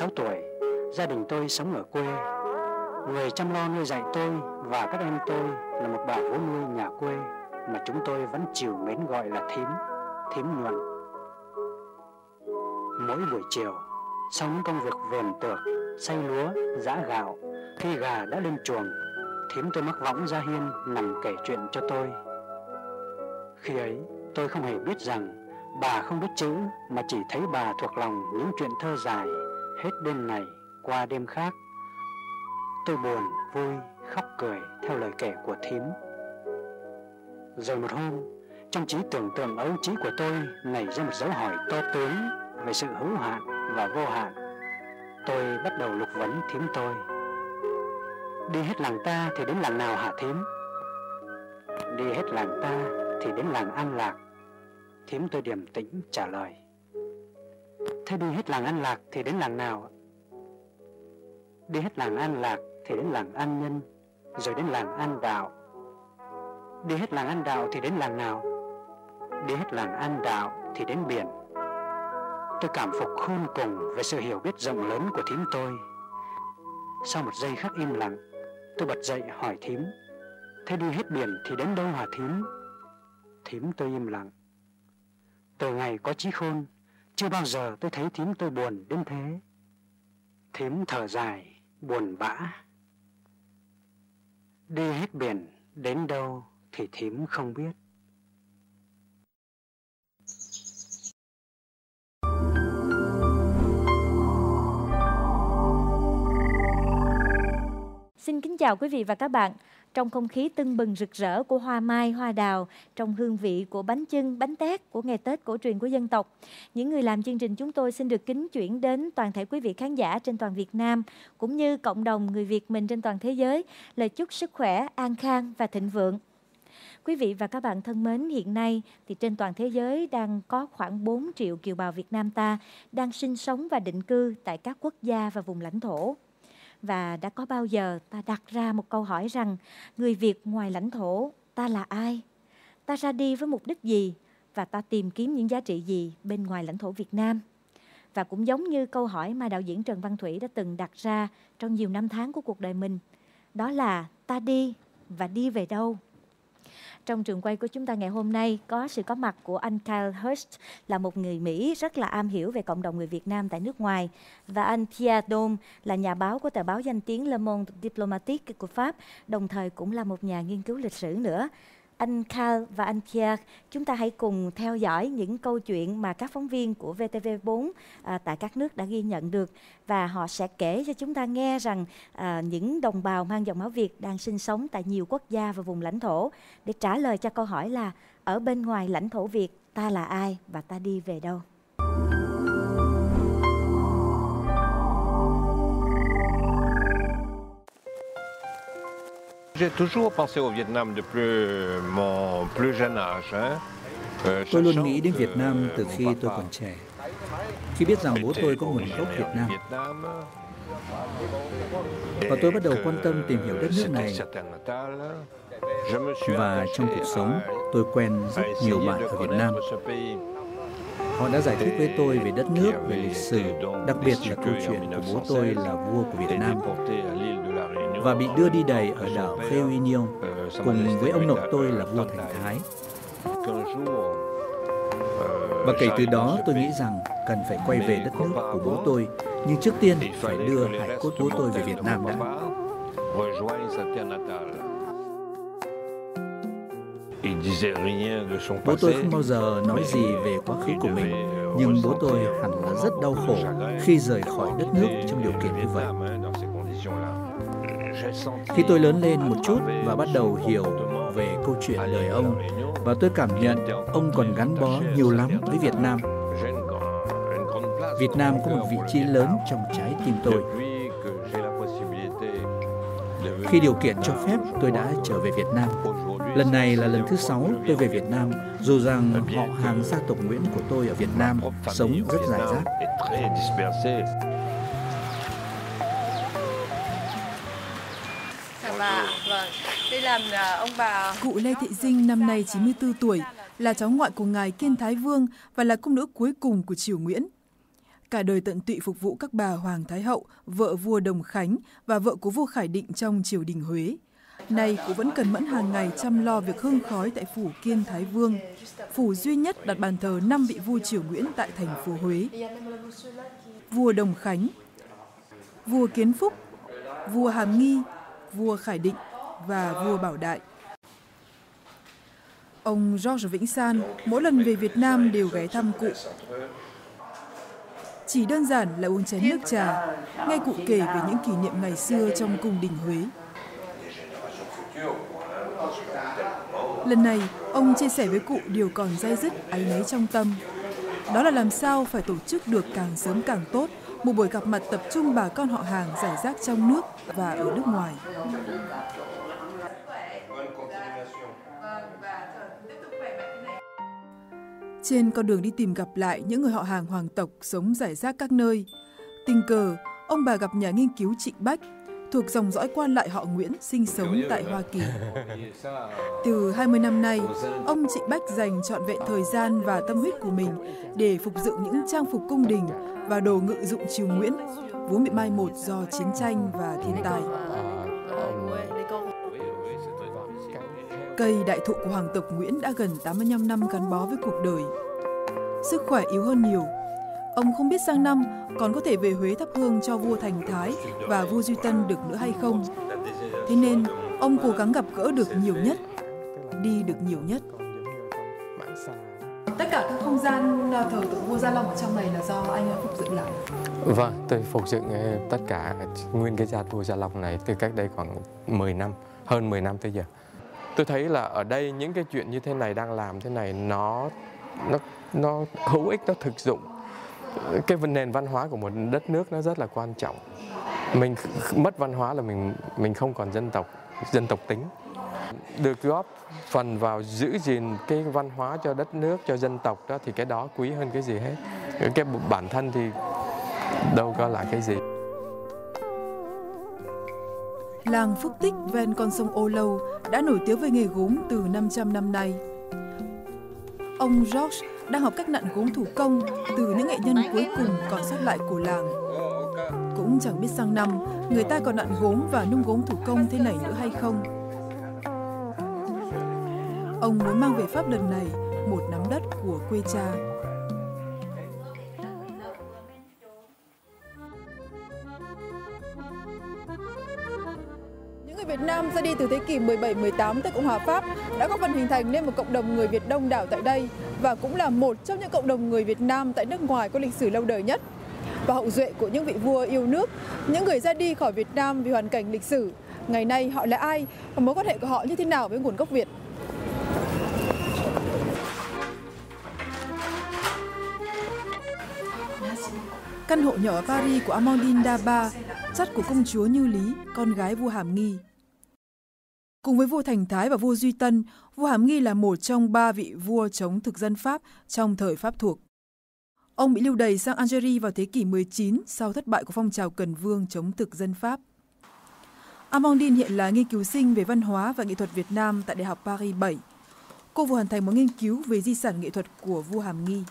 16 tuổi, gia đình tôi sống ở quê. Người chăm lo nuôi dạy tôi và các em tôi là một bà vú nuôi nhà quê mà chúng tôi vẫn chiều mến gọi là thím, thím nhuận. Mỗi buổi chiều, sau những công việc vườn tược, xay lúa, giã gạo, khi gà đã lên chuồng, thím tôi mắc võng ra hiên nằm kể chuyện cho tôi. Khi ấy, tôi không hề biết rằng bà không biết chữ mà chỉ thấy bà thuộc lòng những chuyện thơ dài hết đêm này qua đêm khác. Tôi buồn, vui, khóc cười theo lời kể của thím. Rồi một hôm, trong trí tưởng tượng ấu trí của tôi nảy ra một dấu hỏi to tướng về sự hữu hạn và vô hạn. Tôi bắt đầu lục vấn thím tôi. Đi hết làng ta thì đến làng nào hả thím? Đi hết làng ta thì đến làng An Lạc. Thím tôi điềm tĩnh trả lời. Thế đi hết làng An Lạc thì đến làng nào? Đi hết làng An Lạc thì đến làng An Nhân, rồi đến làng An Đạo. Đi hết làng An Đạo thì đến làng nào? Đi hết làng An Đạo thì đến biển. Tôi cảm phục khôn cùng về sự hiểu biết rộng lớn của thím tôi. Sau một giây khắc im lặng, tôi bật dậy hỏi thím. Thế đi hết biển thì đến đâu hả thím? Thím tôi im lặng. Từ ngày có trí khôn, chưa bao giờ tôi thấy thím tôi buồn đến thế. Thím thở dài, buồn bã. Đi hết biển, đến đâu thì thím không biết. Xin kính chào quý vị và các bạn. Trong không khí tưng bừng rực rỡ của hoa mai, hoa đào, trong hương vị của bánh chưng, bánh tét của ngày Tết cổ truyền của dân tộc, những người làm chương trình chúng tôi xin được kính chuyển đến toàn thể quý vị khán giả trên toàn Việt Nam cũng như cộng đồng người Việt mình trên toàn thế giới lời chúc sức khỏe, an khang và thịnh vượng. Quý vị và các bạn thân mến, hiện nay thì trên toàn thế giới đang có khoảng 4 triệu kiều bào Việt Nam ta đang sinh sống và định cư tại các quốc gia và vùng lãnh thổ. Và đã có bao giờ ta đặt ra một câu hỏi rằng, người Việt ngoài lãnh thổ, ta là ai? Ta ra đi với mục đích gì? Và ta tìm kiếm những giá trị gì bên ngoài lãnh thổ Việt Nam? Và cũng giống như câu hỏi mà đạo diễn Trần Văn Thủy đã từng đặt ra trong nhiều năm tháng của cuộc đời mình. Đó là ta đi và đi về đâu? Trong trường quay của chúng ta ngày hôm nay có sự có mặt của anh Kyle Hurst là một người Mỹ rất là am hiểu về cộng đồng người Việt Nam tại nước ngoài. Và anh Pierre Dom là nhà báo của tờ báo danh tiếng Le Monde Diplomatique của Pháp, đồng thời cũng là một nhà nghiên cứu lịch sử nữa anh Carl và anh Pierre, chúng ta hãy cùng theo dõi những câu chuyện mà các phóng viên của VTV4 à, tại các nước đã ghi nhận được. Và họ sẽ kể cho chúng ta nghe rằng à, những đồng bào mang dòng máu Việt đang sinh sống tại nhiều quốc gia và vùng lãnh thổ. Để trả lời cho câu hỏi là ở bên ngoài lãnh thổ Việt ta là ai và ta đi về đâu. J'ai toujours pensé au Vietnam depuis mon plus jeune âge. Hein. Euh, tôi luôn nghĩ đến Việt Nam từ khi tôi còn trẻ. Khi biết rằng bố tôi có nguồn gốc Việt Nam. Và tôi bắt đầu quan tâm tìm hiểu đất nước này. Và trong cuộc sống, tôi quen rất nhiều bạn ở Việt Nam. Họ đã giải thích với tôi về đất nước, về lịch sử, đặc biệt là câu chuyện của bố tôi là vua của Việt Nam và bị đưa đi đầy ở đảo Réunion cùng với ông nội tôi là vua Thành Thái. Và kể từ đó tôi nghĩ rằng cần phải quay về đất nước của bố tôi, nhưng trước tiên phải đưa hải cốt bố tôi về Việt Nam đã. Bố tôi không bao giờ nói gì về quá khứ của mình, nhưng bố tôi hẳn là rất đau khổ khi rời khỏi đất nước trong điều kiện như vậy. Khi tôi lớn lên một chút và bắt đầu hiểu về câu chuyện đời ông và tôi cảm nhận ông còn gắn bó nhiều lắm với Việt Nam. Việt Nam có một vị trí lớn trong trái tim tôi. Khi điều kiện cho phép, tôi đã trở về Việt Nam. Lần này là lần thứ sáu tôi về Việt Nam, dù rằng họ hàng gia tộc Nguyễn của tôi ở Việt Nam sống rất rải rác. Cụ Lê Thị Dinh năm nay 94 tuổi, là cháu ngoại của ngài Kiên Thái Vương và là cung nữ cuối cùng của triều Nguyễn. cả đời tận tụy phục vụ các bà Hoàng Thái Hậu, vợ vua Đồng Khánh và vợ của vua Khải Định trong triều đình Huế. Nay cũng vẫn cần mẫn hàng ngày chăm lo việc hương khói tại phủ Kiên Thái Vương, phủ duy nhất đặt bàn thờ năm vị vua triều Nguyễn tại thành phố Huế. Vua Đồng Khánh, vua Kiến Phúc, vua Hàm Nghi, vua Khải Định và vua Bảo Đại. Ông George Vĩnh San mỗi lần về Việt Nam đều ghé thăm cụ. Chỉ đơn giản là uống chén nước trà, nghe cụ kể về những kỷ niệm ngày xưa trong cung đình Huế. Lần này, ông chia sẻ với cụ điều còn dai dứt áy náy trong tâm. Đó là làm sao phải tổ chức được càng sớm càng tốt một buổi gặp mặt tập trung bà con họ hàng giải rác trong nước và ở nước ngoài. Trên con đường đi tìm gặp lại những người họ hàng hoàng tộc sống giải rác các nơi, tình cờ ông bà gặp nhà nghiên cứu Trịnh Bách, thuộc dòng dõi quan lại họ Nguyễn sinh sống tại Hoa Kỳ. Từ 20 năm nay, ông Trịnh Bách dành trọn vẹn thời gian và tâm huyết của mình để phục dựng những trang phục cung đình và đồ ngự dụng triều Nguyễn, vốn bị mai một do chiến tranh và thiên tai. Cây đại thụ của hoàng tộc Nguyễn đã gần 85 năm gắn bó với cuộc đời. Sức khỏe yếu hơn nhiều. Ông không biết sang năm còn có thể về Huế thắp hương cho vua Thành Thái và vua Duy Tân được nữa hay không. Thế nên, ông cố gắng gặp gỡ được nhiều nhất, đi được nhiều nhất. Tất cả các không gian thờ tượng vua Gia Long ở trong này là do anh phục dựng lại. Vâng, tôi phục dựng tất cả nguyên cái gia vua Gia Long này từ cách đây khoảng 10 năm, hơn 10 năm tới giờ tôi thấy là ở đây những cái chuyện như thế này, đang làm thế này, nó nó nó hữu ích, nó thực dụng. Cái nền văn hóa của một đất nước nó rất là quan trọng. Mình mất văn hóa là mình mình không còn dân tộc dân tộc tính. Được góp phần vào giữ gìn cái văn hóa cho đất nước, cho dân tộc đó, thì cái đó quý hơn cái gì hết. Cái bản thân thì đâu có là cái gì. Làng Phúc Tích ven con sông Ô Lâu đã nổi tiếng với nghề gốm từ 500 năm nay. Ông George đang học cách nặn gốm thủ công từ những nghệ nhân cuối cùng còn sót lại của làng. Cũng chẳng biết sang năm, người ta còn nặn gốm và nung gốm thủ công thế này nữa hay không. Ông muốn mang về Pháp lần này một nắm đất của quê cha. Việt Nam ra đi từ thế kỷ 17-18 tới Cộng hòa Pháp đã góp phần hình thành nên một cộng đồng người Việt đông đảo tại đây và cũng là một trong những cộng đồng người Việt Nam tại nước ngoài có lịch sử lâu đời nhất. Và hậu duệ của những vị vua yêu nước, những người ra đi khỏi Việt Nam vì hoàn cảnh lịch sử. Ngày nay họ là ai và mối quan hệ của họ như thế nào với nguồn gốc Việt? Căn hộ nhỏ ở Paris của Amandine Daba, chất của công chúa Như Lý, con gái vua Hàm Nghi. Cùng với vua Thành Thái và vua Duy Tân, vua Hàm Nghi là một trong ba vị vua chống thực dân Pháp trong thời Pháp thuộc. Ông bị lưu đày sang Algeria vào thế kỷ 19 sau thất bại của phong trào Cần Vương chống thực dân Pháp. Amandine hiện là nghiên cứu sinh về văn hóa và nghệ thuật Việt Nam tại Đại học Paris 7. Cô vừa hoàn thành một nghiên cứu về di sản nghệ thuật của vua Hàm Nghi.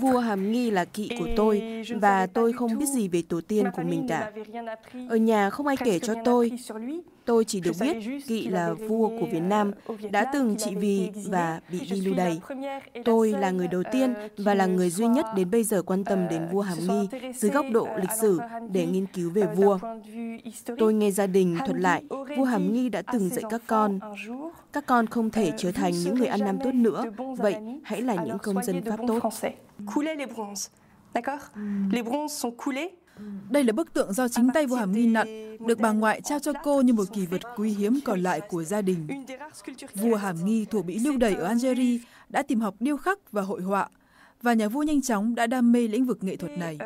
Vua Hàm Nghi là kỵ của tôi và tôi không biết gì về tổ tiên của mình cả. Ở nhà không ai kể cho tôi. Tôi chỉ được biết Kỵ là vua của Việt Nam, đã từng trị vì và bị đi lưu đày. Tôi là người đầu tiên và là người duy nhất đến bây giờ quan tâm đến vua Hàm Nghi dưới góc độ lịch sử để nghiên cứu về vua. Tôi nghe gia đình thuật lại, vua Hàm Nghi đã từng dạy các con, các con không thể trở thành những người ăn năm tốt nữa, vậy hãy là những công dân Pháp tốt. D'accord Les bronzes sont coulés đây là bức tượng do chính tay vua Hàm Nghi nặn, được bà ngoại trao cho cô như một kỳ vật quý hiếm còn lại của gia đình. Vua Hàm Nghi thuộc bị lưu đày ở Algeria đã tìm học điêu khắc và hội họa, và nhà vua nhanh chóng đã đam mê lĩnh vực nghệ thuật này.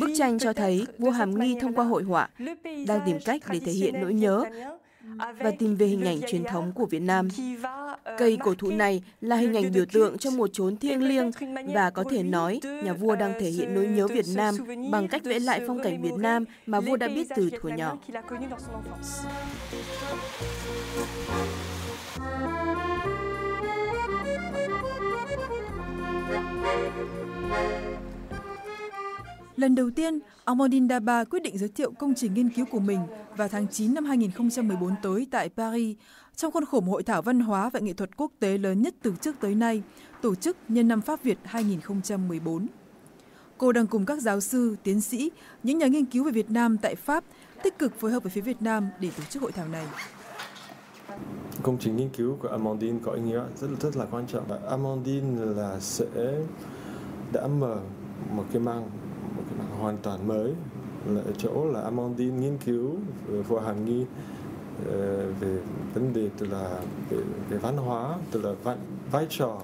Bức tranh cho thấy vua Hàm Nghi thông qua hội họa đang tìm cách để thể hiện nỗi nhớ và tìm về hình ảnh truyền thống của Việt Nam. Cây cổ thụ này là hình ảnh biểu tượng cho một chốn thiêng liêng và có thể nói nhà vua đang thể hiện nỗi nhớ Việt Nam bằng cách vẽ lại phong cảnh Việt Nam mà vua đã biết từ thuở nhỏ. Lần đầu tiên, Amandine Daba quyết định giới thiệu công trình nghiên cứu của mình vào tháng 9 năm 2014 tới tại Paris, trong khuôn khổ một hội thảo văn hóa và nghệ thuật quốc tế lớn nhất từ trước tới nay, tổ chức nhân năm Pháp Việt 2014. Cô đang cùng các giáo sư, tiến sĩ, những nhà nghiên cứu về Việt Nam tại Pháp tích cực phối hợp với phía Việt Nam để tổ chức hội thảo này. Công trình nghiên cứu của Amandine có ý nghĩa rất rất là quan trọng và Amandine là sẽ đã mở một cái mang một cái mang hoàn toàn mới là ở chỗ là Amandine nghiên cứu vô Hàm Nghi ờ, về vấn đề tức là về, về văn hóa tức là vai, vai trò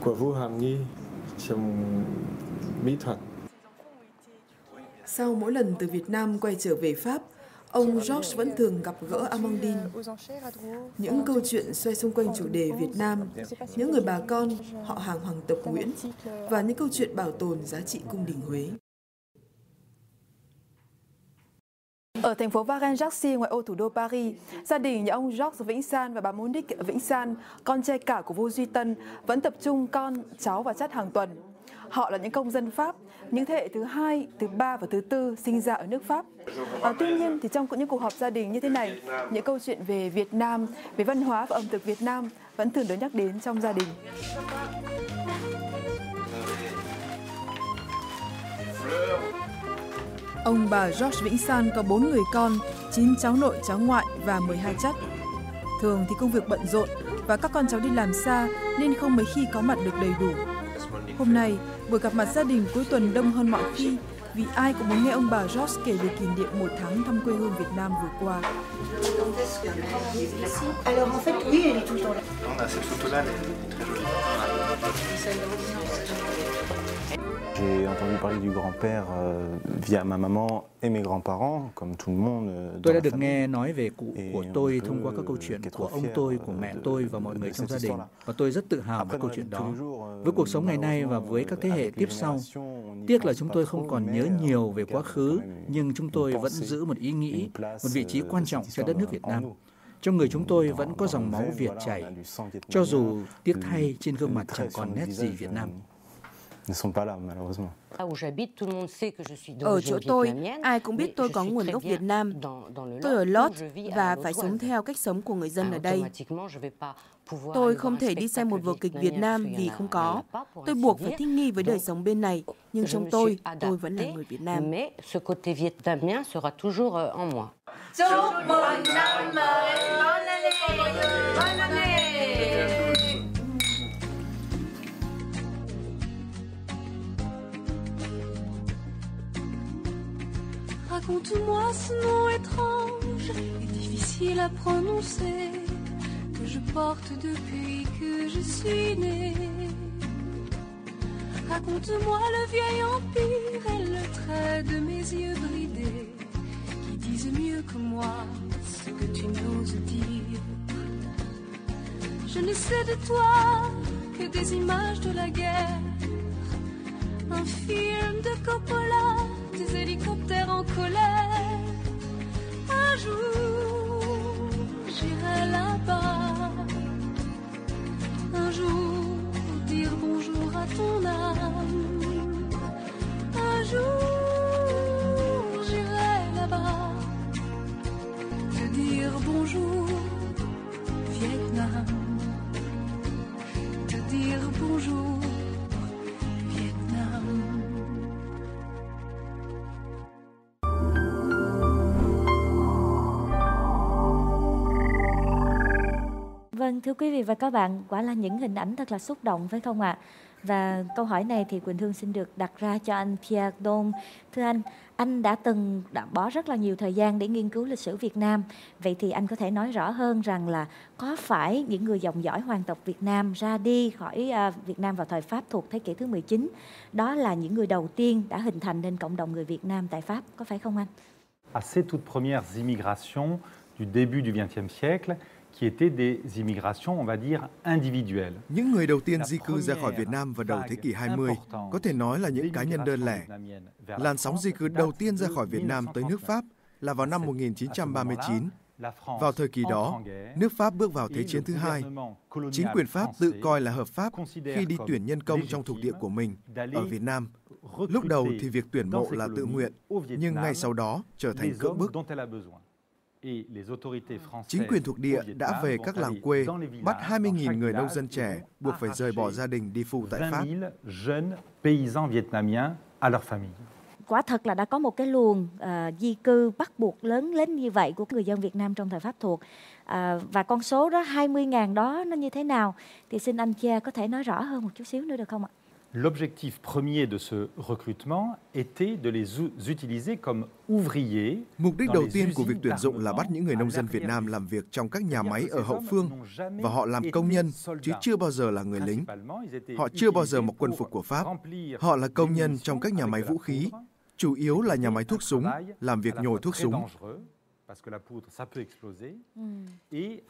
của vua Hàm Nghi trong mỹ thuật. Sau mỗi lần từ Việt Nam quay trở về Pháp, ông George vẫn thường gặp gỡ Amandine. Những câu chuyện xoay xung quanh chủ đề Việt Nam, những người bà con, họ hàng hoàng tộc Nguyễn và những câu chuyện bảo tồn giá trị cung đình Huế. Ở thành phố Varennes-Jarcy, ngoại ô thủ đô Paris, gia đình nhà ông Georges Vĩnh San và bà Monique Vĩnh San, con trai cả của vua Duy Tân, vẫn tập trung con, cháu và chắt hàng tuần. Họ là những công dân Pháp, những thế hệ thứ hai, thứ ba và thứ tư sinh ra ở nước Pháp. À, tuy nhiên thì trong những cuộc họp gia đình như thế này, những câu chuyện về Việt Nam, về văn hóa và ẩm thực Việt Nam vẫn thường được nhắc đến trong gia đình. Ông bà George Vĩnh San có 4 người con, 9 cháu nội, cháu ngoại và 12 chắt. Thường thì công việc bận rộn và các con cháu đi làm xa nên không mấy khi có mặt được đầy đủ. Hôm nay, buổi gặp mặt gia đình cuối tuần đông hơn mọi khi vì ai cũng muốn nghe ông bà George kể về kỷ niệm một tháng thăm quê hương Việt Nam vừa qua. J'ai entendu parler du grand-père euh, via ma maman et mes grands-parents, comme tout le monde. euh, Tôi đã được nghe nói về cụ của tôi thông qua các câu chuyện của ông tôi, của mẹ tôi và mọi người trong gia đình. Và tôi rất tự hào về câu chuyện đó. euh, Với cuộc sống ngày nay và với các thế hệ tiếp sau, tiếc là chúng tôi không còn nhớ nhiều về quá khứ, nhưng chúng tôi vẫn giữ một ý nghĩ, một vị trí quan trọng cho đất nước Việt Nam. Trong người chúng tôi vẫn có dòng máu Việt chảy, cho dù tiếc thay trên gương mặt chẳng còn nét gì Việt Nam. Ne sont pas là, malheureusement. Ở chỗ tôi, ai cũng biết tôi có nguồn gốc Việt Nam. Tôi ở Lót và phải sống theo cách sống của người dân ở đây. Tôi không thể đi xem một vở kịch Việt Nam vì không có. Tôi buộc phải thích nghi với đời sống bên này. Nhưng trong tôi, tôi vẫn là người Việt Nam. Mais ce côté vietnamien sera toujours euh, en moi. Chúc mừng năm mới, année, année. Raconte-moi ce nom étrange et difficile à prononcer que je porte depuis que je suis née. Raconte-moi le vieil empire et le trait de mes yeux bridés qui disent mieux que moi ce que tu n'oses dire. Je ne sais de toi que des images de la guerre, un film de Coppola, des hélicoptères en colère. Un jour, j'irai là-bas. Un jour, dire bonjour à ton âme. Un jour, j'irai là-bas. Te dire bonjour, Vietnam. Te dire bonjour, Vâng, thưa quý vị và các bạn, quả là những hình ảnh thật là xúc động phải không ạ? Và câu hỏi này thì Quỳnh Hương xin được đặt ra cho anh Pierre Dom. Thưa anh, anh đã từng đã bỏ rất là nhiều thời gian để nghiên cứu lịch sử Việt Nam. Vậy thì anh có thể nói rõ hơn rằng là có phải những người dòng dõi hoàng tộc Việt Nam ra đi khỏi à, Việt Nam vào thời Pháp thuộc thế kỷ thứ 19, đó là những người đầu tiên đã hình thành nên cộng đồng người Việt Nam tại Pháp, có phải không anh? À ces toutes premières immigrations, du début du XXe siècle qui étaient des immigrations, on va dire, individuelles. Những người đầu tiên di cư ra khỏi Việt Nam vào đầu thế kỷ 20 có thể nói là những cá nhân đơn lẻ. Làn sóng di cư đầu tiên ra khỏi Việt Nam tới nước Pháp là vào năm 1939. Vào thời kỳ đó, nước Pháp bước vào Thế chiến thứ hai. Chính quyền Pháp tự coi là hợp pháp khi đi tuyển nhân công trong thuộc địa của mình ở Việt Nam. Lúc đầu thì việc tuyển mộ là tự nguyện, nhưng ngay sau đó trở thành cưỡng bức. Chính quyền thuộc địa đã về các làng quê, bắt 20.000 người nông dân trẻ buộc phải rời bỏ gia đình đi phụ tại Pháp. Quả thật là đã có một cái luồng uh, di cư bắt buộc lớn lên như vậy của người dân Việt Nam trong thời Pháp thuộc. Uh, và con số đó 20.000 đó nó như thế nào thì xin anh Chia có thể nói rõ hơn một chút xíu nữa được không ạ? L'objectif premier de ce recrutement était de les utiliser comme ouvriers. Mục đích đầu tiên của việc tuyển dụng là bắt những người nông dân Việt Nam làm việc trong các nhà máy ở hậu phương và họ làm công nhân chứ chưa bao giờ là người lính. Họ chưa bao giờ mặc quân phục của Pháp. Họ là công nhân trong các nhà máy vũ khí, chủ yếu là nhà máy thuốc súng, làm việc nhồi thuốc súng.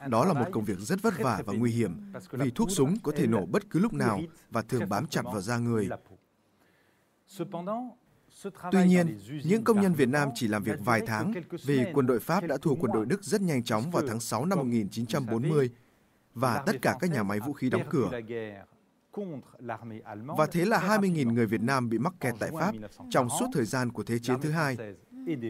Đó là một công việc rất vất vả và nguy hiểm vì thuốc súng có thể nổ bất cứ lúc nào và thường bám chặt vào da người. Tuy nhiên, những công nhân Việt Nam chỉ làm việc vài tháng vì quân đội Pháp đã thua quân đội Đức rất nhanh chóng vào tháng 6 năm 1940 và tất cả các nhà máy vũ khí đóng cửa. Và thế là 20.000 người Việt Nam bị mắc kẹt tại Pháp trong suốt thời gian của Thế chiến thứ hai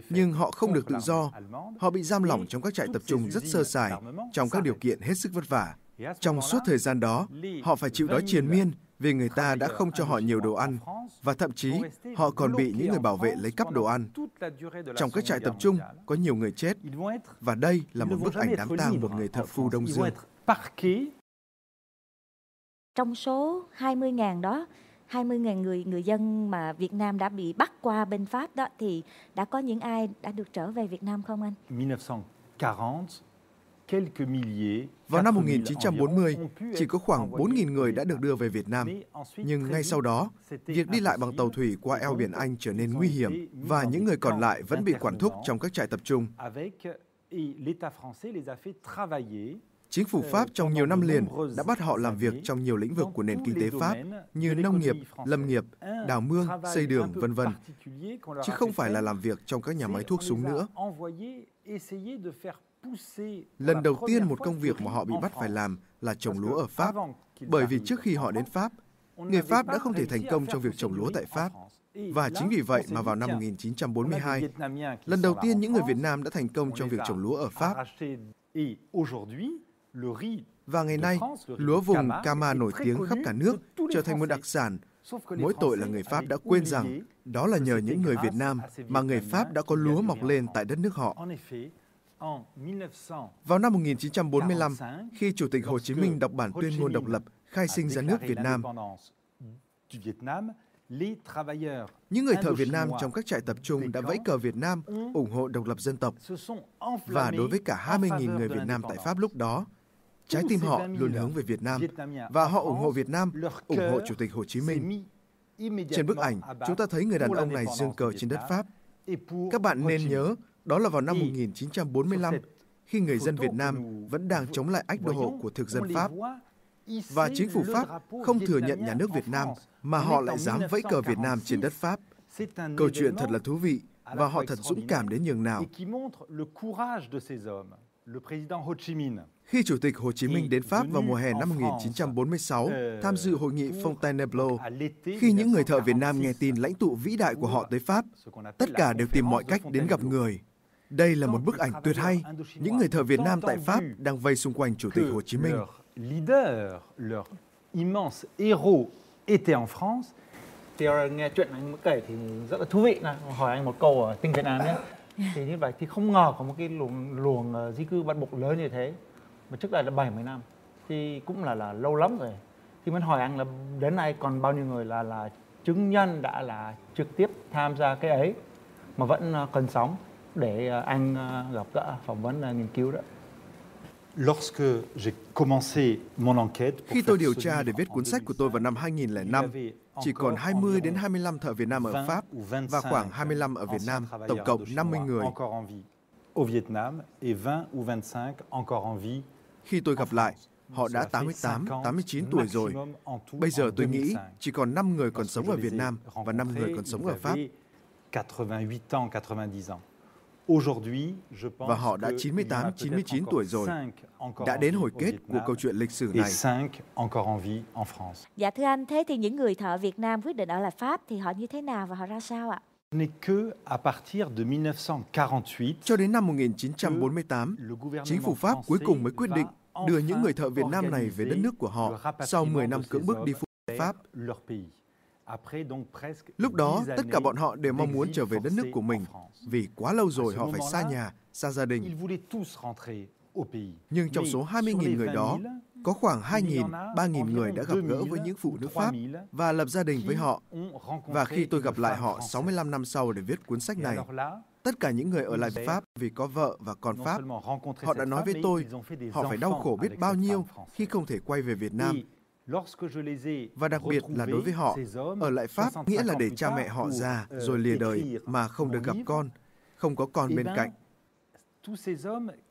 nhưng họ không được tự do. Họ bị giam lỏng trong các trại tập trung rất sơ sài, trong các điều kiện hết sức vất vả. Trong suốt thời gian đó, họ phải chịu đói triền miên vì người ta đã không cho họ nhiều đồ ăn và thậm chí họ còn bị những người bảo vệ lấy cắp đồ ăn. Trong các trại tập trung có nhiều người chết và đây là một bức ảnh đám tang một người thợ phu Đông Dương. Trong số 20.000 đó, 20.000 người người dân mà Việt Nam đã bị bắt qua bên Pháp đó thì đã có những ai đã được trở về Việt Nam không anh? 1940 quelques milliers vào năm 1940, chỉ có khoảng 4.000 người đã được đưa về Việt Nam. Nhưng ngay sau đó, việc đi lại bằng tàu thủy qua eo biển Anh trở nên nguy hiểm và những người còn lại vẫn bị quản thúc trong các trại tập trung. Chính phủ Pháp trong nhiều năm liền đã bắt họ làm việc trong nhiều lĩnh vực của nền kinh tế Pháp như nông nghiệp, lâm nghiệp, đào mương, xây đường, vân vân, chứ không phải là làm việc trong các nhà máy thuốc súng nữa. Lần đầu tiên một công việc mà họ bị bắt phải làm là trồng lúa ở Pháp, bởi vì trước khi họ đến Pháp, người Pháp đã không thể thành công trong việc trồng lúa tại Pháp. Và chính vì vậy mà vào năm 1942, lần đầu tiên những người Việt Nam đã thành công trong việc trồng lúa ở Pháp. Và ngày nay, lúa vùng Kama nổi tiếng khắp cả nước, trở thành một đặc sản. Mỗi tội là người Pháp đã quên rằng đó là nhờ những người Việt Nam mà người Pháp đã có lúa mọc lên tại đất nước họ. Vào năm 1945, khi Chủ tịch Hồ Chí Minh đọc bản tuyên ngôn độc lập khai sinh ra nước Việt Nam, những người thợ Việt Nam trong các trại tập trung đã vẫy cờ Việt Nam ủng hộ độc lập dân tộc. Và đối với cả 20.000 người Việt Nam tại Pháp lúc đó, trái tim họ luôn hướng về Việt Nam và họ ủng hộ Việt Nam, ủng hộ Chủ tịch Hồ Chí Minh. Trên bức ảnh, chúng ta thấy người đàn ông này dương cờ trên đất Pháp. Các bạn nên nhớ, đó là vào năm 1945, khi người dân Việt Nam vẫn đang chống lại ách đô hộ của thực dân Pháp. Và chính phủ Pháp không thừa nhận nhà nước Việt Nam, mà họ lại dám vẫy cờ Việt Nam trên đất Pháp. Câu chuyện thật là thú vị, và họ thật dũng cảm đến nhường nào. Khi Chủ tịch Hồ Chí Minh đến Pháp vào mùa hè năm 1946, tham dự hội nghị Fontainebleau, khi những người thợ Việt Nam nghe tin lãnh tụ vĩ đại của họ tới Pháp, tất cả đều tìm mọi cách đến gặp người. Đây là một bức ảnh tuyệt hay. Những người thợ Việt Nam tại Pháp đang vây xung quanh Chủ tịch Hồ Chí Minh. leader, leur immense héros était en France. Thì nghe chuyện anh mới kể thì rất là thú vị này. Hỏi anh một câu ở tinh Việt Nam nhé. Thì như vậy thì không ngờ có một cái luồng luồng di cư bắt buộc lớn như thế. Mà trước đây là 70 năm. Thì cũng là là lâu lắm rồi. Thì muốn hỏi anh là đến nay còn bao nhiêu người là là chứng nhân đã là trực tiếp tham gia cái ấy mà vẫn còn sống để anh gặp gỡ phỏng vấn nghiên cứu đó. Khi tôi điều tra để viết cuốn sách của tôi vào năm 2005, chỉ còn 20 đến 25 thợ Việt Nam ở Pháp và khoảng 25 ở Việt Nam, tổng cộng 50 người. au Vietnam et 20 ou 25 encore en vie. Khi tôi gặp lại, họ đã 88, 89 tuổi rồi. Bây giờ tôi nghĩ chỉ còn 5 người còn sống ở Việt Nam và 5 người còn sống ở Pháp. 88 ans, 90 ans. Và họ đã 98, 99 tuổi rồi, đã đến hồi kết của câu chuyện lịch sử này. Dạ thưa anh, thế thì những người thợ Việt Nam quyết định ở lại Pháp thì họ như thế nào và họ ra sao ạ? Cho đến năm 1948, chính phủ Pháp cuối cùng mới quyết định đưa những người thợ Việt Nam này về đất nước của họ sau 10 năm cưỡng bức đi phụ Pháp. Lúc đó, tất cả bọn họ đều mong muốn trở về đất nước của mình, vì quá lâu rồi họ phải xa nhà, xa gia đình. Nhưng trong số 20.000 người đó, có khoảng 2.000, 3.000 người đã gặp gỡ với những phụ nữ Pháp và lập gia đình với họ. Và khi tôi gặp lại họ 65 năm sau để viết cuốn sách này, tất cả những người ở lại Pháp vì có vợ và con Pháp, họ đã nói với tôi họ phải đau khổ biết bao nhiêu khi không thể quay về Việt Nam và đặc biệt là đối với họ, ở lại Pháp nghĩa là để cha mẹ họ già rồi lìa đời mà không được gặp con, không có con bên cạnh.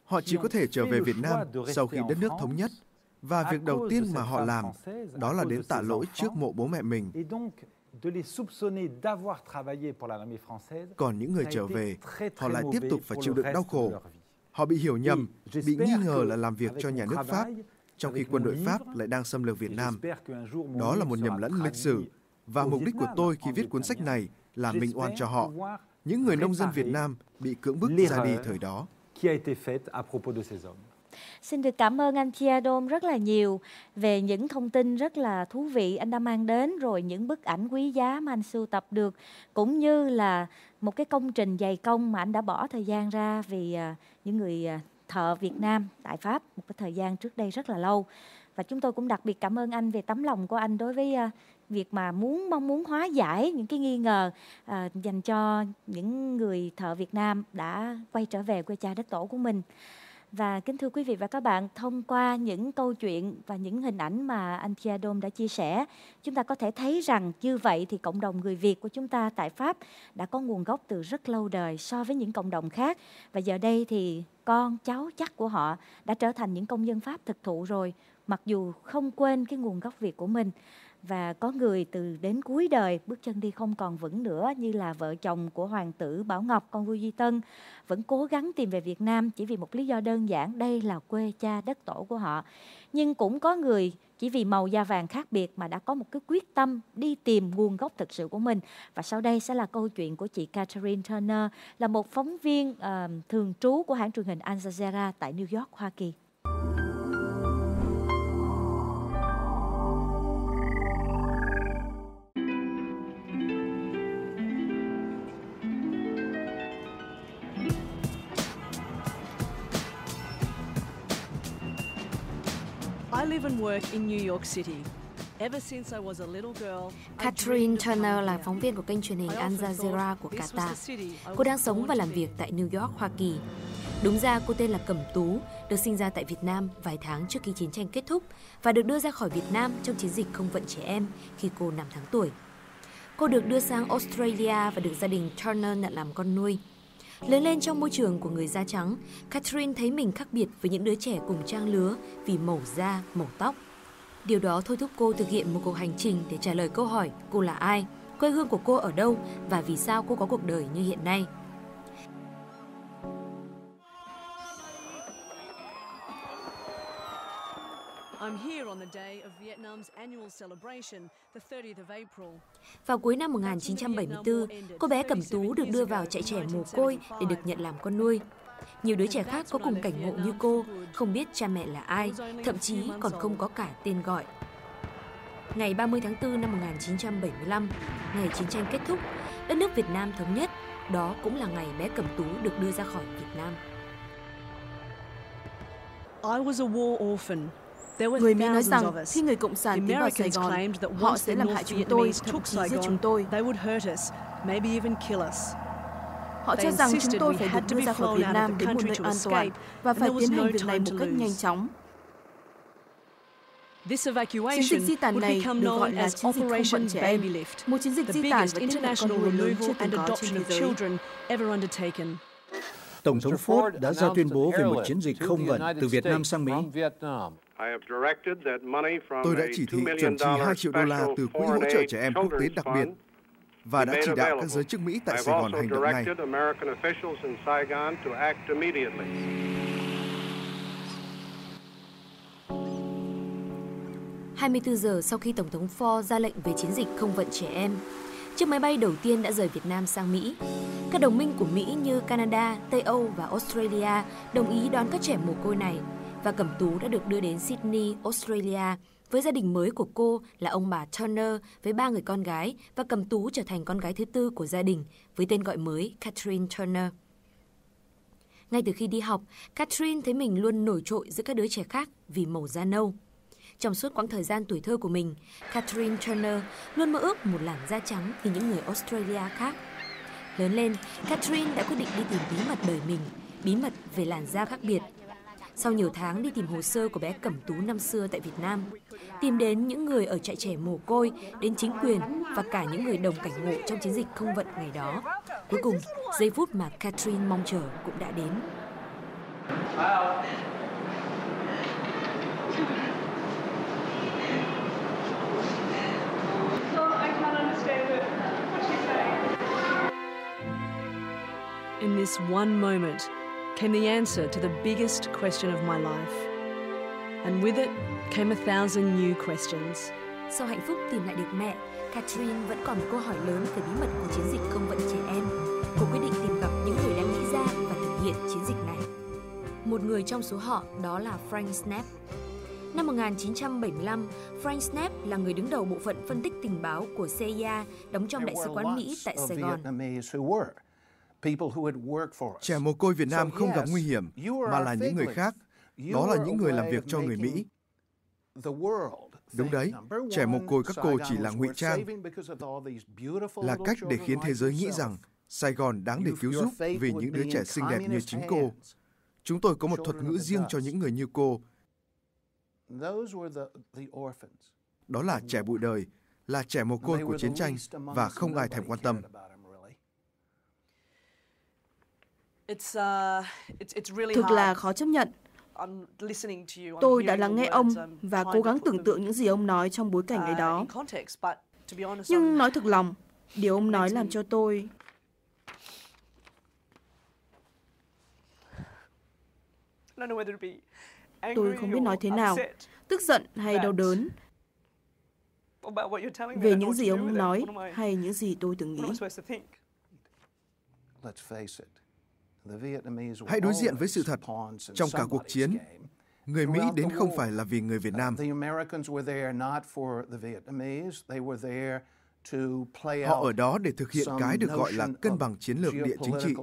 Họ chỉ có thể trở về Việt Nam sau khi đất nước thống nhất. Và việc đầu tiên mà họ làm đó là đến tạ lỗi trước mộ bố mẹ mình. Còn những người trở về, họ lại tiếp tục phải chịu đựng đau khổ. Họ bị hiểu nhầm, bị nghi ngờ là làm việc cho nhà nước Pháp trong khi quân đội Pháp lại đang xâm lược Việt Nam. Đó là một nhầm lẫn lịch sử, và mục đích của tôi khi viết cuốn sách này là minh oan cho họ, những người nông dân Việt Nam bị cưỡng bức ra đi thời đó. Xin được cảm ơn anh Chia Đôm rất là nhiều về những thông tin rất là thú vị anh đã mang đến rồi những bức ảnh quý giá mà anh sưu tập được cũng như là một cái công trình dày công mà anh đã bỏ thời gian ra vì à, những người à, thợ Việt Nam tại Pháp một cái thời gian trước đây rất là lâu và chúng tôi cũng đặc biệt cảm ơn anh về tấm lòng của anh đối với à, việc mà muốn mong muốn hóa giải những cái nghi ngờ à, dành cho những người thợ Việt Nam đã quay trở về quê cha đất tổ của mình. Và kính thưa quý vị và các bạn, thông qua những câu chuyện và những hình ảnh mà anh Chia Dom đã chia sẻ, chúng ta có thể thấy rằng như vậy thì cộng đồng người Việt của chúng ta tại Pháp đã có nguồn gốc từ rất lâu đời so với những cộng đồng khác. Và giờ đây thì con, cháu chắc của họ đã trở thành những công dân Pháp thực thụ rồi, mặc dù không quên cái nguồn gốc Việt của mình và có người từ đến cuối đời bước chân đi không còn vững nữa như là vợ chồng của hoàng tử Bảo Ngọc con vua Duy Tân vẫn cố gắng tìm về Việt Nam chỉ vì một lý do đơn giản đây là quê cha đất tổ của họ nhưng cũng có người chỉ vì màu da vàng khác biệt mà đã có một cái quyết tâm đi tìm nguồn gốc thực sự của mình và sau đây sẽ là câu chuyện của chị Catherine Turner là một phóng viên uh, thường trú của hãng truyền hình Al Jazeera tại New York, Hoa Kỳ. Catherine Turner là phóng viên của kênh truyền hình Al Jazeera của Qatar. Cô đang sống và làm việc tại New York, Hoa Kỳ. Đúng ra cô tên là Cẩm Tú, được sinh ra tại Việt Nam vài tháng trước khi chiến tranh kết thúc và được đưa ra khỏi Việt Nam trong chiến dịch không vận trẻ em khi cô 5 tháng tuổi. Cô được đưa sang Australia và được gia đình Turner nhận làm con nuôi. Lớn lên trong môi trường của người da trắng, Catherine thấy mình khác biệt với những đứa trẻ cùng trang lứa vì màu da, màu tóc. Điều đó thôi thúc cô thực hiện một cuộc hành trình để trả lời câu hỏi cô là ai, quê hương của cô ở đâu và vì sao cô có cuộc đời như hiện nay. Vào cuối năm 1974, cô bé Cẩm Tú được đưa vào trại trẻ mồ côi để được nhận làm con nuôi. Nhiều đứa trẻ khác có cùng cảnh ngộ như cô, không biết cha mẹ là ai, thậm chí còn không có cả tên gọi. Ngày 30 tháng 4 năm 1975, ngày chiến tranh kết thúc, đất nước Việt Nam thống nhất, đó cũng là ngày bé Cẩm Tú được đưa ra khỏi Việt Nam. I was a war orphan Người Mỹ nói rằng khi người Cộng sản tiến vào Sài Gòn, họ sẽ làm hại chúng tôi, thậm chí giết chúng tôi. Họ cho rằng chúng tôi phải được đưa ra khỏi Việt Nam đến một nơi an toàn và phải tiến hành việc này một cách nhanh chóng. Chiến dịch di tản này được gọi là chiến dịch không vận trẻ em, một chiến dịch di tản và tiếp nhận con người lớn chưa từng có trên thế giới. Tổng thống Ford đã ra tuyên bố về một chiến dịch không vận từ Việt Nam sang Mỹ. Tôi đã chỉ thị chuẩn chi 2 triệu đô la từ Quỹ hỗ trợ trẻ em quốc tế đặc biệt và đã chỉ đạo các giới chức Mỹ tại Sài Gòn hành động ngay. 24 giờ sau khi Tổng thống Ford ra lệnh về chiến dịch không vận trẻ em, chiếc máy bay đầu tiên đã rời Việt Nam sang Mỹ. Các đồng minh của Mỹ như Canada, Tây Âu và Australia đồng ý đón các trẻ mồ côi này và Cẩm Tú đã được đưa đến Sydney, Australia với gia đình mới của cô là ông bà Turner với ba người con gái và Cẩm Tú trở thành con gái thứ tư của gia đình với tên gọi mới Catherine Turner. Ngay từ khi đi học, Catherine thấy mình luôn nổi trội giữa các đứa trẻ khác vì màu da nâu. Trong suốt quãng thời gian tuổi thơ của mình, Catherine Turner luôn mơ ước một làn da trắng như những người Australia khác. Lớn lên, Catherine đã quyết định đi tìm bí mật đời mình, bí mật về làn da khác biệt. Sau nhiều tháng đi tìm hồ sơ của bé Cẩm Tú năm xưa tại Việt Nam, tìm đến những người ở trại trẻ mồ côi, đến chính quyền và cả những người đồng cảnh ngộ trong chiến dịch không vận ngày đó. Cuối cùng, giây phút mà Catherine mong chờ cũng đã đến. In this one moment came the answer to the biggest question of my life. And with it came a thousand new questions. Sau hạnh phúc tìm lại được mẹ, Catherine vẫn còn một câu hỏi lớn về bí mật của chiến dịch không vận trẻ em. Cô quyết định tìm gặp những người đã nghĩ ra và thực hiện chiến dịch này. Một người trong số họ đó là Frank Snap. Năm 1975, Frank Snap là người đứng đầu bộ phận phân tích tình báo của CIA đóng trong Đại sứ quán Mỹ tại Sài Gòn. Trẻ mồ côi Việt Nam không gặp nguy hiểm, mà là những người khác. Đó là những người làm việc cho người Mỹ. Đúng đấy, trẻ mồ côi các cô chỉ là ngụy trang, là cách để khiến thế giới nghĩ rằng Sài Gòn đáng để cứu giúp vì những đứa trẻ xinh đẹp như chính cô. Chúng tôi có một thuật ngữ riêng cho những người như cô. Đó là trẻ bụi đời, là trẻ mồ côi của chiến tranh và không ai thèm quan tâm. Thực là khó chấp nhận. Tôi đã lắng nghe ông và cố gắng tưởng tượng những gì ông nói trong bối cảnh ấy đó. Nhưng nói thực lòng, điều ông nói làm cho tôi... Tôi không biết nói thế nào, tức giận hay đau đớn về những gì ông nói hay những gì tôi từng nghĩ. Hãy đối diện với sự thật. Trong cả cuộc chiến, người Mỹ đến không phải là vì người Việt Nam. Họ ở đó để thực hiện cái được gọi là cân bằng chiến lược địa chính trị.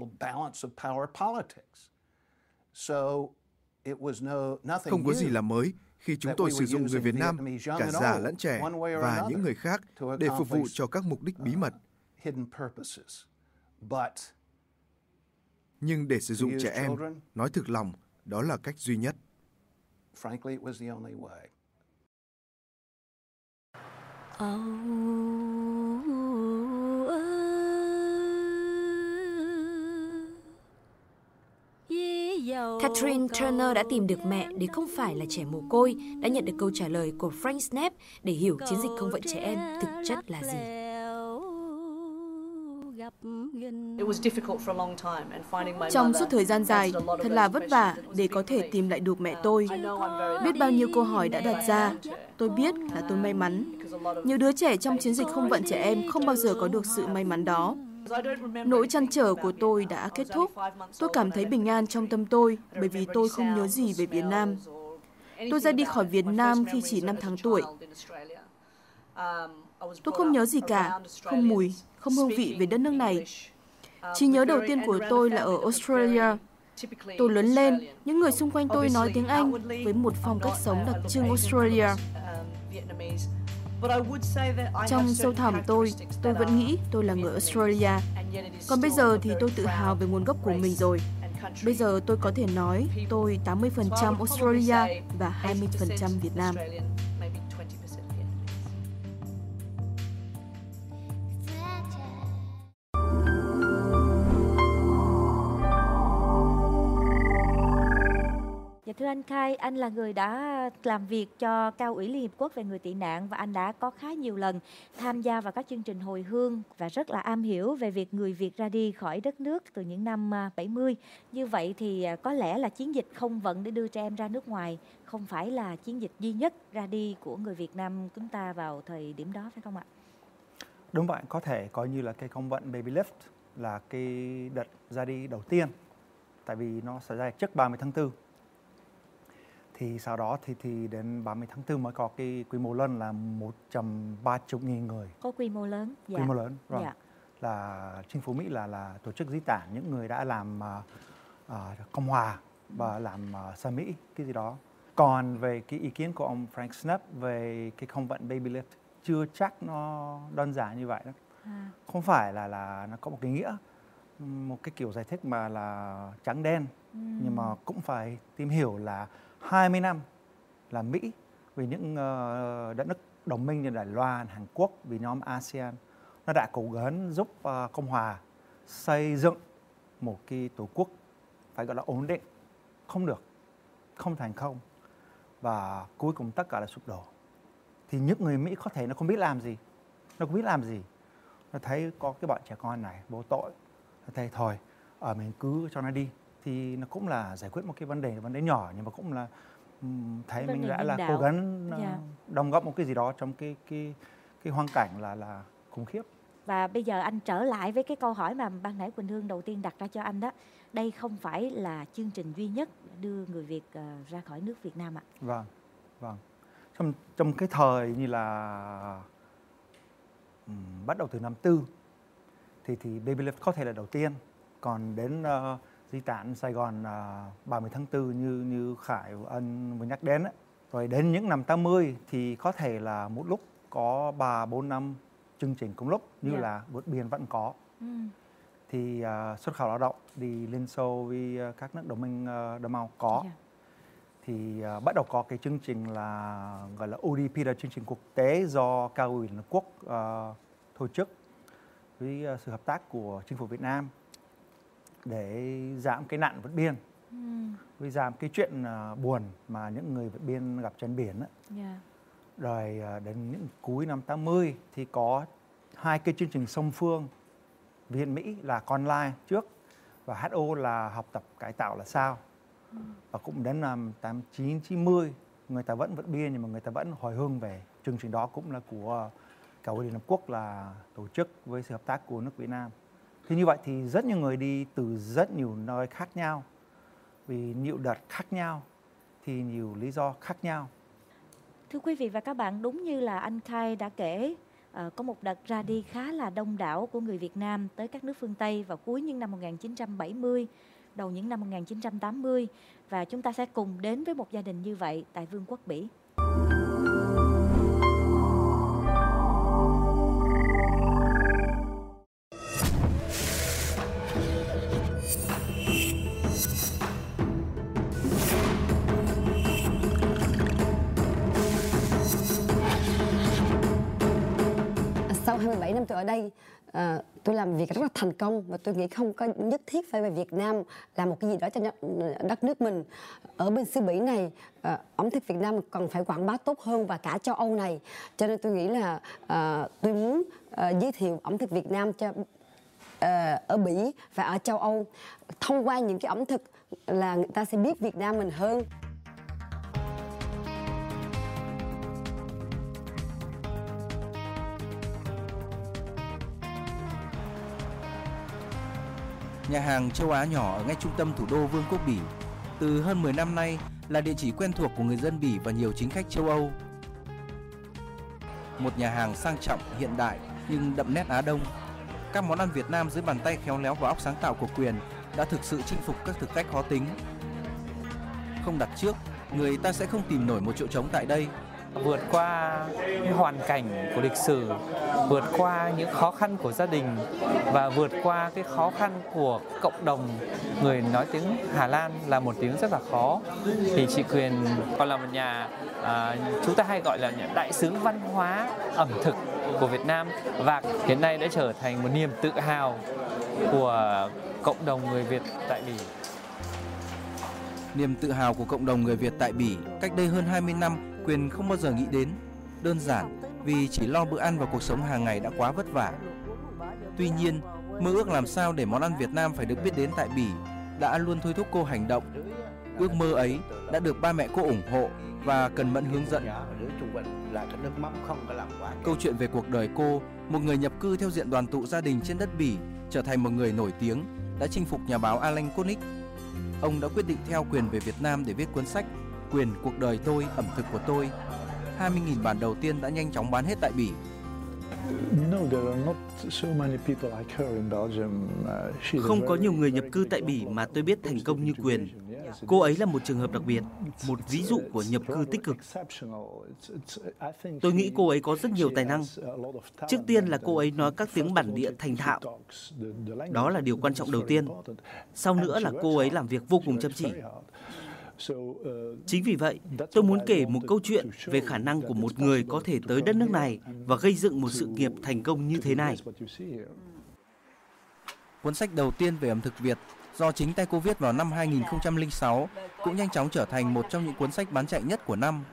Không có gì là mới khi chúng tôi sử dụng người Việt Nam, cả già lẫn trẻ và những người khác để phục vụ cho các mục đích bí mật. Nhưng để sử dụng trẻ em, nói thực lòng, đó là cách duy nhất. Catherine Turner đã tìm được mẹ để không phải là trẻ mồ côi, đã nhận được câu trả lời của Frank Snap để hiểu chiến dịch không vận trẻ em thực chất là gì. Trong suốt thời gian dài, thật là vất vả để có thể tìm lại được mẹ tôi. Biết bao nhiêu câu hỏi đã đặt ra, tôi biết là tôi may mắn. Nhiều đứa trẻ trong chiến dịch không vận trẻ em không bao giờ có được sự may mắn đó. Nỗi chăn trở của tôi đã kết thúc. Tôi cảm thấy bình an trong tâm tôi bởi vì tôi không nhớ gì về Việt Nam. Tôi ra đi khỏi Việt Nam khi chỉ 5 tháng tuổi. Tôi không nhớ gì cả, không mùi, không hương vị về đất nước này. Chỉ nhớ đầu tiên của tôi là ở Australia. Tôi lớn lên, những người xung quanh tôi nói tiếng Anh với một phong cách sống đặc trưng Australia. Trong sâu thẳm tôi, tôi vẫn nghĩ tôi là người Australia. Còn bây giờ thì tôi tự hào về nguồn gốc của mình rồi. Bây giờ tôi có thể nói tôi 80% Australia và 20% Việt Nam. Anh Khai, anh là người đã làm việc cho Cao ủy Liên Hiệp Quốc về người tị nạn và anh đã có khá nhiều lần tham gia vào các chương trình hồi hương và rất là am hiểu về việc người Việt ra đi khỏi đất nước từ những năm à, 70. Như vậy thì à, có lẽ là chiến dịch không vận để đưa trẻ em ra nước ngoài không phải là chiến dịch duy nhất ra đi của người Việt Nam chúng ta vào thời điểm đó phải không ạ? Đúng vậy, có thể coi như là cái công vận Baby Lift là cái đợt ra đi đầu tiên tại vì nó xảy ra trước 30 tháng 4 thì sau đó thì thì đến 30 tháng 4 mới có cái quy mô lớn là 130 nghìn người. Có quy mô lớn. Dạ. Quy mô lớn, rồi. Dạ. Là chính phủ Mỹ là là tổ chức di tản những người đã làm uh, uh, Cộng hòa và làm uh, xa Mỹ cái gì đó. Còn về cái ý kiến của ông Frank Snup về cái không vận baby lift chưa chắc nó đơn giản như vậy đó. À. Không phải là là nó có một cái nghĩa một cái kiểu giải thích mà là trắng đen ừ. nhưng mà cũng phải tìm hiểu là 20 năm là Mỹ vì những ờ, đất nước đồng minh như Đài Loan, Hàn Quốc vì nhóm ASEAN. Nó đã cố gắng giúp ờ, Cộng hòa xây dựng một cái tổ quốc phải gọi là ổn định. Không được không thành công. Và cuối cùng tất cả là sụp đổ. Thì những người Mỹ có thể nó không biết làm gì. Nó không biết làm gì. Nó thấy có cái bọn trẻ con này vô tội. Nó thấy thôi ở mình cứ cho nó đi thì nó cũng là giải quyết một cái vấn đề vấn đề nhỏ nhưng mà cũng là thấy vấn mình đã là cố gắng yeah. Dạ. đóng góp một cái gì đó trong cái cái cái hoàn cảnh là là khủng khiếp. Và bây giờ anh trở lại với cái câu hỏi mà ban nãy Quỳnh Hương đầu tiên đặt ra cho anh đó. Đây không phải là chương trình duy nhất đưa người Việt uh, ra khỏi nước Việt Nam ạ. Vâng vâng. Trong trong cái thời như là um, bắt đầu từ năm tư thì thì Baby Lift có thể là đầu tiên. Còn đến uh, di tản Sài Gòn à, 30 tháng 4 như như Khải và Ân vừa nhắc đến ấy. Rồi đến những năm 80 thì có thể là một lúc có 3 4 năm chương trình cùng lúc như yeah. Dạ. là vượt biên vẫn có. Ừ. Thì uh, xuất khẩu lao động đi Liên Xô với uh, các nước đồng minh uh, Đông Âu có. Yeah. Dạ. Thì uh, bắt đầu có cái chương trình là gọi là ODP là chương trình quốc tế do cao ủy Liên Hợp Quốc uh, tổ chức với uh, sự hợp tác của chính phủ Việt Nam để giảm cái nạn vượt biên ừ. với giảm cái chuyện uh, buồn mà những người vượt biên gặp trên biển ấy. Yeah. Dạ. rồi uh, đến những cuối năm 80 thì có hai cái chương trình song phương Việt Mỹ là con lai trước và HO là học tập cải tạo là sao ừ. và cũng đến năm 89 90 người ta vẫn vượt biên nhưng mà người ta vẫn hồi hương về chương trình đó cũng là của cả Liên Hợp Quốc là tổ chức với sự hợp tác của nước Việt Nam thì như vậy thì rất nhiều người đi từ rất nhiều nơi khác nhau vì nhiều đợt khác nhau thì nhiều lý do khác nhau. Thưa quý vị và các bạn, đúng như là anh Khai đã kể, ờ, có một đợt ra đi khá là đông đảo của người Việt Nam tới các nước phương Tây vào cuối những năm 1970, đầu những năm 1980 và chúng ta sẽ cùng đến với một gia đình như vậy tại Vương quốc Bỉ. Đây à, tôi làm việc rất là thành công và tôi nghĩ không có nhất thiết phải về Việt Nam làm một cái gì đó cho đất nước mình. Ở bên xứ Bỉ này à, ẩm thực Việt Nam còn phải quảng bá tốt hơn và cả châu Âu này. Cho nên tôi nghĩ là à, tôi muốn à, giới thiệu ẩm thực Việt Nam cho à, ở Bỉ và ở châu Âu. Thông qua những cái ẩm thực là người ta sẽ biết Việt Nam mình hơn. Nhà hàng châu Á nhỏ ở ngay trung tâm thủ đô Vương quốc Bỉ. Từ hơn 10 năm nay là địa chỉ quen thuộc của người dân Bỉ và nhiều chính khách châu Âu. Một nhà hàng sang trọng, hiện đại nhưng đậm nét Á Đông. Các món ăn Việt Nam dưới bàn tay khéo léo và óc sáng tạo của Quyền đã thực sự chinh phục các thực khách khó tính. Không đặt trước, người ta sẽ không tìm nổi một chỗ trống tại đây vượt qua những hoàn cảnh của lịch sử vượt qua những khó khăn của gia đình và vượt qua cái khó khăn của cộng đồng người nói tiếng Hà Lan là một tiếng rất là khó thì chị Quyền còn là một nhà à, chúng ta hay gọi là nhà đại sứ văn hóa ẩm thực của Việt Nam và hiện nay đã trở thành một niềm tự hào của cộng đồng người Việt tại Bỉ. Niềm tự hào của cộng đồng người Việt tại Bỉ cách đây hơn 20 năm, Quyền không bao giờ nghĩ đến. Đơn giản vì chỉ lo bữa ăn và cuộc sống hàng ngày đã quá vất vả. Tuy nhiên, mơ ước làm sao để món ăn Việt Nam phải được biết đến tại Bỉ đã luôn thôi thúc cô hành động. Ước mơ ấy đã được ba mẹ cô ủng hộ và cần mẫn hướng dẫn. Câu chuyện về cuộc đời cô, một người nhập cư theo diện đoàn tụ gia đình trên đất Bỉ, trở thành một người nổi tiếng, đã chinh phục nhà báo Alan Koenig. Ông đã quyết định theo quyền về Việt Nam để viết cuốn sách Quyền cuộc đời tôi, ẩm thực của tôi. 20.000 bản đầu tiên đã nhanh chóng bán hết tại Bỉ. Không có nhiều người nhập cư tại Bỉ mà tôi biết thành công như Quyền. Cô ấy là một trường hợp đặc biệt, một ví dụ của nhập cư tích cực. Tôi nghĩ cô ấy có rất nhiều tài năng. Trước tiên là cô ấy nói các tiếng bản địa thành thạo. Đó là điều quan trọng đầu tiên. Sau nữa là cô ấy làm việc vô cùng chăm chỉ. Chính vì vậy, tôi muốn kể một câu chuyện về khả năng của một người có thể tới đất nước này và gây dựng một sự nghiệp thành công như thế này. Cuốn sách đầu tiên về ẩm thực Việt do chính tay cô viết vào năm 2006 cũng nhanh chóng trở thành một trong những cuốn sách bán chạy nhất của năm.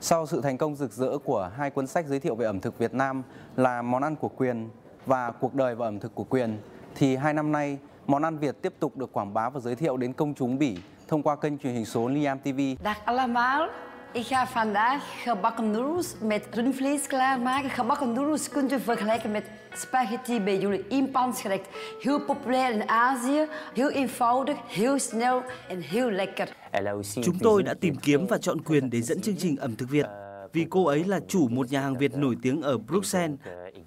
Sau sự thành công rực rỡ của hai cuốn sách giới thiệu về ẩm thực Việt Nam là Món ăn của Quyền và Cuộc đời và ẩm thực của Quyền, thì hai năm nay, món ăn Việt tiếp tục được quảng bá và giới thiệu đến công chúng Bỉ thông qua kênh truyền hình số Liam TV. Dag allemaal. Ik ga vandaag gebakken noedels met rundvlees klaarmaken. Gebakken noedels kunt u vergelijken met spaghetti bij jullie inpansgerecht. Heel populair in Azië, heel eenvoudig, heel snel en heel lekker. Chúng tôi đã tìm kiếm và chọn quyền để dẫn chương trình ẩm thực Việt vì cô ấy là chủ một nhà hàng Việt nổi tiếng ở Bruxelles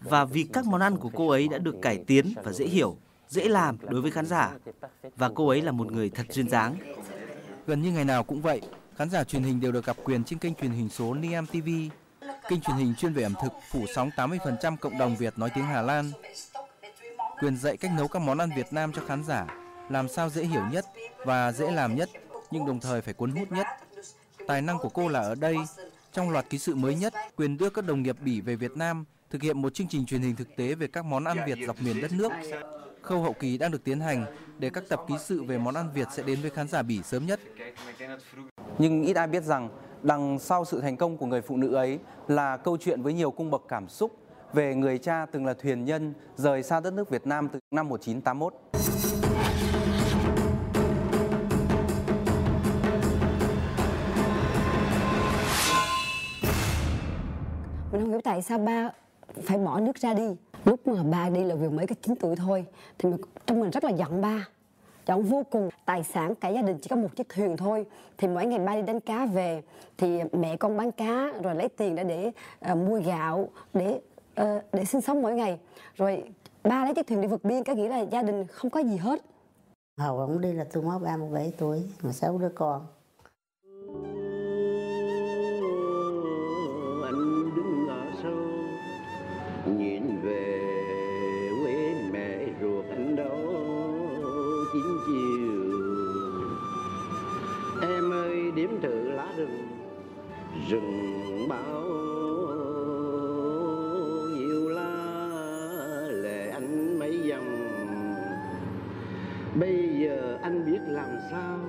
và vì các món ăn của cô ấy đã được cải tiến và dễ hiểu, dễ làm đối với khán giả. Và cô ấy là một người thật duyên dáng. Gần như ngày nào cũng vậy, khán giả truyền hình đều được gặp quyền trên kênh truyền hình số Niam TV. Kênh truyền hình chuyên về ẩm thực phủ sóng 80% cộng đồng Việt nói tiếng Hà Lan. Quyền dạy cách nấu các món ăn Việt Nam cho khán giả, làm sao dễ hiểu nhất và dễ làm nhất, nhưng đồng thời phải cuốn hút nhất. Tài năng của cô là ở đây. Trong loạt ký sự mới nhất, Quyền đưa các đồng nghiệp Bỉ về Việt Nam thực hiện một chương trình truyền hình thực tế về các món ăn Việt dọc miền đất nước. Khâu hậu kỳ đang được tiến hành để các tập ký sự về món ăn Việt sẽ đến với khán giả Bỉ sớm nhất. Nhưng ít ai biết rằng đằng sau sự thành công của người phụ nữ ấy là câu chuyện với nhiều cung bậc cảm xúc về người cha từng là thuyền nhân rời xa đất nước Việt Nam từ năm 1981. Mình không hiểu tại sao ba phải bỏ nước ra đi. Lúc mà ba đi là vừa mới có 9 tuổi thôi. Thì mình, trong mình rất là giận ba. Giận vô cùng. Tài sản cả gia đình chỉ có một chiếc thuyền thôi. Thì mỗi ngày ba đi đánh cá về. Thì mẹ con bán cá rồi lấy tiền để để uh, mua gạo để uh, để sinh sống mỗi ngày. Rồi ba lấy chiếc thuyền đi vượt biên có nghĩa là gia đình không có gì hết. Hầu ông đi là tôi mới 37 tuổi mà sáu đứa con. Rừng bao nhiêu lá lệ anh mấy dòng bây giờ anh biết làm sao?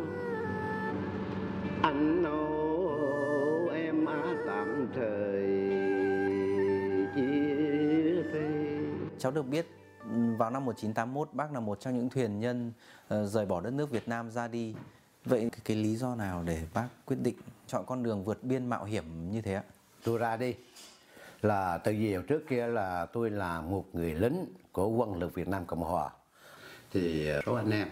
Anh âu em á tạm thời chia tay. Cháu được biết vào năm 1981 bác là một trong những thuyền nhân ờ, rời bỏ đất nước Việt Nam ra đi. Vậy cái, cái lý do nào để bác quyết định chọn con đường vượt biên mạo hiểm như thế ạ? tôi ra đi. Là từ vì trước kia là tôi là một người lính của quân lực Việt Nam Cộng Hòa. Thì ờ, số anh em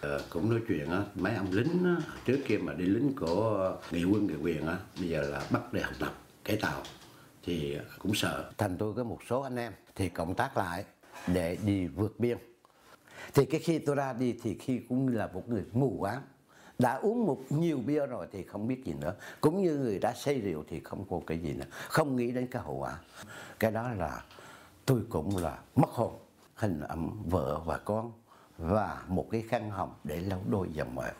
ờ, cũng nói chuyện á mấy ông lính á, trước kia mà đi lính của nghị quân nghị quyền á bây giờ là bắt để học tập cải tạo thì cũng sợ. Thành tôi có một số anh em thì cộng tác lại để đi vượt biên. Thì cái khi tôi ra đi thì khi cũng là một người mù quáng đã uống một nhiều bia rồi thì không biết gì nữa. Cũng như người đã say rượu thì không có cái gì nữa. Không nghĩ đến cái hậu quả. Cái đó là tôi cũng là mất hồn. Hình ảnh vợ và con và một cái khăn hồng để lau đôi dòng mẹ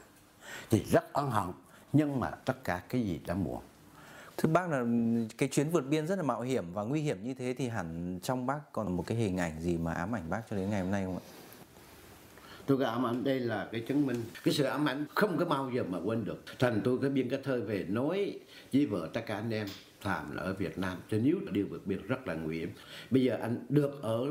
thì rất ân hận, nhưng mà tất cả cái gì đã muộn. Thưa bác là cái chuyến vượt biên rất là mạo hiểm và nguy hiểm như thế thì hẳn trong bác còn một cái hình ảnh gì mà ám ảnh bác cho đến ngày hôm nay không ạ? Tôi cái ám ảnh đây là cái chứng minh cái sự ám ảnh không có bao giờ mà quên được. Thành tôi có biên cái thơ về nói với vợ tất cả anh em làm là ở Việt Nam cho nếu điều vượt biên rất là nguy hiểm. Bây giờ anh được ở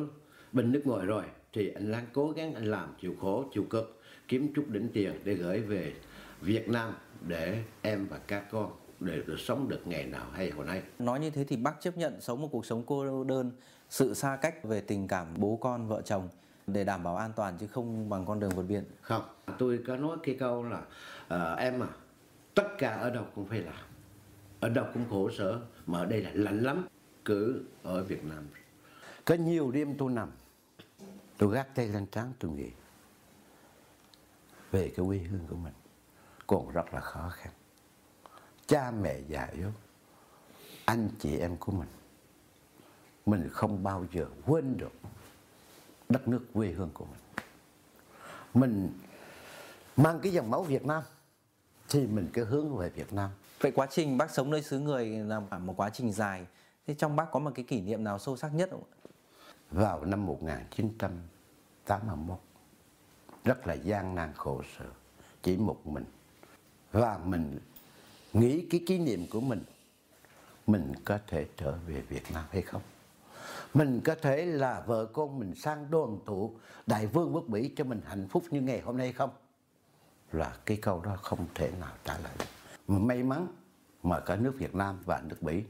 bên nước ngoài rồi thì anh đang cố gắng anh làm chịu khổ chịu cực kiếm chút đỉnh tiền để gửi về Việt Nam để em và các con để được sống được ngày nào hay hồi nay. Nói như thế thì bác chấp nhận sống một cuộc sống cô đơn, sự xa cách về tình cảm bố con, vợ chồng để đảm bảo an toàn chứ không bằng con đường vượt biên. Không, tôi có nói cái câu là uh, em à, tất cả ở đâu cũng phải làm. Ở đâu cũng khổ sở, mà ở đây là lạnh lắm. Cứ ở Việt Nam. Có nhiều đêm tôi nằm, tôi gác tay lên trán tôi nghĩ về cái quê hương của mình còn rất là khó khăn cha mẹ già yếu anh chị em của mình mình không bao giờ quên được đất nước quê hương của mình. Mình mang cái dòng máu Việt Nam thì mình cứ hướng về Việt Nam. Vậy quá trình bác sống nơi xứ người là một quá trình dài. Thế trong bác có một cái kỷ niệm nào sâu sắc nhất không ạ? Vào năm 1981 Rất là gian nan khổ sở Chỉ một mình. Và mình nghĩ cái kỷ niệm của mình mình có thể trở về Việt Nam hay không mình có thể là vợ con mình sang đoàn tụ đại vương quốc Mỹ cho mình hạnh phúc như ngày hôm nay không? Là cái câu đó không thể nào trả lời được. Mà may mắn mà cả nước Việt Nam và nước Mỹ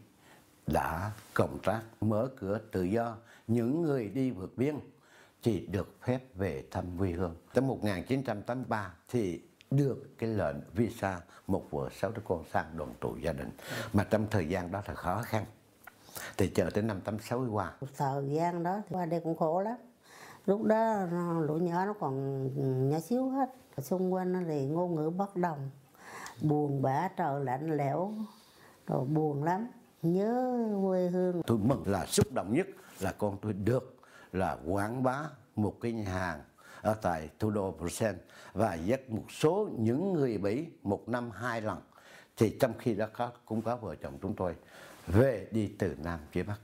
đã cộng tác mở cửa tự do. Những người đi vượt biên chỉ được phép về thăm quê hương. Tới 1983 thì được cái lệnh visa một vợ, sáu đứa con sang đoàn tụ gia đình. Mà trong thời gian đó là khó khăn thì chờ tới năm 86 qua. Thời gian đó thì qua đây cũng khổ lắm. Lúc đó lũ nhỏ nó còn nhỏ xíu hết. Xung quanh thì ngôn ngữ bất đồng. Buồn bã trời lạnh lẽo. Rồi buồn lắm. Nhớ quê hương. Tôi mừng là xúc động nhất là con tôi được là quảng bá một cái nhà hàng ở tại thủ đô Bruxelles và dắt một số những người Mỹ một năm hai lần. Thì trong khi đó có cũng có vợ chồng chúng tôi về đi từ Nam phía Bắc.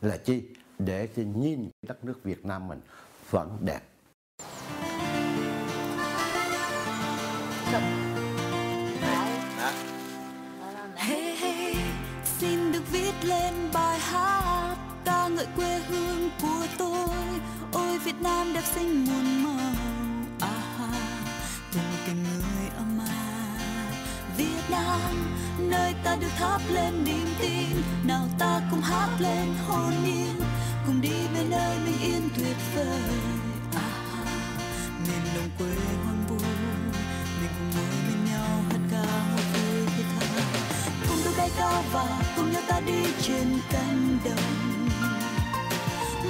Là chi? Để cho nhìn đất nước Việt Nam mình vẫn đẹp. Hey, hey, xin được viết lên bài hát ca ngợi quê hương của tôi. Ôi Việt Nam đẹp xinh muôn ta được thắp lên niềm tin. Nào ta cùng hát lên hồn nhiên cùng đi bên nơi mình yên tuyệt vời. À, miền đồng quê hoang vu mình cùng ngồi bên nhau hát ca một vui thiết tha. Cùng tôi bay cao và cùng nhau ta đi trên cánh đồng.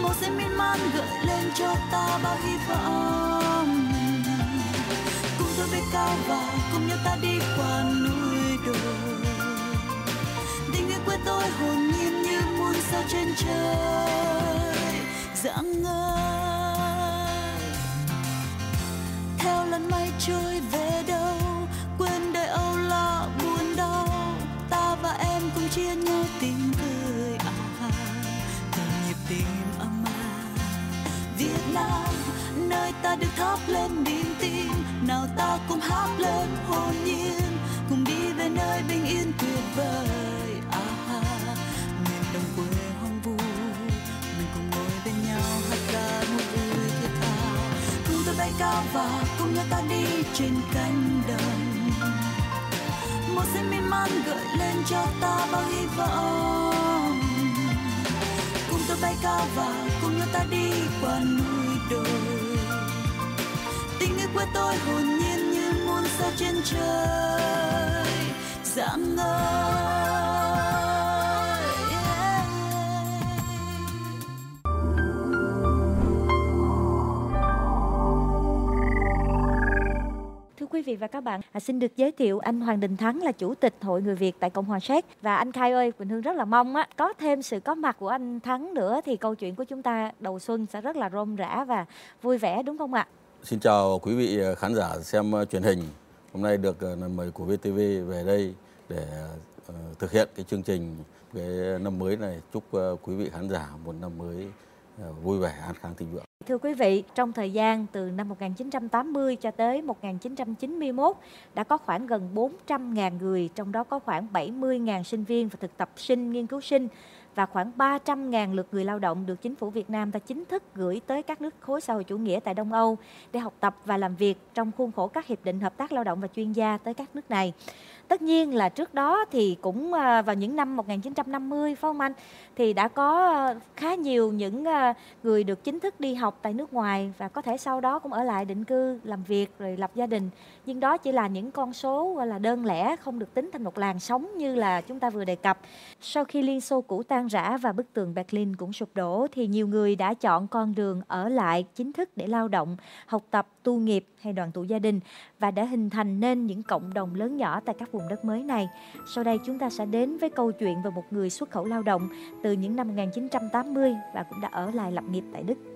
Màu xanh miên man gợi lên cho ta bao hy vọng. Cùng tôi bay cao và cùng nhau ta đi tôi hồn nhiên như muôn sao trên trời. Dạng ngời. Theo lần mây trôi về đâu, quên đời âu lo, buồn đau. Ta và em cùng chia nhau tình cười à từng nhịp tim âm à Việt Nam, nơi ta được thắp lên niềm tin, nào ta cùng hát lên hồn nhiên. Cùng bay cao và cùng nhau ta đi trên cánh đồng. Một xanh miên man gợi lên cho ta bao hy vọng. Cùng tôi bay cao và cùng nhau ta đi qua núi đồi. Tình yêu quê tôi hồn nhiên như muôn sao trên trời. Dạng ngời quý vị và các bạn, à, xin được giới thiệu anh Hoàng Đình Thắng là chủ tịch Hội người Việt tại Cộng hòa Séc và anh Khai ơi, Quỳnh Hương rất là mong á có thêm sự có mặt của anh Thắng nữa thì câu chuyện của chúng ta đầu xuân sẽ rất là rôm rã và vui vẻ đúng không ạ? Xin chào quý vị à, khán giả xem à, truyền hình. Hôm nay được à, mời của VTV về đây để thực hiện cái chương trình cái năm mới này. Chúc quý vị khán giả một năm mới vui vẻ, an khang thịnh vượng. Thưa quý vị, trong thời gian từ năm 1980 cho tới 1991 đã có khoảng gần 400.000 người, trong đó có khoảng 70.000 sinh viên và thực tập sinh, nghiên cứu sinh và khoảng 300.000 lượt người lao động được chính phủ Việt Nam ta chính thức gửi tới các nước khối xã hội chủ nghĩa tại Đông Âu để học tập và làm việc trong khuôn khổ các hiệp định hợp tác lao động và chuyên gia tới các nước này. Tất nhiên là trước đó thì cũng à, vào những năm 1950 phải không anh? Thì đã có ờ, khá nhiều những ờ, người được chính thức đi học tại nước ngoài và có thể sau đó cũng ở lại định cư làm việc rồi lập gia đình. Nhưng đó chỉ là những con số gọi là đơn lẻ không được tính thành một làn sóng như là chúng ta vừa đề cập. Sau khi Liên Xô cũ tan rã và bức tường Berlin cũng sụp đổ thì nhiều người đã chọn con đường ở lại chính thức để lao động, học tập, tu nghiệp hay đoàn tụ gia đình và đã hình thành nên những cộng đồng lớn nhỏ tại các vùng đất mới này. Sau đây chúng ta sẽ đến với câu chuyện về một người xuất khẩu lao động từ những năm 1980 và cũng đã ở lại lập nghiệp tại Đức.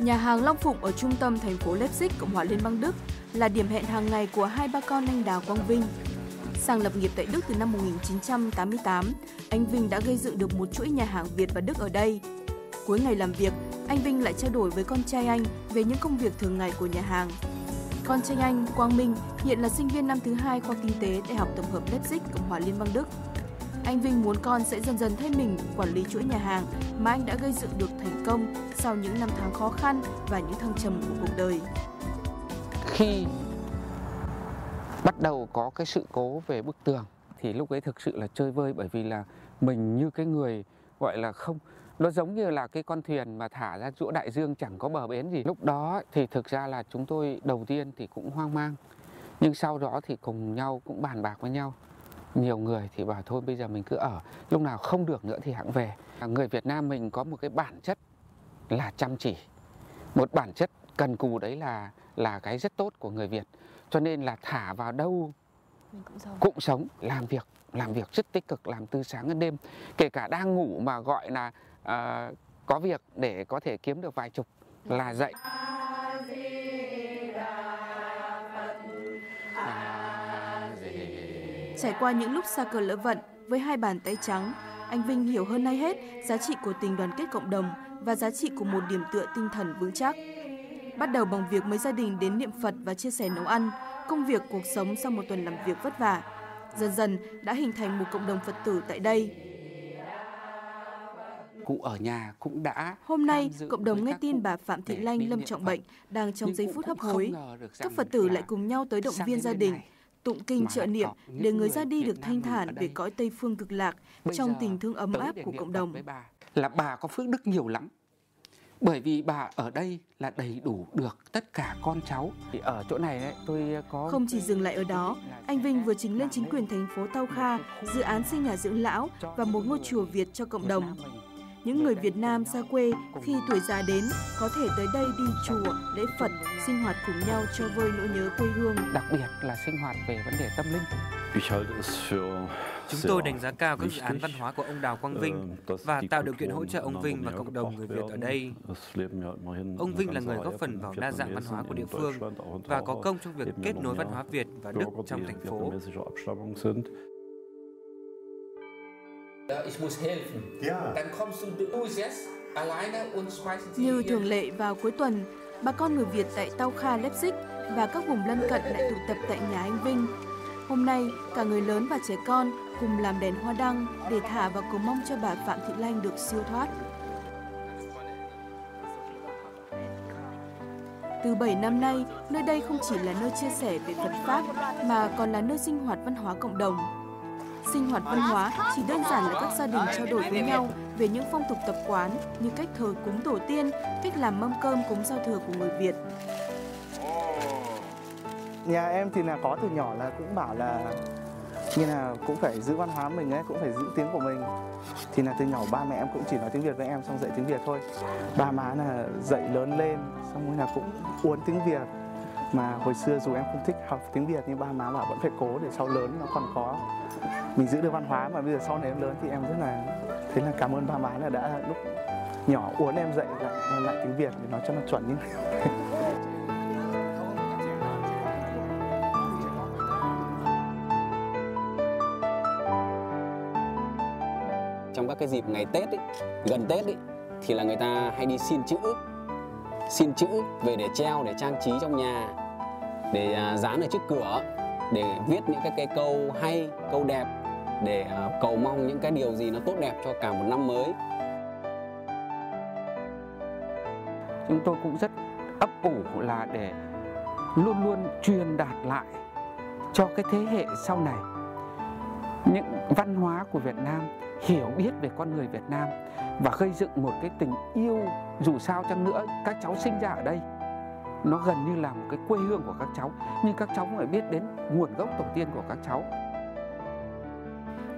Nhà hàng Long Phụng ở trung tâm thành phố Leipzig, Cộng hòa Liên bang Đức là điểm hẹn hàng ngày của hai ba con anh Đào Quang Vinh. Sang lập nghiệp tại Đức từ năm 1988, anh Vinh đã gây dựng được một chuỗi nhà hàng Việt và Đức ở đây. Cuối ngày làm việc, anh Vinh lại trao đổi với con trai anh về những công việc thường ngày của nhà hàng. Con trai anh, Quang Minh, hiện là sinh viên năm thứ hai khoa kinh tế Đại học Tổng hợp Leipzig, Cộng hòa Liên bang Đức. Anh Vinh muốn con sẽ dần dần thay mình quản lý chuỗi nhà hàng mà anh đã gây dựng được thành công sau những năm tháng khó khăn và những thăng trầm của cuộc đời. Khi bắt đầu có cái sự cố về bức tường thì lúc ấy thực sự là chơi vơi bởi vì là mình như cái người gọi là không, nó giống như là cái con thuyền mà thả ra giữa đại dương chẳng có bờ bến gì lúc đó thì thực ra là chúng tôi đầu tiên thì cũng hoang mang, nhưng sau đó thì cùng nhau cũng bàn bạc với nhau nhiều người thì bảo thôi bây giờ mình cứ ở lúc nào không được nữa thì hãng về. Người Việt Nam mình có một cái bản chất là chăm chỉ. Một bản chất cần cù đấy là là cái rất tốt của người Việt. Cho nên là thả vào đâu cũng sống. cũng sống làm việc làm việc rất tích cực làm từ sáng đến đêm. Kể cả đang ngủ mà gọi là uh, có việc để có thể kiếm được vài chục là dậy Trải qua những lúc xa cờ lỡ vận với hai bàn tay trắng, anh Vinh hiểu hơn ai hết giá trị của tình đoàn kết cộng đồng và giá trị của một điểm tựa tinh thần vững chắc. Bắt đầu bằng việc mấy gia đình đến niệm Phật và chia sẻ nấu ăn, công việc cuộc sống sau một tuần làm việc vất vả. Dần dần đã hình thành một cộng đồng Phật tử tại đây. Cụ ở nhà cũng đã Hôm nay, cộng đồng nghe tin bà Phạm Thị Lanh lâm trọng bệnh, đang trong giây phút hấp hối. Các Phật tử lại cùng nhau tới động viên gia đình, tụng kinh trợ niệm để người ra đi được thanh thản về cõi Tây phương cực lạc trong tình thương ấm áp của cộng đồng. Là bà có phước đức nhiều lắm. Bởi vì bà ở đây là đầy đủ được tất cả con cháu. Thì ở chỗ này đấy, tôi có Không chỉ dừng lại ở đó, anh Vinh vừa chính lên chính quyền thành phố Tau Kha dự án xây nhà dưỡng lão và một ngôi chùa Việt cho cộng đồng những người Việt Nam xa quê khi tuổi già đến có thể tới đây đi chùa, lễ Phật, sinh hoạt cùng nhau cho vơi nỗi nhớ quê hương. Đặc biệt là sinh hoạt về vấn đề tâm linh. Chúng tôi đánh giá cao các dự án văn hóa của ông Đào Quang Vinh và tạo điều kiện hỗ trợ ông Vinh và cộng đồng người Việt ở đây. Ông Vinh là người góp phần vào đa dạng văn hóa của địa phương và có công trong việc kết nối văn hóa Việt và Đức trong thành phố. Ich muss helfen. Ja. Dann kommst du jetzt alleine und schmeißen Như thường lệ vào cuối tuần, bà con người Việt tại Tau Kha, Leipzig và các vùng lân cận lại tụ tập tại nhà anh Vinh. Hôm nay, cả người lớn và trẻ con cùng làm đèn hoa đăng để thả và cầu mong cho bà Phạm Thị Lanh được siêu thoát. Từ 7 năm nay, nơi đây không chỉ là nơi chia sẻ về Phật Pháp mà còn là nơi sinh hoạt văn hóa cộng đồng Sinh hoạt văn hóa chỉ đơn giản là các gia đình trao đổi với nhau về những phong tục tập quán như cách thờ cúng tổ tiên, cách làm mâm cơm cúng giao thừa của người Việt. Nhà em thì là có từ nhỏ là cũng bảo là như là cũng phải giữ văn hóa mình ấy, cũng phải giữ tiếng của mình. Thì là từ nhỏ ba mẹ em cũng chỉ nói tiếng Việt với em xong dạy tiếng Việt thôi. Ba má là dạy lớn lên xong rồi là cũng uốn tiếng Việt mà hồi xưa dù em không thích học tiếng Việt nhưng ba má bảo vẫn phải cố để sau lớn nó còn có mình giữ được văn hóa mà bây giờ sau này em lớn thì em rất là thấy là cảm ơn ba má là đã lúc nhỏ uốn em dậy lại, lại tiếng Việt để nói cho nó chuẩn như trong các cái dịp ngày Tết ấy, gần Tết ấy, thì là người ta hay đi xin chữ xin chữ về để treo để trang trí trong nhà để à, dán ở trước cửa để viết những cái, cái câu hay câu đẹp để à, cầu mong những cái điều gì nó tốt đẹp cho cả một năm mới. Chúng tôi cũng rất ấp ủ là để luôn luôn truyền đạt lại cho cái thế hệ sau này những văn hóa của Việt Nam hiểu biết về con người Việt Nam và gây dựng một cái tình yêu dù sao chăng nữa các cháu sinh ra ở đây nó gần như là một cái quê hương của các cháu nhưng các cháu phải biết đến nguồn gốc tổ tiên của các cháu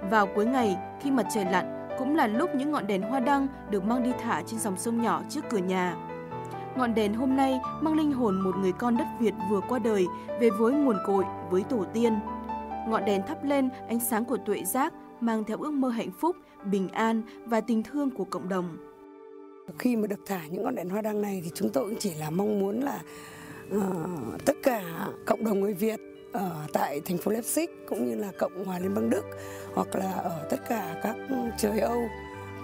vào cuối ngày khi mặt trời lặn cũng là lúc những ngọn đèn hoa đăng được mang đi thả trên dòng sông nhỏ trước cửa nhà ngọn đèn hôm nay mang linh hồn một người con đất Việt vừa qua đời về với nguồn cội, với tổ tiên. Ngọn đèn thắp lên ánh sáng của tuệ giác mang theo ước mơ hạnh phúc, bình an và tình thương của cộng đồng. Khi mà được thả những ngọn đèn hoa đăng này thì chúng tôi cũng chỉ là mong muốn là uh, tất cả cộng đồng người Việt ở tại thành phố Leipzig cũng như là Cộng hòa Liên bang Đức hoặc là ở tất cả các trời Âu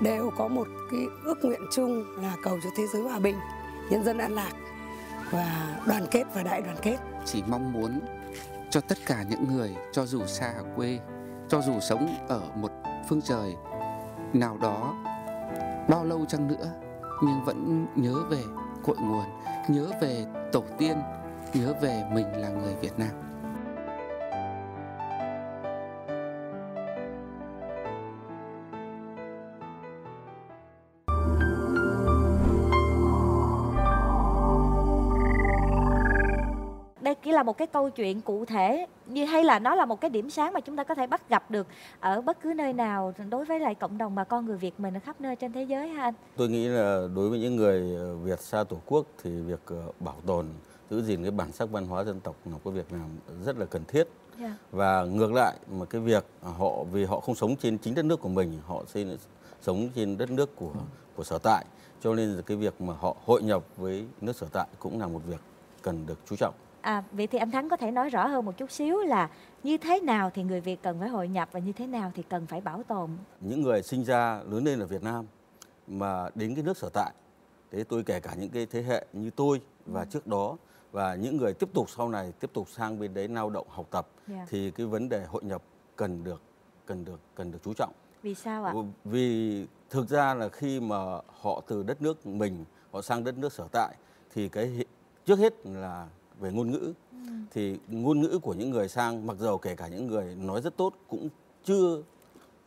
đều có một cái ước nguyện chung là cầu cho thế giới hòa bình, nhân dân an lạc và đoàn kết và đại đoàn kết. Chỉ mong muốn cho tất cả những người cho dù xa ở quê cho dù sống ở một phương trời nào đó bao lâu chăng nữa nhưng vẫn nhớ về cội nguồn, nhớ về tổ tiên, nhớ về mình là người việt nam. Chỉ là một cái câu chuyện cụ thể như hay là nó là một cái điểm sáng mà chúng ta có thể bắt gặp được ở bất cứ nơi nào đối với lại cộng đồng bà con người Việt mình ở khắp nơi trên thế giới ha anh? Tôi nghĩ là đối với những người ờ, Việt xa tổ quốc thì việc ờ, bảo tồn giữ gìn cái bản sắc văn hóa dân tộc là cái việc làm rất là cần thiết. Yeah. Dạ. Và ngược lại mà cái việc họ vì họ không sống trên chính đất nước của mình, họ xin sống trên đất nước của của sở tại, cho nên cái việc mà họ hội nhập với nước sở tại cũng là một việc cần được chú trọng. À, vậy thì anh Thắng có thể nói rõ hơn một chút xíu là như thế nào thì người Việt cần phải hội nhập và như thế nào thì cần phải bảo tồn. Những người sinh ra lớn lên ở Việt Nam mà đến cái nước sở tại, thế tôi kể cả những cái thế hệ như tôi và ừ. trước đó và những người tiếp tục sau này tiếp tục sang bên đấy lao động học tập yeah. Dạ. thì cái vấn đề hội nhập cần được cần được cần được chú trọng. Vì sao ạ? Vì thực ra là khi mà họ từ đất nước mình họ sang đất nước sở tại thì cái trước hết là về ngôn ngữ ừ. thì ngôn ngữ của những người sang mặc dầu kể cả những người nói rất tốt cũng chưa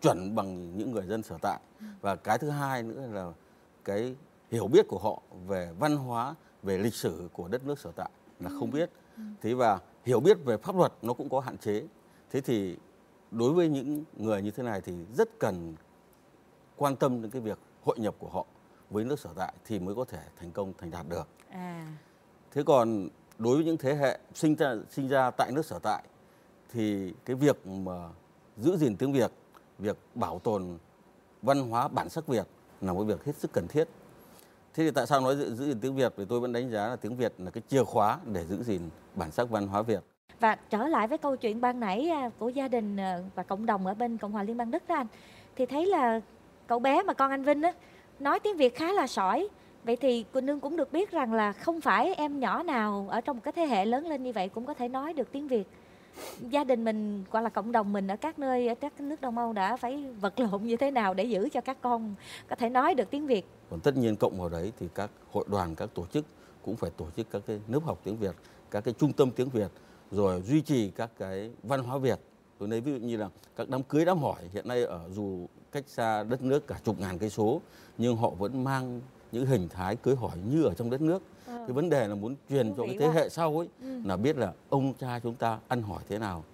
chuẩn bằng những người dân sở tại và cái thứ hai nữa là cái hiểu biết của họ về văn hóa về lịch sử của đất nước sở tại là không biết thế và hiểu biết về pháp luật nó cũng có hạn chế thế thì đối với những người như thế này thì rất cần quan tâm đến cái việc hội nhập của họ với nước sở tại thì mới có thể thành công thành đạt được à. thế còn đối với những thế hệ sinh ra sinh ra tại nước sở tại thì cái việc mà giữ gìn tiếng Việt, việc bảo tồn văn hóa bản sắc Việt là một việc hết sức cần thiết. Thế thì tại sao nói giữ, giữ gìn tiếng Việt thì tôi vẫn đánh giá là tiếng Việt là cái chìa khóa để giữ gìn bản sắc văn hóa Việt. Và trở lại với câu chuyện ban nãy à, của gia đình à, và cộng đồng ở bên Cộng hòa Liên bang Đức đó anh thì thấy là cậu bé mà con anh Vinh á nói tiếng Việt khá là sỏi Vậy thì Quỳnh Nương cũng được biết rằng là không phải em nhỏ nào ở trong một cái thế hệ lớn lên như vậy cũng có thể nói được tiếng Việt. Gia đình mình gọi là cộng đồng mình ở các nơi ở các nước Đông Âu đã phải vật lộn như thế nào để giữ cho các con có thể nói được tiếng Việt. Còn tất nhiên cộng vào đấy thì các hội đoàn, các tổ chức cũng phải tổ chức các cái lớp học tiếng Việt, các cái trung tâm tiếng Việt rồi duy trì các cái văn hóa Việt. Tôi lấy ví dụ như là các đám cưới đám hỏi hiện nay ở dù cách xa đất nước cả chục ngàn cây số nhưng họ vẫn mang những hình thái cưới hỏi như ở trong đất nước à. cái vấn đề là muốn truyền cho cái thế hệ sau ấy ừ. là biết là ông cha chúng ta ăn hỏi thế nào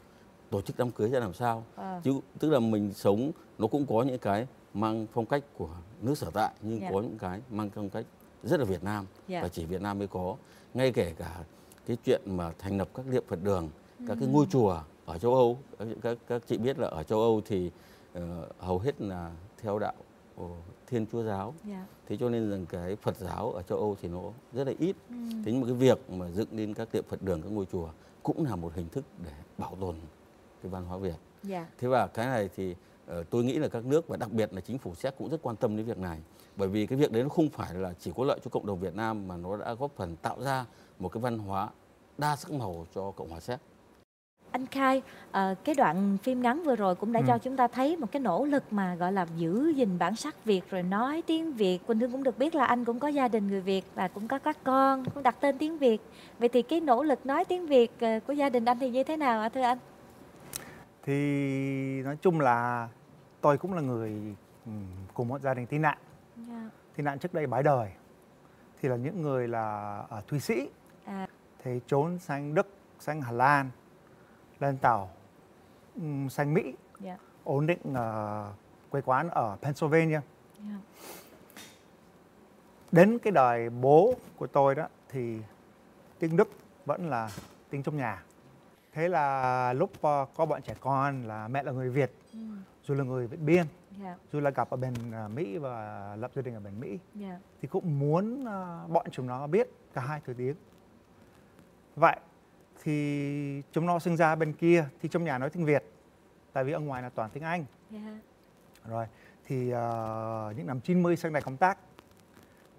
tổ chức đám cưới ra làm sao à. chứ tức là mình sống nó cũng có những cái mang phong cách của nước sở tại nhưng yeah. Dạ. có những cái mang phong cách rất là Việt Nam yeah. Dạ. và chỉ Việt Nam mới có ngay kể cả cái chuyện mà thành lập các liệm Phật đường các cái ừ. ngôi chùa ở châu Âu các các, chị biết là ở châu Âu thì uh, hầu hết là theo đạo Thiên Chúa giáo. Dạ. Thế cho nên rằng cái Phật giáo ở châu Âu thì nó rất là ít. Ừ. Thế nhưng mà cái việc mà dựng lên các tiệm Phật đường, các ngôi chùa cũng là một hình thức để bảo tồn cái văn hóa Việt. Dạ. Thế và cái này thì uh, tôi nghĩ là các nước và đặc biệt là chính phủ Séc cũng rất quan tâm đến việc này. Bởi vì cái việc đấy nó không phải là chỉ có lợi cho cộng đồng Việt Nam mà nó đã góp phần tạo ra một cái văn hóa đa sắc màu cho Cộng hòa Séc. Anh Khai, ờ, cái đoạn phim ngắn vừa rồi cũng đã Ừ. cho chúng ta thấy một cái nỗ lực mà gọi là giữ gìn bản sắc Việt rồi nói tiếng Việt. Quỳnh Hương cũng được biết là anh cũng có gia đình người Việt và cũng có các con, cũng đặt tên tiếng Việt. Vậy thì cái nỗ lực nói tiếng Việt ờ, của gia đình anh thì như thế nào ạ thưa anh? thì nói chung là tôi cũng là người ừ, cùng một gia đình tị nạn Dạ. tị nạn trước đây bái đời thì là những người là ở Thụy Sĩ À. thì trốn sang Đức sang Hà Lan lên tàu sang Mỹ Dạ. ổn định ờ, quê quán ở Pennsylvania Dạ. đến cái đời bố của tôi đó thì tiếng Đức vẫn là tiếng trong nhà thế là lúc ờ, có bọn trẻ con là mẹ là người Việt Ừ. dù là người Việt Biên Dạ. dù là gặp ở bên ờ, Mỹ và lập gia đình ở bên Mỹ Dạ. thì cũng muốn ờ, bọn chúng nó biết cả hai thứ tiếng vậy thì chúng nó sinh ra bên kia thì trong nhà nói tiếng Việt tại vì ở ngoài là toàn tiếng Anh. Dạ. rồi thì ờ, những năm 90 sang đây công tác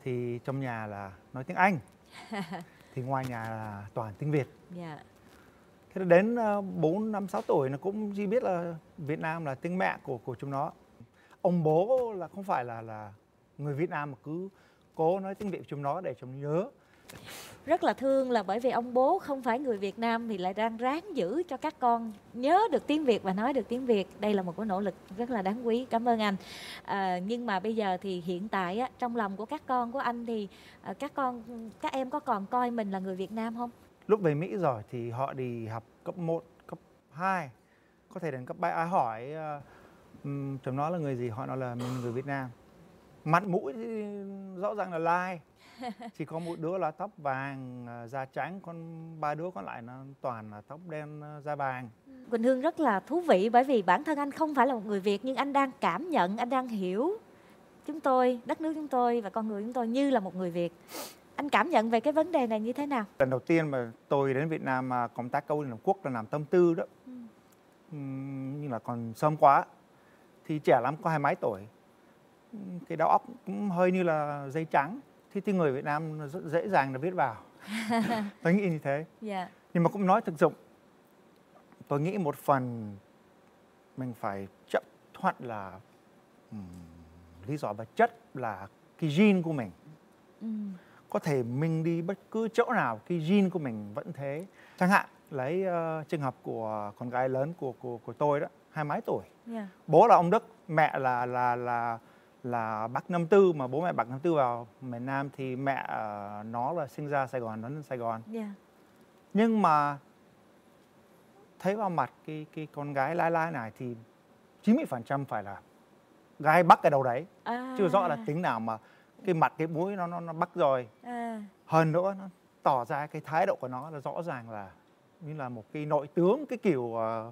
thì trong nhà là nói tiếng Anh. Thì ngoài nhà là toàn tiếng Việt. Dạ. thế đến ờ, 4 năm 6 tuổi nó cũng chỉ biết là Việt Nam là tiếng mẹ của của chúng nó. Ông bố là không phải là là người Việt Nam mà cứ cố nói tiếng Việt chúng nó để chúng nó nhớ rất là thương là bởi vì ông bố không phải người Việt Nam thì lại đang ráng giữ cho các con nhớ được tiếng Việt và nói được tiếng Việt. Đây là một cái nỗ lực rất là đáng quý. Cảm ơn anh. À, nhưng mà bây giờ thì hiện tại á, trong lòng của các con của anh thì à, các con các em có còn coi mình là người Việt Nam không? lúc về Mỹ rồi thì họ đi học cấp 1, cấp 2 có thể đến cấp 3 ai à, hỏi ờ, ừm, chúng nó là người gì họ nói là mình người Việt Nam mặt mũi thì rõ ràng là lai chỉ có một đứa là tóc vàng ờ, da trắng còn ba đứa còn lại nó toàn là tóc đen ờ, da vàng Quỳnh Hương rất là thú vị bởi vì bản thân anh không phải là một người Việt nhưng anh đang cảm nhận, anh đang hiểu chúng tôi, đất nước chúng tôi và con người chúng tôi như là một người Việt. Anh cảm nhận về cái vấn đề này như thế nào? lần đầu tiên mà tôi đến Việt Nam mà công tác câu Liên Hợp Quốc là làm tâm tư đó Ừ. Ừm, nhưng là còn sớm quá thì trẻ lắm có hai mấy tuổi Ừm, cái đầu óc cũng hơi như là dây trắng thì thì người Việt Nam rất dễ dàng là viết vào tôi nghĩ như thế Dạ. nhưng mà cũng nói thực dụng tôi nghĩ một phần mình phải chấp thuận là ừm, lý do vật chất là cái gene của mình Ừ. có thể mình đi bất cứ chỗ nào cái gene của mình vẫn thế chẳng hạn lấy ờ, trường hợp của con gái lớn của của của tôi đó hai mấy tuổi Dạ. bố là ông Đức mẹ là là là là bác năm tư mà bố mẹ bác năm tư vào miền Nam thì mẹ ờ, nó là sinh ra Sài Gòn nó lên Sài Gòn Dạ. nhưng mà thấy vào mặt cái cái con gái lai lai này thì 90% phải là gái bắc cái đầu đấy À. chưa rõ là tính nào mà cái mặt cái mũi nó nó nó bắc rồi À. hơn nữa nó tỏ ra cái thái độ của nó là rõ ràng là như là một cái nội tướng cái kiểu ờ,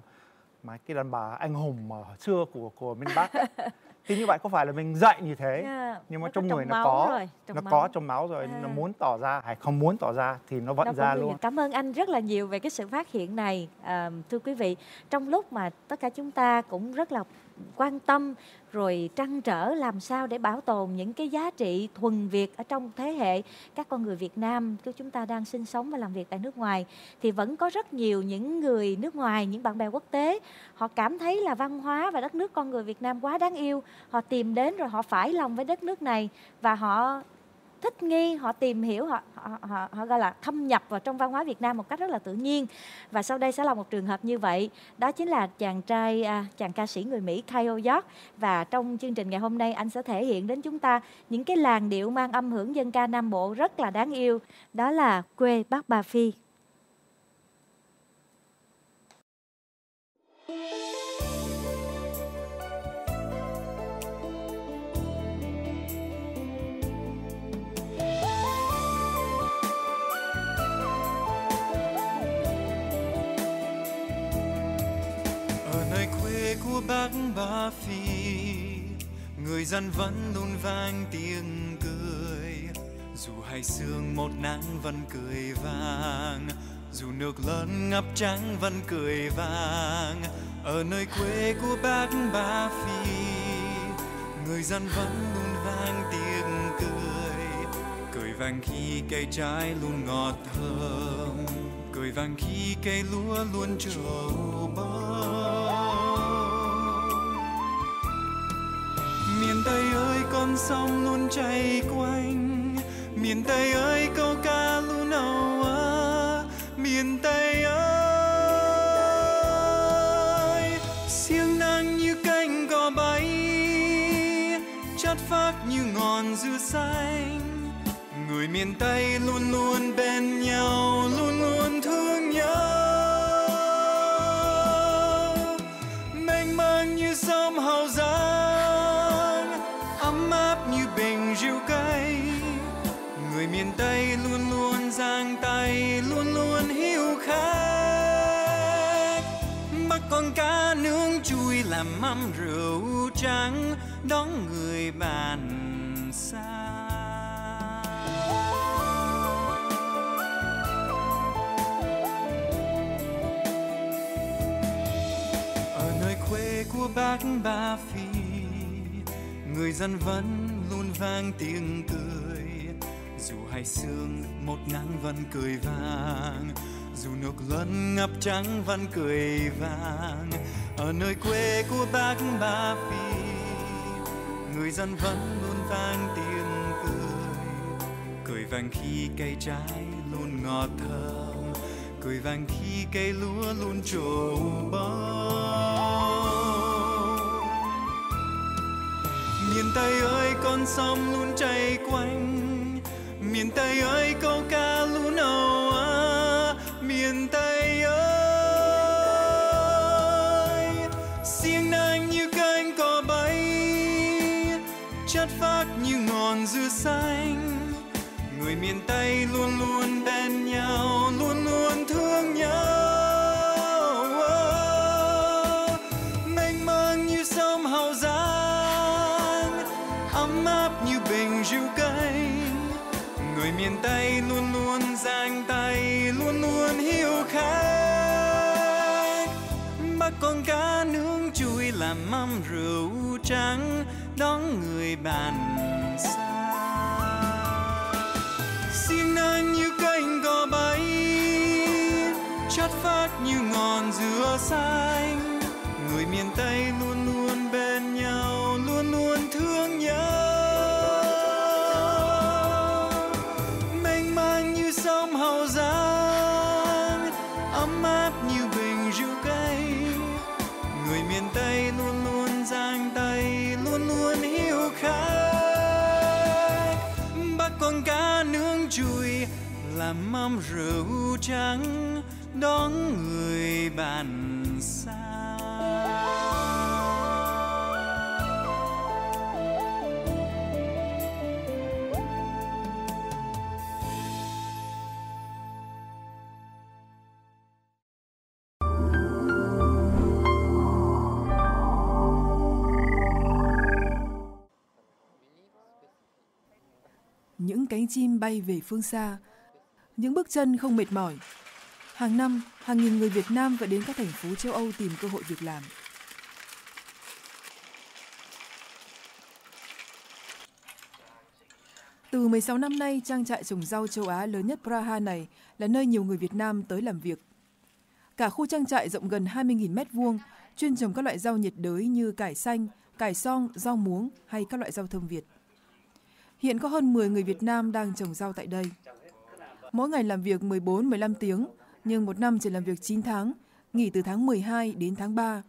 mà cái đàn bà anh hùng mà xưa của của miền Bắc. thì như vậy có phải là mình dạy như thế Yeah, nhưng mà nó trong người nó có rồi, trong nó máu. có trong máu rồi À. nó muốn tỏ ra hay không muốn tỏ ra thì nó vẫn ra luôn Cảm ơn anh rất là nhiều về cái sự phát hiện này. À, thưa quý vị, trong lúc mà tất cả chúng ta cũng rất là quan tâm rồi trăn trở làm sao để bảo tồn những cái giá trị thuần Việt ở trong thế hệ các con người Việt Nam khi chúng ta đang sinh sống và làm việc tại nước ngoài thì vẫn có rất nhiều những người nước ngoài, những bạn bè quốc tế họ cảm thấy là văn hóa và đất nước con người Việt Nam quá đáng yêu. Họ tìm đến rồi họ phải lòng với đất nước này và họ thích nghi họ tìm hiểu họ họ, họ họ gọi là thâm nhập vào trong văn hóa Việt Nam một cách rất là tự nhiên và sau đây sẽ là một trường hợp như vậy đó chính là chàng trai à, chàng ca sĩ người Mỹ Kyle York và trong chương trình ngày hôm nay anh sẽ thể hiện đến chúng ta những cái làn điệu mang âm hưởng dân ca Nam Bộ rất là đáng yêu đó là quê Bắc Bà Phi Thank you. Bắc bác Ba Phi. Người dân vẫn luôn vang tiếng cười. Dù hay sương một nắng vẫn cười vang. Dù nước lớn ngập trắng vẫn cười vang. Ở nơi quê của bác ba phi, người dân vẫn luôn vang tiếng cười. Cười vang khi cây trái luôn ngọt thơm. Cười vang khi cây lúa luôn trổ miền tây ơi, con sông luôn chảy quanh. Miền tây ơi câu ca luôn âu ơ miền tây ơi, siêng năng như cánh cò bay chất phác như ngọn dưa xanh. Người miền tây luôn luôn bên nhau, luôn mâm rượu trắng đón người bạn xa. Ở nơi quê của bác ba phi, người dân vẫn luôn vang tiếng cười. Dù hay sương một nắng vẫn cười vang, dù nước lớn ngập trắng vẫn cười vang ở nơi quê của bác ba phi, người dân vẫn luôn vang tiếng cười. Cười vang khi cây trái luôn ngọt thơm, cười vang khi cây lúa luôn trổ bông. Miền tây ơi, con sông luôn chảy quanh, miền tây ơi, câu ca luôn âu á miền tây xanh. Người miền tây luôn luôn bên nhau, luôn luôn thương nhau. Oh, mênh mang như sông hậu giang, ấm áp như bình rượu cay. Người miền tây luôn luôn giang tay, luôn luôn hiếu khách bắt con cá nướng chui làm mắm rượu trắng, đón người bạn xanh người miền tây luôn luôn bên nhau, luôn luôn thương nhau. Mênh mang như sông hậu giang ấm áp như bình rượu cay. Người miền tây luôn luôn giang tay, luôn luôn hiếu khách bắt con cá nướng chui làm mâm rượu trắng đón người bạn xa những cánh chim bay về phương xa, những bước chân không mệt mỏi. Hàng năm, hàng nghìn người Việt Nam vẫn đến các thành phố châu Âu tìm cơ hội việc làm. Từ 16 năm nay, trang trại trồng rau châu Á lớn nhất Praha này là nơi nhiều người Việt Nam tới làm việc. Cả khu trang trại rộng gần 20.000 m2, chuyên trồng các loại rau nhiệt đới như cải xanh, cải song, rau muống hay các loại rau thơm Việt. Hiện có hơn 10 người Việt Nam đang trồng rau tại đây. Mỗi ngày làm việc 14-15 tiếng, nhưng một năm chỉ làm việc 9 tháng, nghỉ từ tháng 12 đến tháng 3.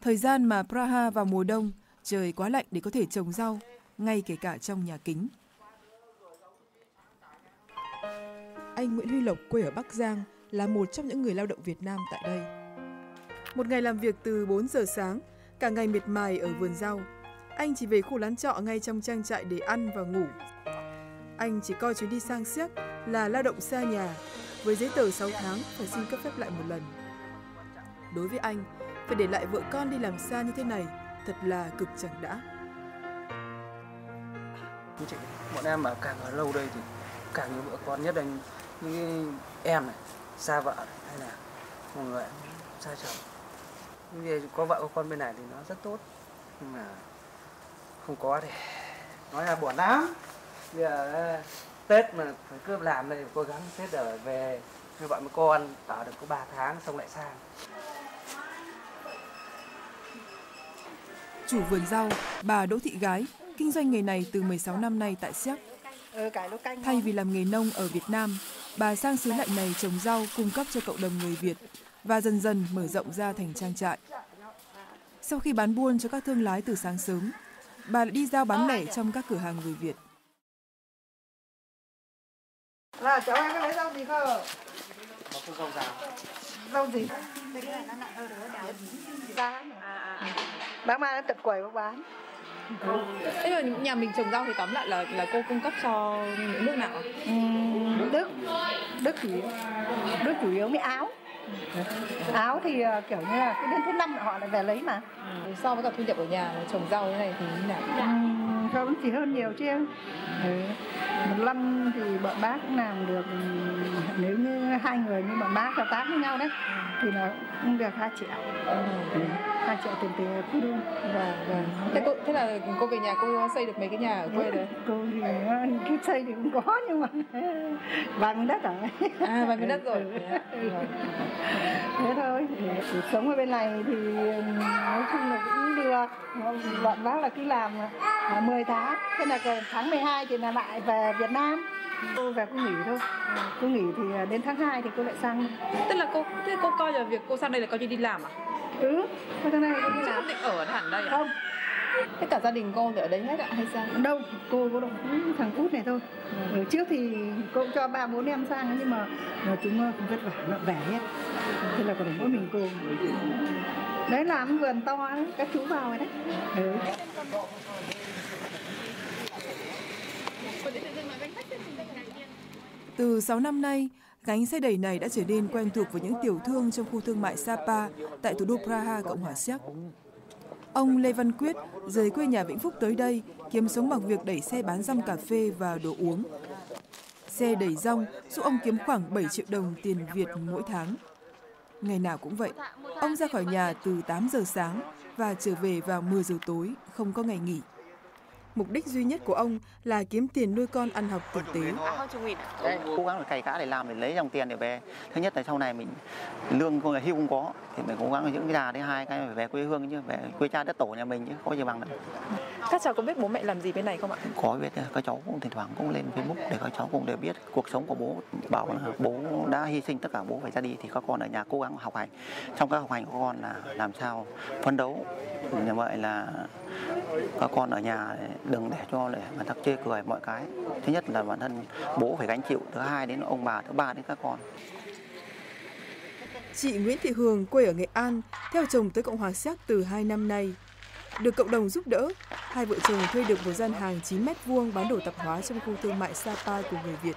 Thời gian mà Praha vào mùa đông, trời quá lạnh để có thể trồng rau, ngay kể cả trong nhà kính. Anh Nguyễn Huy Lộc quê ở Bắc Giang là một trong những người lao động Việt Nam tại đây. Một ngày làm việc từ 4 giờ sáng, cả ngày miệt mài ở vườn rau, anh chỉ về khu lán trọ ngay trong trang trại để ăn và ngủ. Anh chỉ coi chuyến đi sang xiếc là lao động xa nhà, với giấy tờ 6 tháng phải xin cấp phép lại một lần. Đối với anh, phải để lại vợ con đi làm xa như thế này thật là cực chẳng đã. chị bọn em mà càng ở lâu đây thì càng nhiều vợ con nhất là những em này xa vợ hay là một người xa chồng nhưng vì có vợ có con bên này thì nó rất tốt nhưng mà không có thì nói là buồn lắm bây giờ tết mà phải cứ làm này cố gắng tết ở về như vậy với con ở được có 3 tháng xong lại sang Chủ vườn rau, bà Đỗ Thị Gái, kinh doanh nghề này từ 16 năm nay tại Séc. Thay vì làm nghề nông ở Việt Nam, bà sang xứ lạnh này trồng rau cung cấp cho cộng đồng người Việt và dần dần mở rộng ra thành trang trại. Sau khi bán buôn cho các thương lái từ sáng sớm, bà lại đi giao bán lẻ trong các cửa hàng người Việt. Là cháu em có lấy rau gì không? Nó không rau rào. Rau gì? Giá. Bác mang đến tận quầy bác bán. Thế là nhà mình trồng rau thì tóm lại là là cô cung cấp cho những nước nào? Đức, Đức chủ yếu, Đức chủ yếu mới áo. Áo thì uh, kiểu như là cái đến thứ năm họ lại về lấy mà. Ừ. So với cả thu nhập ở nhà trồng rau như này thì như nào? Ừ, không chỉ hơn nhiều chứ em. Ừ. Một năm thì bọn bác cũng làm được nếu như hai người như bọn bác hợp tác với nhau đấy thì nó cũng được 2 triệu. Ừ. 2 triệu tiền tiền cứ. Vâng, vâng. Thế, cô, thế là cô về nhà cô xây được mấy cái nhà ở quê đấy? Cô thì cái xây thì cũng có nhưng mà bằng đất rồi. À, bằng đất rồi. Thế thôi. Sống ở bên này thì nói chung là cũng được. Bọn bác là cứ làm à, 10 tháng. Thế là tháng 12 thì là lại về Việt Nam. Cô về cô nghỉ thôi. Cô nghỉ thì đến tháng 2 thì cô lại sang. Tức là cô thế cô coi là việc cô sang đây là coi như đi làm à? Ừ cô sang đây cô đi làm. định ở hẳn đây à? Không tất cả gia đình cô thì ở đây hết ạ hay sao? Đâu cô có đồng thằng cút này thôi. Ở trước thì cô cũng cho ba bốn em sang nhưng mà, mà chúng cũng vất vả nó về hết thế là còn mỗi mình cô. Đấy làm vườn to đấy các chú vào rồi đấy. Ừ. Từ 6 năm nay, gánh xe đẩy này đã trở nên quen thuộc với những tiểu thương trong khu thương mại Sapa tại thủ đô Praha, Cộng hòa Séc. Ông Lê Văn Quyết rời quê nhà Vĩnh Phúc tới đây kiếm sống bằng việc đẩy xe bán rong cà phê và đồ uống. Xe đẩy rong giúp ông kiếm khoảng 7 triệu đồng tiền Việt mỗi tháng. Ngày nào cũng vậy, ông ra khỏi nhà từ 8 giờ sáng và trở về vào 10 giờ tối, không có ngày nghỉ. Mục đích duy nhất của ông là kiếm tiền nuôi con ăn học tử tế. Đây, cố gắng là cày cá để làm để lấy dòng tiền để về. Thứ nhất là sau này mình lương không hưu không có thì mình cố gắng những cái già đấy hai cái phải về quê hương chứ về quê cha đất tổ nhà mình chứ có gì bằng nữa. các cháu có biết bố mẹ làm gì bên này không ạ Có biết các cháu cũng thỉnh thoảng cũng lên Facebook để các cháu cũng đều biết cuộc sống của bố bảo là bố đã hy sinh tất cả bố phải ra đi thì các con ở nhà cố gắng học hành. Trong các học hành của con là làm sao phấn đấu như vậy là các con ở nhà đừng để cho để người ta chê cười mọi cái thứ nhất là bản thân bố phải gánh chịu thứ hai đến ông bà thứ ba đến các con Chị Nguyễn Thị Hường quê ở Nghệ An, theo chồng tới Cộng hòa Séc từ 2 năm nay. Được cộng đồng giúp đỡ, hai vợ chồng thuê được một gian hàng 9 mét vuông bán đồ tạp hóa trong khu thương mại Sapa của người Việt.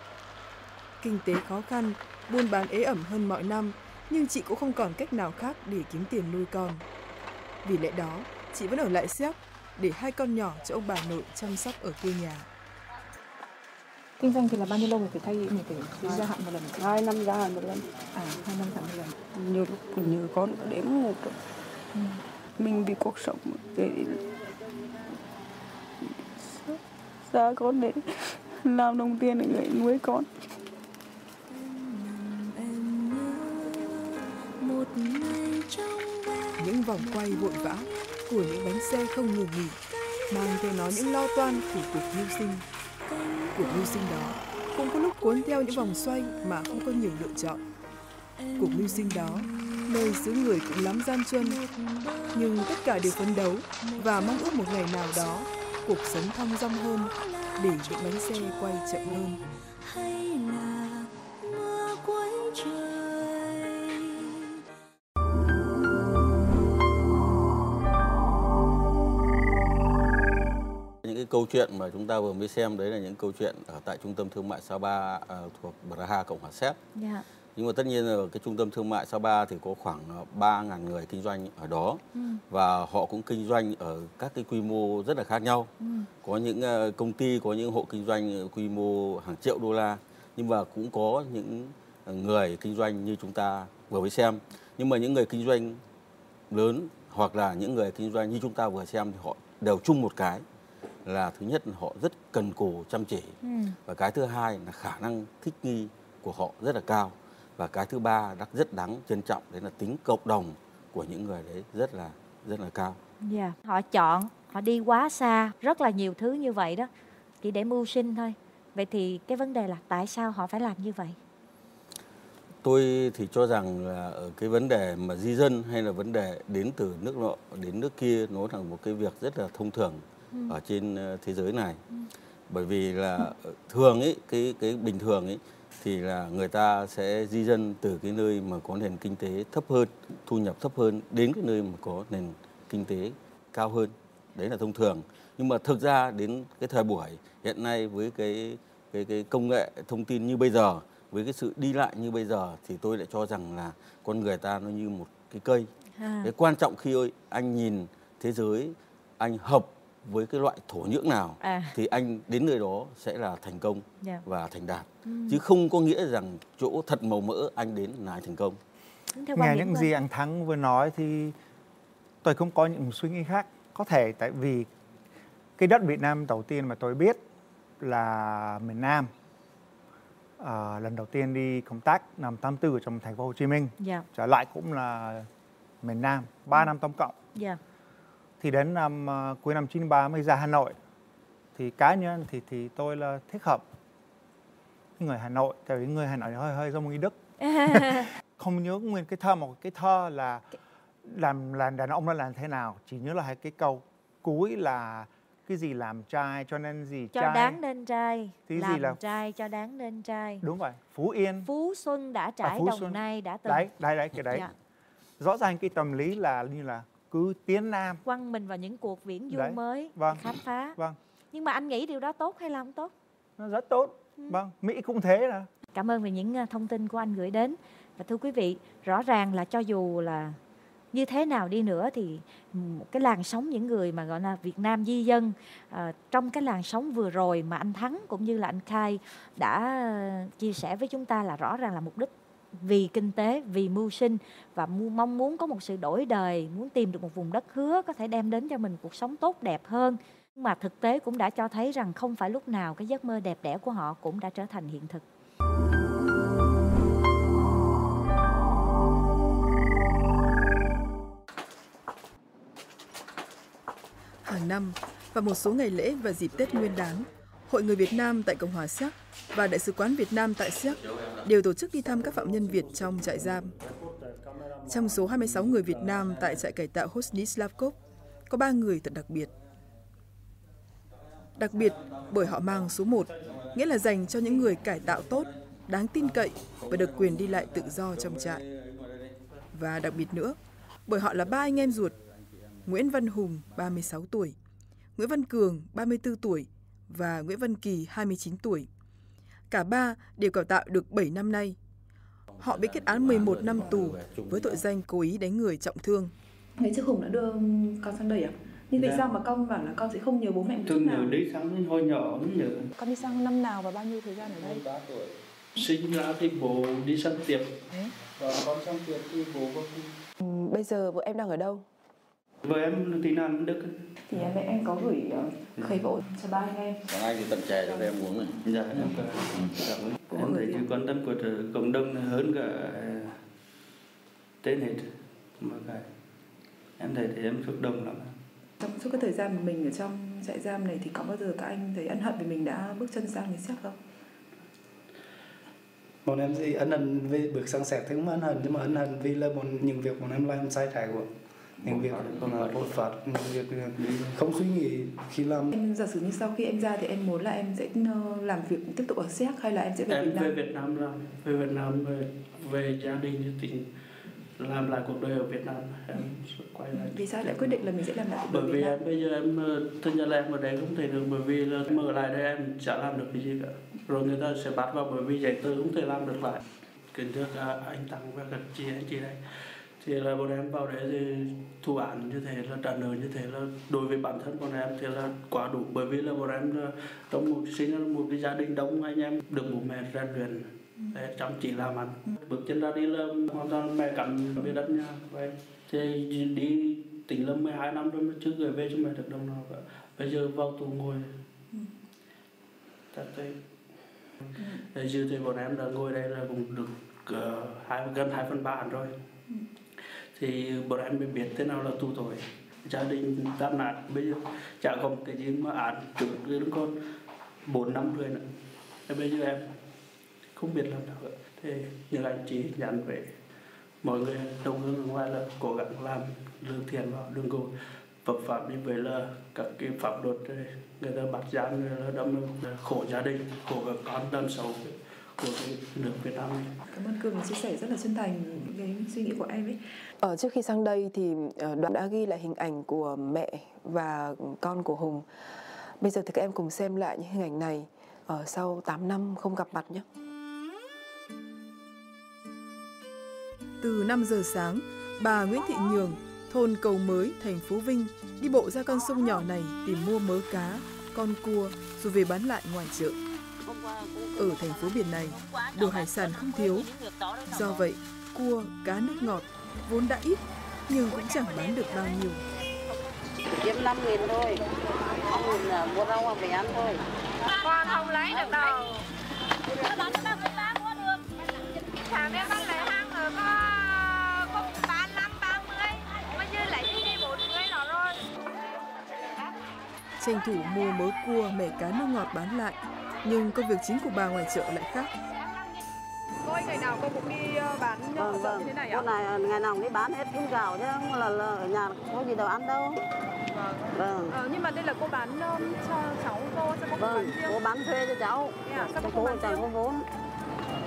Kinh tế khó khăn, buôn bán ế ẩm hơn mọi năm, nhưng chị cũng không còn cách nào khác để kiếm tiền nuôi con. Vì lẽ đó, chị vẫn ở lại Séc để hai con nhỏ cho ông bà nội chăm sóc ở quê nhà. kinh doanh thì là bao nhiêu lâu mình phải thay mình phải đi gia hạn một lần? Hai năm gia hạn một lần. À hai năm giảm một lần. Nhiều lúc còn nhiều con đếm một ừ. mình vì cuộc sống để ra con để làm đồng tiền để nuôi con. Những vòng quay vội vã của những bánh xe không ngừng nghỉ mang theo nó những lo toan của cuộc mưu sinh. Cuộc mưu sinh đó cũng có lúc cuốn theo những vòng xoay mà không có nhiều lựa chọn. Cuộc mưu sinh đó, nơi xứ người cũng lắm gian truân, nhưng tất cả đều phấn đấu và mong ước một ngày nào đó cuộc sống thong dong hơn để những bánh xe quay chậm hơn. hay là mưa cuối trời cái câu chuyện mà chúng ta vừa mới xem đấy là những câu chuyện ở tại trung tâm thương mại Sapa uh, thuộc Praha Cộng hòa Séc. Dạ. nhưng mà tất nhiên là cái trung tâm thương mại Sapa thì có khoảng 3.000 người kinh doanh ở đó ừ. và họ cũng kinh doanh ở các cái quy mô rất là khác nhau. Ừ. Có những công ty, có những hộ kinh doanh quy mô hàng triệu đô la nhưng mà cũng có những người kinh doanh như chúng ta vừa mới xem. Nhưng mà những người kinh doanh lớn hoặc là những người kinh doanh như chúng ta vừa xem thì họ đều chung một cái là thứ nhất là họ rất cần cù chăm chỉ ừ. và cái thứ hai là khả năng thích nghi của họ rất là cao và cái thứ ba rất đáng trân trọng đấy là tính cộng đồng của những người đấy rất là rất là cao. Dạ, yeah. họ chọn, họ đi quá xa, rất là nhiều thứ như vậy đó, chỉ để mưu sinh thôi. Vậy thì cái vấn đề là tại sao họ phải làm như vậy? Tôi thì cho rằng là ở cái vấn đề mà di dân hay là vấn đề đến từ nước nọ đến nước kia nó là một cái việc rất là thông thường ừ. ở trên ờ, thế giới này. Ừ. Bởi vì là thường ấy cái cái bình thường ấy thì là người ta sẽ di dân từ cái nơi mà có nền kinh tế thấp hơn, thu nhập thấp hơn đến cái nơi mà có nền kinh tế cao hơn. Đấy là thông thường. Nhưng mà thực ra đến cái thời buổi hiện nay với cái cái cái công nghệ thông tin như bây giờ, với cái sự đi lại như bây giờ thì tôi lại cho rằng là con người ta nó như một cái cây. À. Cái quan trọng khi ơi anh nhìn thế giới anh hợp với cái loại thổ nhưỡng nào à. thì anh đến nơi đó sẽ là thành công yeah. Dạ. và thành đạt ừ. chứ không có nghĩa rằng chỗ thật màu mỡ anh đến là anh thành công nghe những gì anh thắng vừa nói thì tôi không có những suy nghĩ khác có thể tại vì cái đất Việt Nam đầu tiên mà tôi biết là miền Nam à, lần đầu tiên đi công tác năm 84 ở trong thành phố Hồ Chí Minh yeah. Dạ. trở lại cũng là miền Nam 3 ừ. năm tổng cộng yeah dạ thì đến năm uh, cuối năm 93 mới ra Hà Nội. Thì cá nhân thì thì tôi là thích hợp. Người Hà Nội tại vì người Hà Nội hơi hơi giống người Đức. Không nhớ nguyên cái thơ một cái thơ là làm làm đàn ông nó làm thế nào chỉ nhớ là hai cái câu cuối là cái gì làm trai cho nên gì cho trai. đáng nên trai cái làm gì là trai cho đáng nên trai. Đúng rồi phú yên. Phú xuân đã trải à, đồng xuân. nay đã từng. Đấy đấy đấy cái đấy. Dạ. rõ ràng cái tâm lý là như là cứ tiến nam. Quăng mình vào những cuộc viễn du Đấy. mới vâng. khám phá. Vâng. Nhưng mà anh nghĩ điều đó tốt hay là không tốt? Nó rất tốt. Ừ. vâng mỹ cũng thế là cảm ơn về những ờ, thông tin của anh gửi đến. Và thưa quý vị rõ ràng là cho dù là như thế nào đi nữa thì một cái làn sóng những người mà gọi là Việt Nam di dân à, trong cái làn sóng vừa rồi mà anh Thắng cũng như là anh Khai đã ờ, chia sẻ với chúng ta là rõ ràng là mục đích vì kinh tế, vì mưu sinh và mong muốn có một sự đổi đời, muốn tìm được một vùng đất hứa có thể đem đến cho mình cuộc sống tốt đẹp hơn. Nhưng mà thực tế cũng đã cho thấy rằng không phải lúc nào cái giấc mơ đẹp đẽ của họ cũng đã trở thành hiện thực. Hàng năm, và một số ngày lễ và dịp Tết Nguyên đán, Hội người Việt Nam tại Cộng hòa Séc và Đại sứ quán Việt Nam tại Séc đều tổ chức đi thăm các phạm nhân Việt trong trại giam. Trong số 26 người Việt Nam tại trại cải tạo Hosnislavkov, có 3 người thật đặc biệt. Đặc biệt bởi họ mang số 1, nghĩa là dành cho những người cải tạo tốt, đáng tin cậy và được quyền đi lại tự do trong trại. Và đặc biệt nữa, bởi họ là ba anh em ruột, Nguyễn Văn Hùng, 36 tuổi, Nguyễn Văn Cường, 34 tuổi và Nguyễn Văn Kỳ, 29 tuổi. Cả ba đều cải tạo được 7 năm nay. Họ bị kết án 11 năm tù với tội danh cố ý đánh người trọng thương. Ngày trước Hùng đã đưa con sang đây à? Nhưng vì dạ. sao mà con bảo là con sẽ không nhớ bố mẹ một chút nào? đi sang hồi nhỏ không nhớ. Con đi sang năm nào và bao nhiêu thời gian ở đây? 3 tuổi. Sinh ra thì bố đi sang tiệm. Và con sang tiệm thì bố con đi. Bây giờ vợ em đang ở đâu? Vợ em thì nào Đức. Thì em em có gửi uh, khẩy bộ cho ba anh em. Còn anh thì tận chè cho em uống này. Dạ, em cảm ơn. Em thấy sự quan tâm của cộng đồng hơn cả trên hết. Mà cái em thấy thì em xúc động lắm. Trong suốt cái thời gian mà mình ở trong trại giam này thì có bao giờ các anh thấy ân hận vì mình đã bước chân sang người xét không? bọn em thì ân hận vì bước sang xét thì không ân hận nhưng mà ân hận vì là một những việc bọn em làm sai trái của những việc là bột phát những việc không suy nghĩ khi làm. Em giả sử như sau khi em ra thì em muốn là em sẽ ờ, làm việc tiếp tục ở Séc hay là em sẽ về em Việt Nam? về Việt Nam làm về Việt Nam về, về gia đình thì làm lại cuộc đời ở Việt Nam. Em quay lại. Vì sao lại quyết định là mình sẽ làm lại cuộc đời bởi vì em bây giờ em thân nhân là em ở đây không thể được bởi vì là mở lại đây em chả làm được cái gì cả. Rồi người ta sẽ bắt vào bởi vì giấy tờ không thể làm được lại. Kính thưa anh Tăng và các chị anh chị đây thì là bọn em vào đấy thì thủ án như thế là trả nợ như thế là đối với bản thân bọn em thì là quá đủ. Bởi vì là bọn em là trong một sinh ra một cái gia đình đông anh em được bố mẹ rèn luyện để chăm chỉ làm ăn. Bước chân ra đi là hoàn toàn mẹ cắm về đất nhà vậy. Thì đi tỉnh lâm 12 năm rồi mà chưa gửi về cho mẹ được đồng nào cả. Bây giờ vào tù ngồi. Chắc thế. Bây giờ thì bọn em đã ngồi đây là cũng được uh, hai gần hai phần ba rồi thì bọn em mới biết thế nào là tù tội. Gia đình tan nạn, bây giờ chả còn cái gì mà án trước đứa con bốn năm rồi nữa. Thế bây giờ em không biết làm sao thì những anh chị nhắn về. Mọi người đồng hương ở ngoài là cố gắng làm lương thiện vào đừng cầu phập phạm như vậy là các cái pháp luật người ta bắt giam người ta đâm khổ gia đình khổ các con đâm xấu của cái nước Việt Nam này. Cảm ơn Cường chia sẻ rất là chân thành cái suy nghĩ của em ấy. Ở trước khi sang đây thì đoạn đã ghi lại hình ảnh của mẹ và con của Hùng. Bây giờ thì các em cùng xem lại những hình ảnh này ở sau 8 năm không gặp mặt nhé. Từ 5 giờ sáng, bà Nguyễn Thị Nhường, thôn Cầu Mới, thành phố Vinh, đi bộ ra con sông nhỏ này tìm mua mớ cá, con cua rồi về bán lại ngoài chợ. Ở thành phố biển này, đồ hải sản không thiếu. Do vậy, cua, cá nước ngọt vốn đã ít nhưng cũng chẳng bán được bao nhiêu. Kiếm 5 nghìn thôi, 5 nghìn là mua rau mà về ăn thôi. Con không lấy được đâu. Nó bán cho người ta mua được. Chả biết bán lại hàng ở có có 35, 30. Bây giờ lấy đi đi 40 nó rồi. Tranh thủ mua mớ cua, mẻ cá nước ngọt bán lại nhưng công việc chính của bà ngoài chợ lại khác. Cô ơi, ngày nào cô cũng đi bán vâng, chợ như thế này ạ? Cô này ngày nào cũng đi bán hết cũng gạo chứ không là, là ở nhà có gì đâu ăn đâu. Vâng. Vâng. Ờ, nhưng mà đây là cô bán um, cho cháu cô, cho cô vâng, bán riêng? cô bán thuê cho cháu. À, sao cô, cô bán chẳng có vốn.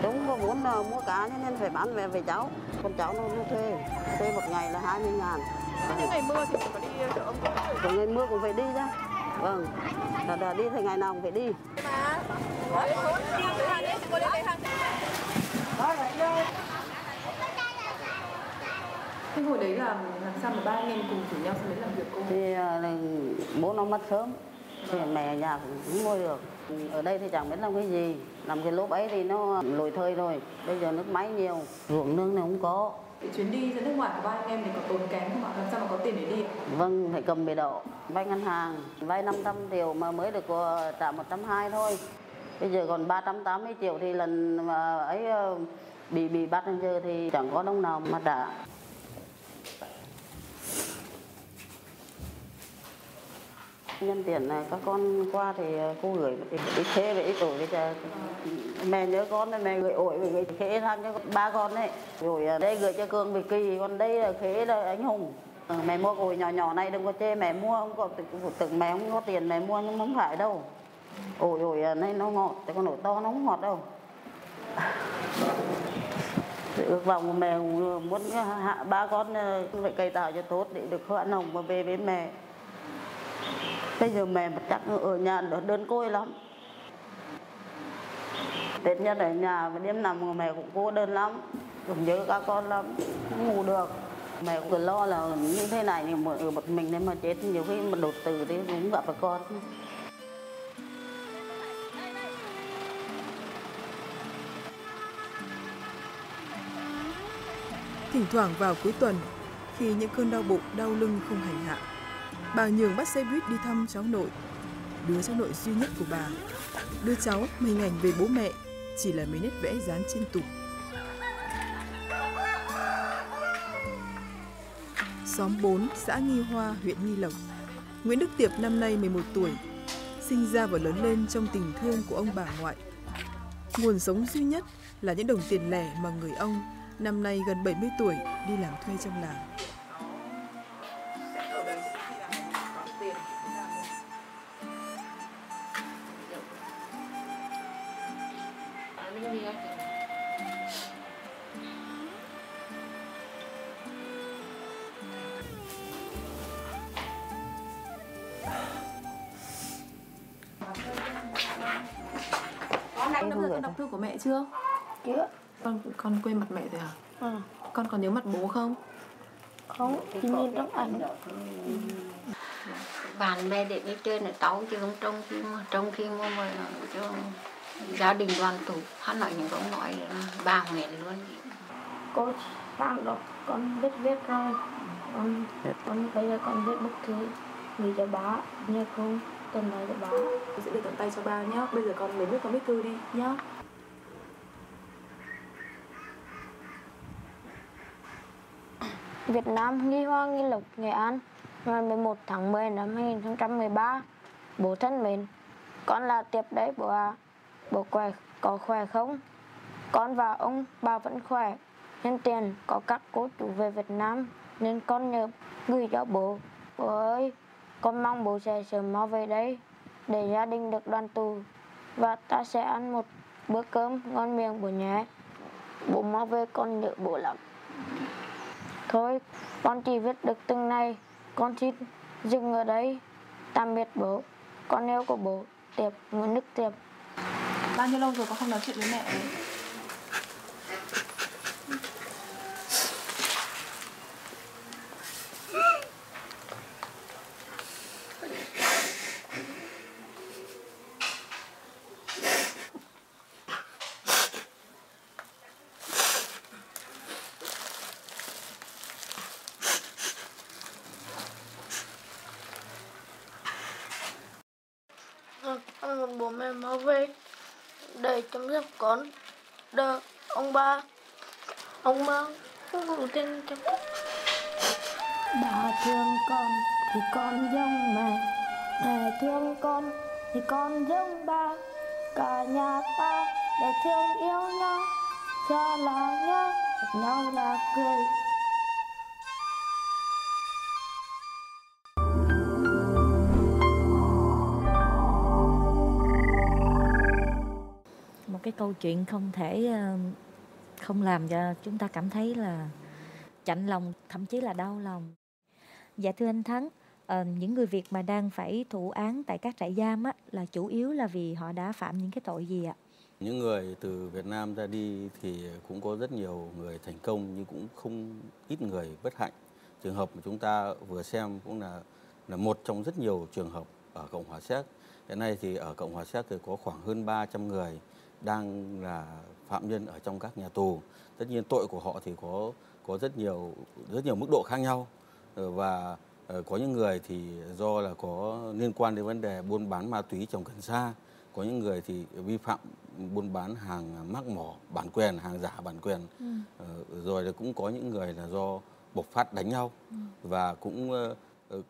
Chúng có vốn là mua cá nên phải bán về về cháu. Con cháu nó, nó thuê. Thuê một ngày là 20 ngàn. Vâng. Những ngày mưa thì có đi chợ ông cô? Có ngày mưa cũng phải đi ra. Vâng. Là, là đi thì ngày nào cũng phải đi. Thế hồi đấy là làm sao mà ba anh em cùng rủ nhau sang đến làm việc cô? Thì uh, bố nó mất sớm, thì mẹ nhà cũng mua được. Ở đây thì chẳng biết làm cái gì, làm cái lốp ấy thì nó lùi thơi rồi, bây giờ nước máy nhiều, ruộng nương này không có. Chuyến đi ra nước ngoài của ba anh em thì có tốn kém không ạ? Làm sao mà có tiền để đi? Vâng, phải cầm bề độ, vay ngân hàng, vay 500 triệu mà mới được ờ, trả 120 thôi. Bây giờ còn 380 triệu thì lần mà ấy ờ, bị bị bắt giờ thì chẳng có đồng nào mà trả. Nhân tiện này các con qua thì ờ, cô gửi ít thế về ít tuổi bây giờ mẹ nhớ con này mẹ gửi ổi về gửi khế sang cho ba con đấy. Rồi ờ, đây gửi cho cường về kỳ, còn đây là khế là anh hùng. Ờ, mẹ mua ổi nhỏ nhỏ này đừng có chê, mẹ mua, không có từng mẹ không có tiền mẹ mua, nhưng không phải đâu. Ổi ổi này nó ngọt tại con ổi to nó không ngọt đâu. Ước vọng của mẹ muốn hạ ba con phải cày tạo cho tốt để được khoan hồng mà về với mẹ bây giờ mẹ mà chắc ở nhà đơn côi lắm. Tết nhất ở nhà và đêm nằm mẹ cũng cô đơn lắm cũng nhớ các con lắm không ngủ được. Mẹ cũng lo là như thế này thì ở một mình nên mà chết nhiều khi mà đột tử thì cũng gặp phải con. Thỉnh thoảng vào cuối tuần, khi những cơn đau bụng, đau lưng không hành hạ, bà Nhường bắt xe buýt đi thăm cháu nội, đứa cháu nội duy nhất của bà. đưa cháu mà hình ảnh về bố mẹ chỉ là mấy nét vẽ dán trên tủ. Xóm 4, xã Nghi Hoa, huyện Nghi Lộc. Nguyễn Đức Tiệp năm nay 11 tuổi, sinh ra và lớn lên trong tình thương của ông bà ngoại. Nguồn sống duy nhất là những đồng tiền lẻ mà người ông năm nay gần 70 tuổi đi làm thuê trong làng. Con quên mặt mẹ rồi hả? Ừ. Con còn nhớ mặt bố không? Không, chỉ nhìn trong ảnh. Bạn bè để đi chơi là tấu chứ không trong khi mà trong khi mà, mà cho gia đình đoàn tụ hắn nói những câu nói ba nguyện luôn cô sang đó con biết viết rồi con con bây giờ con viết bức thư gửi cho bá nhớ không tuần này cho bá sẽ được tận tay cho ba nhá bây giờ con lấy bút con viết thư đi nhá Việt Nam Nghi Hoa Nghi Lộc Nghệ An, ngày 11 tháng 10 năm 2013 bố thân mến, con là tiệp đấy bố à bố khỏe, có khỏe không? Con và ông bà vẫn khỏe, nhân tiền có các cô chủ về Việt Nam, nên con nhờ gửi cho bố. Bố ơi, con mong bố sẽ sớm mau về đây, để gia đình được đoàn tụ, và ta sẽ ăn một bữa cơm ngon miệng bố nhé. Bố mau về con nhớ bố lắm thôi, con chỉ viết được từng này. Con xin dừng ở đây. Tạm biệt bố. Con yêu của bố. Tiệp nguyễn đức tiệp. Bao nhiêu lâu rồi con không nói chuyện với mẹ? ấy? con muốn bố mẹ mau về để chăm sóc con đờ ông ba ông ba không đủ tiền trong sóc bà thương con thì con giống mẹ mẹ thương con thì con giống ba cả nhà ta để thương yêu nhau, cho là nhớ gặp nhau là cười. Cái câu chuyện không thể ờ, không làm cho chúng ta cảm thấy là chạnh lòng, thậm chí là đau lòng dạ thưa anh thắng ờ, những người việt mà đang phải thụ án tại các trại giam á, là chủ yếu là vì họ đã phạm những cái tội gì ạ Những người từ Việt Nam ra đi thì cũng có rất nhiều người thành công nhưng cũng không ít người bất hạnh. Trường hợp mà chúng ta vừa xem cũng là là một trong rất nhiều trường hợp ở Cộng hòa Séc. Hiện nay thì ở Cộng hòa Séc thì có khoảng hơn 300 người đang là phạm nhân ở trong các nhà tù. Tất nhiên tội của họ thì có có rất nhiều rất nhiều mức độ khác nhau Ờ, và ờ, có những người thì do là có liên quan đến vấn đề buôn bán ma túy trồng cần sa có những người thì vi phạm buôn bán hàng mắc mỏ bản quyền hàng giả bản quyền Ừ. Ờ, rồi là cũng có những người là do bộc phát đánh nhau Ừ. và cũng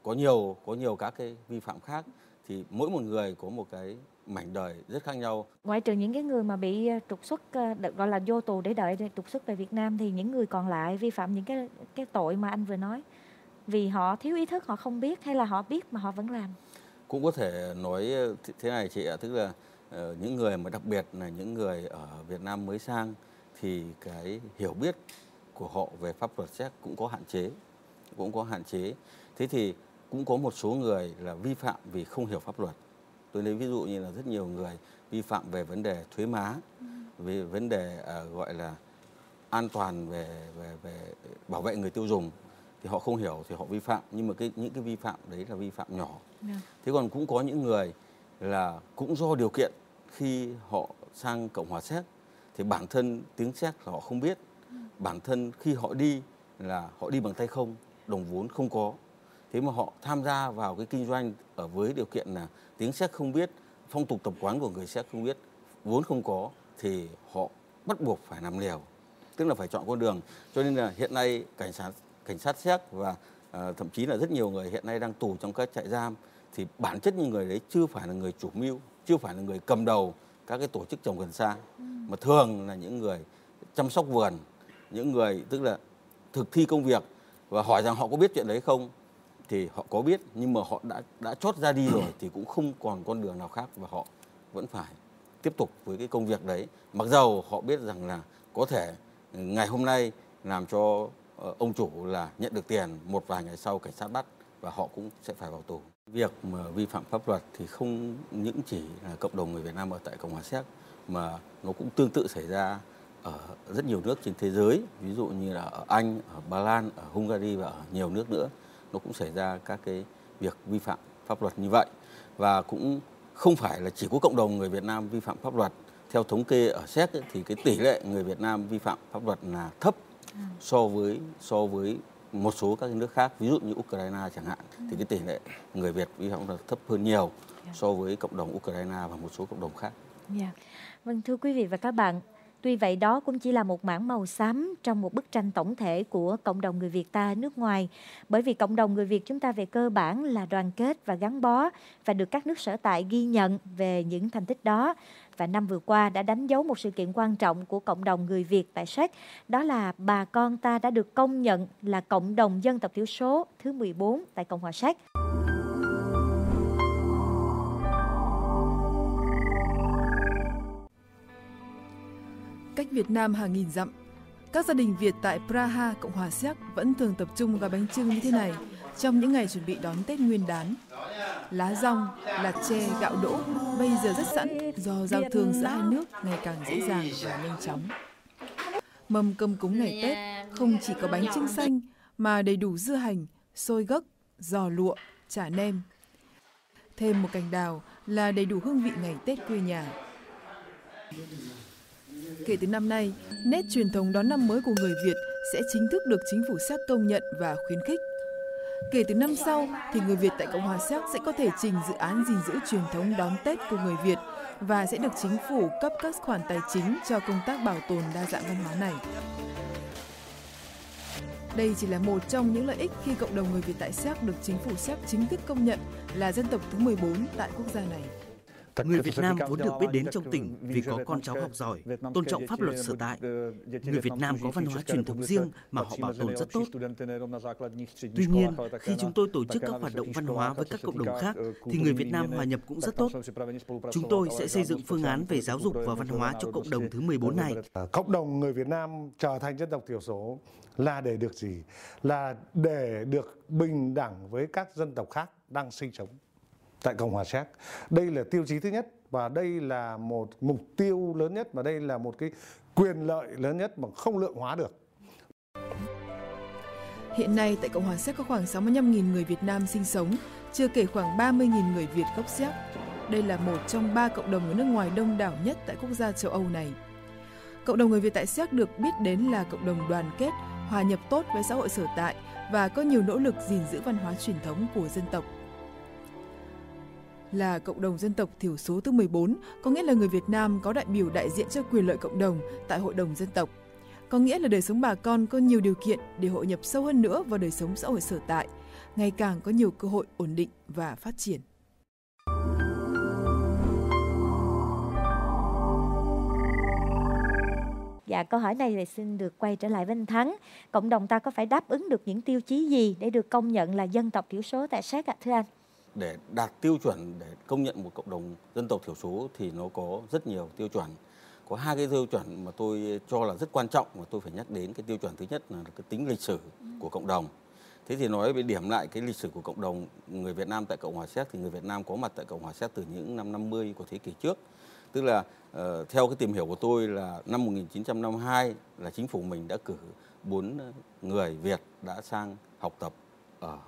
có nhiều có nhiều các cái vi phạm khác thì mỗi một người có một cái mảnh đời rất khác nhau. Ngoại trừ những cái người mà bị ờ, trục xuất ờ, gọi là vô tù để đợi để trục xuất về Việt Nam thì những người còn lại vi phạm những cái cái tội mà anh vừa nói. Vì họ thiếu ý thức họ không biết hay là họ biết mà họ vẫn làm. Cũng có thể nói ờ, th- thế này chị ạ tức là những người mà đặc biệt là những người ở Việt Nam mới sang thì cái hiểu biết của họ về pháp luật Séc cũng có hạn chế cũng có hạn chế. Thế thì cũng có một số người là vi phạm vì không hiểu pháp luật tôi lấy ví dụ như là rất nhiều người vi phạm về vấn đề thuế má về vấn đề ờ, gọi là an toàn về về về bảo vệ người tiêu dùng thì họ không hiểu thì họ vi phạm. Nhưng mà cái những cái vi phạm đấy là vi phạm nhỏ. Thế còn cũng có những người là cũng do điều kiện khi họ sang cộng hòa séc thì bản thân tiếng séc là họ không biết. Bản thân khi họ đi là họ đi bằng tay không đồng vốn không có thế mà họ tham gia vào cái kinh doanh ở với điều kiện là tiếng séc không biết phong tục tập quán của người séc không biết vốn không có thì họ bắt buộc phải làm liều tức là phải chọn con đường. Cho nên là hiện nay cảnh sát cảnh sát séc và à, thậm chí là rất nhiều người hiện nay đang tù trong các trại giam thì bản chất những người đấy chưa phải là người chủ mưu chưa phải là người cầm đầu các cái tổ chức trồng cần sa mà thường là những người chăm sóc vườn những người tức là thực thi công việc và hỏi rằng họ có biết chuyện đấy không thì họ có biết nhưng mà họ đã đã chót ra đi rồi thì cũng không còn con đường nào khác và họ vẫn phải tiếp tục với cái công việc đấy. Mặc dầu họ biết rằng là có thể ngày hôm nay làm cho ờ, ông chủ là nhận được tiền một vài ngày sau cảnh sát bắt và họ cũng sẽ phải vào tù. Việc mà vi phạm pháp luật thì không những chỉ là cộng đồng người Việt Nam ở tại Cộng hòa Séc mà nó cũng tương tự xảy ra ở rất nhiều nước trên thế giới, ví dụ như là ở Anh, ở Ba Lan, ở Hungary và ở nhiều nước nữa, nó cũng xảy ra các cái việc vi phạm pháp luật như vậy và cũng không phải là chỉ có cộng đồng người Việt Nam vi phạm pháp luật. Theo thống kê ở Séc ấy, thì cái tỷ lệ người Việt Nam vi phạm pháp luật là thấp so với so với một số các nước khác, ví dụ như Ukraine chẳng hạn, thì cái tỷ lệ người Việt vi phạm pháp luật thấp hơn nhiều so với cộng đồng Ukraine và một số cộng đồng khác. Dạ. Vâng thưa quý vị và các bạn, tuy vậy đó cũng chỉ là một mảng màu xám trong một bức tranh tổng thể của cộng đồng người Việt ta nước ngoài. Bởi vì cộng đồng người Việt chúng ta về cơ bản là đoàn kết và gắn bó và được các nước sở tại ghi nhận về những thành tích đó. Và năm vừa qua đã đánh dấu một sự kiện quan trọng của cộng đồng người Việt tại Séc, đó là bà con ta đã được công nhận là cộng đồng dân tộc thiểu số thứ 14 tại Cộng hòa Séc. Việt Nam hàng nghìn dặm, các gia đình Việt tại Praha, Cộng hòa Séc vẫn thường tập trung gói bánh trưng như thế này trong những ngày chuẩn bị đón Tết Nguyên đán. Lá rong, lạt tre, gạo đỗ bây giờ rất sẵn do giao thương giữa hai nước ngày càng dễ dàng và nhanh chóng. Mâm cơm cúng ngày Tết không chỉ có bánh trưng xanh mà đầy đủ dưa hành, xôi gấc, giò lụa, chả nem. Thêm một cành đào là đầy đủ hương vị ngày Tết quê nhà. Kể từ năm nay, nét truyền thống đón năm mới của người Việt sẽ chính thức được chính phủ Séc công nhận và khuyến khích. Kể từ năm sau thì người Việt tại Cộng hòa Séc sẽ có thể trình dự án gìn giữ truyền thống đón Tết của người Việt và sẽ được chính phủ cấp các khoản tài chính cho công tác bảo tồn đa dạng văn hóa này. Đây chỉ là một trong những lợi ích khi cộng đồng người Việt tại Séc được chính phủ Séc chính thức công nhận là dân tộc thứ 14 tại quốc gia này. Người Việt Nam vốn được biết đến trong tỉnh vì có con cháu học giỏi, tôn trọng pháp luật sở tại. Người Việt Nam có văn hóa truyền thống riêng mà họ bảo tồn rất tốt. Tuy nhiên, khi chúng tôi tổ chức các hoạt động văn hóa với các cộng đồng khác, thì người Việt Nam hòa nhập cũng rất tốt. Chúng tôi sẽ xây dựng phương án về giáo dục và văn hóa cho cộng đồng thứ 14 này. Cộng đồng người Việt Nam trở thành dân tộc thiểu số là để được gì? Là để được bình đẳng với các dân tộc khác đang sinh sống tại Cộng hòa Séc. Đây là tiêu chí thứ nhất và đây là một mục tiêu lớn nhất và đây là một cái quyền lợi lớn nhất mà không lượng hóa được. Hiện nay tại Cộng hòa Séc có khoảng 65.000 người Việt Nam sinh sống, chưa kể khoảng 30.000 người Việt gốc Séc. Đây là một trong ba cộng đồng người nước ngoài đông đảo nhất tại quốc gia châu Âu này. Cộng đồng người Việt tại Séc được biết đến là cộng đồng đoàn kết, hòa nhập tốt với xã hội sở tại và có nhiều nỗ lực gìn giữ văn hóa truyền thống của dân tộc là cộng đồng dân tộc thiểu số thứ 14, có nghĩa là người Việt Nam có đại biểu đại diện cho quyền lợi cộng đồng tại Hội đồng dân tộc. Có nghĩa là đời sống bà con có nhiều điều kiện để hội nhập sâu hơn nữa vào đời sống xã hội sở tại, ngày càng có nhiều cơ hội ổn định và phát triển. Dạ, câu hỏi này thì xin được quay trở lại với anh Thắng. Cộng đồng ta có phải đáp ứng được những tiêu chí gì để được công nhận là dân tộc thiểu số tại Séc ạ, thưa anh? Để đạt tiêu chuẩn để công nhận một cộng đồng dân tộc thiểu số thì nó có rất nhiều tiêu chuẩn. Có hai cái tiêu chuẩn mà tôi cho là rất quan trọng mà tôi phải nhắc đến. Cái tiêu chuẩn thứ nhất là cái tính lịch sử của cộng đồng. Thế thì nói về điểm lại cái lịch sử của cộng đồng người Việt Nam tại Cộng hòa Séc thì người Việt Nam có mặt tại Cộng hòa Séc từ những năm 50 của thế kỷ trước. Tức là uh, theo cái tìm hiểu của tôi là năm 1952 là chính phủ mình đã cử bốn người Việt đã sang học tập ở,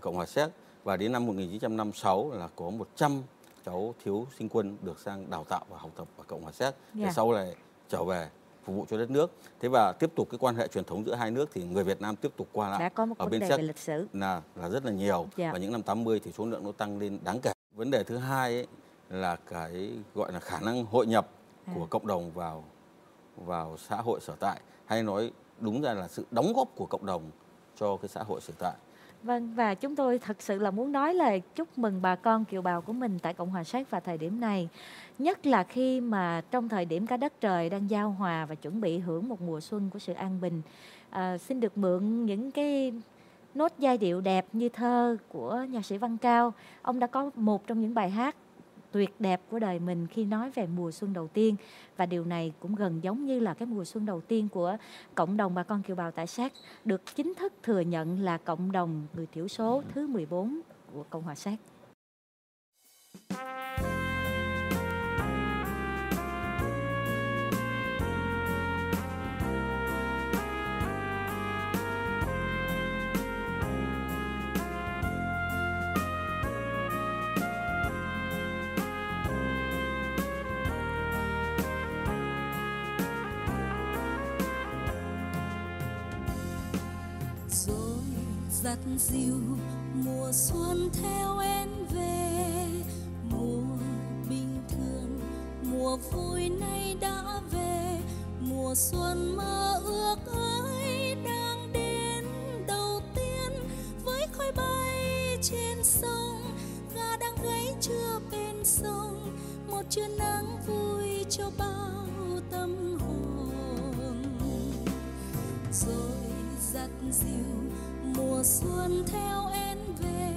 Cộng hòa Séc và đến năm 1956 là có 100 cháu thiếu sinh quân được sang đào tạo và học tập ở Cộng hòa Séc. Yeah. sau này trở về phục vụ cho đất nước. Thế và tiếp tục cái quan hệ truyền thống giữa hai nước thì người Việt Nam tiếp tục qua lại Đã có một ở bên Séc lịch sử. là là rất là nhiều yeah. và những năm 80 thì số lượng nó tăng lên đáng kể. Vấn đề thứ hai ấy là cái gọi là khả năng hội nhập à. của cộng đồng vào vào xã hội sở tại hay nói đúng ra là sự đóng góp của cộng đồng cho cái xã hội sở tại Vâng và chúng tôi thật sự là muốn nói lời chúc mừng bà con kiều bào của mình tại Cộng hòa Séc vào thời điểm này. Nhất là khi mà trong thời điểm cả đất trời đang giao hòa và chuẩn bị hưởng một mùa xuân của sự an bình. À, xin được mượn những cái nốt giai điệu đẹp như thơ của nhạc sĩ Văn Cao. Ông đã có một trong những bài hát tuyệt đẹp của đời mình khi nói về mùa xuân đầu tiên và điều này cũng gần giống như là cái mùa xuân đầu tiên của cộng đồng bà con kiều bào tại Séc, được chính thức thừa nhận là cộng đồng người thiểu số thứ 14 của Cộng hòa Séc. Dịu mùa xuân theo em về. Mùa bình thường, mùa vui nay đã về. Mùa xuân mơ ước ấy đang đến đầu tiên. Với khói bay trên sông, gà đang gáy chưa bên sông. Một trưa nắng vui cho bao tâm hồn. Rồi giặt dịu mùa xuân theo em về.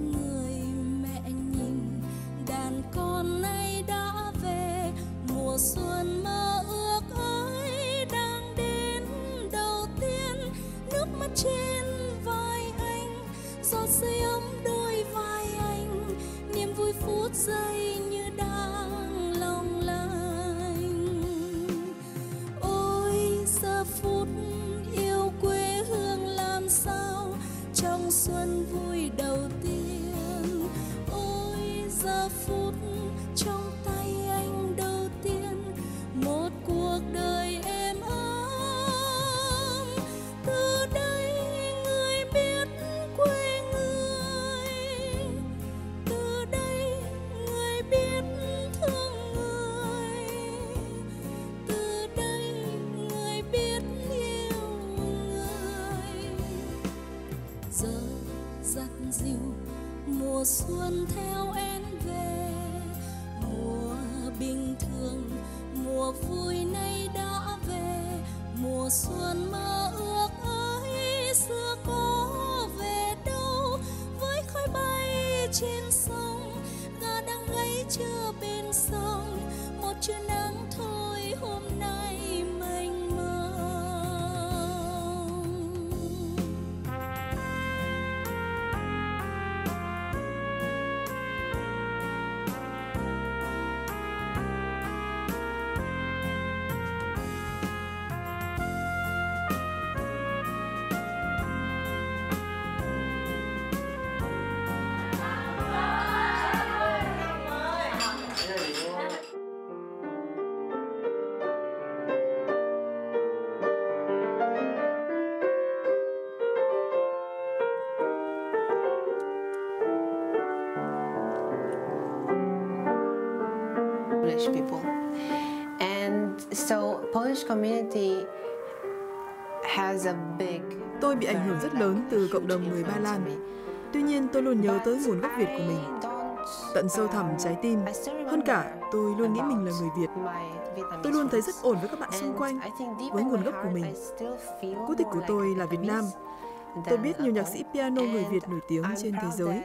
Người mẹ nhìn, đàn con nay đã về. Mùa xuân mơ ước ấy đang đến đầu tiên. Nước mắt trên vai anh, giọt rơi ấm đôi vai anh. Niềm vui phút giây people. And so Polish community has a big Tôi bị ảnh hưởng rất lớn từ cộng đồng người Ba Lan. Tuy nhiên tôi luôn nhớ tới nguồn gốc Việt của mình. Tận sâu thẳm trái tim, hơn cả tôi luôn nghĩ mình là người Việt. Tôi luôn thấy rất ổn với các bạn xung quanh, với nguồn gốc của mình. Quốc tịch của tôi là Việt Nam. Tôi biết nhiều nhạc sĩ piano người Việt nổi tiếng trên thế giới.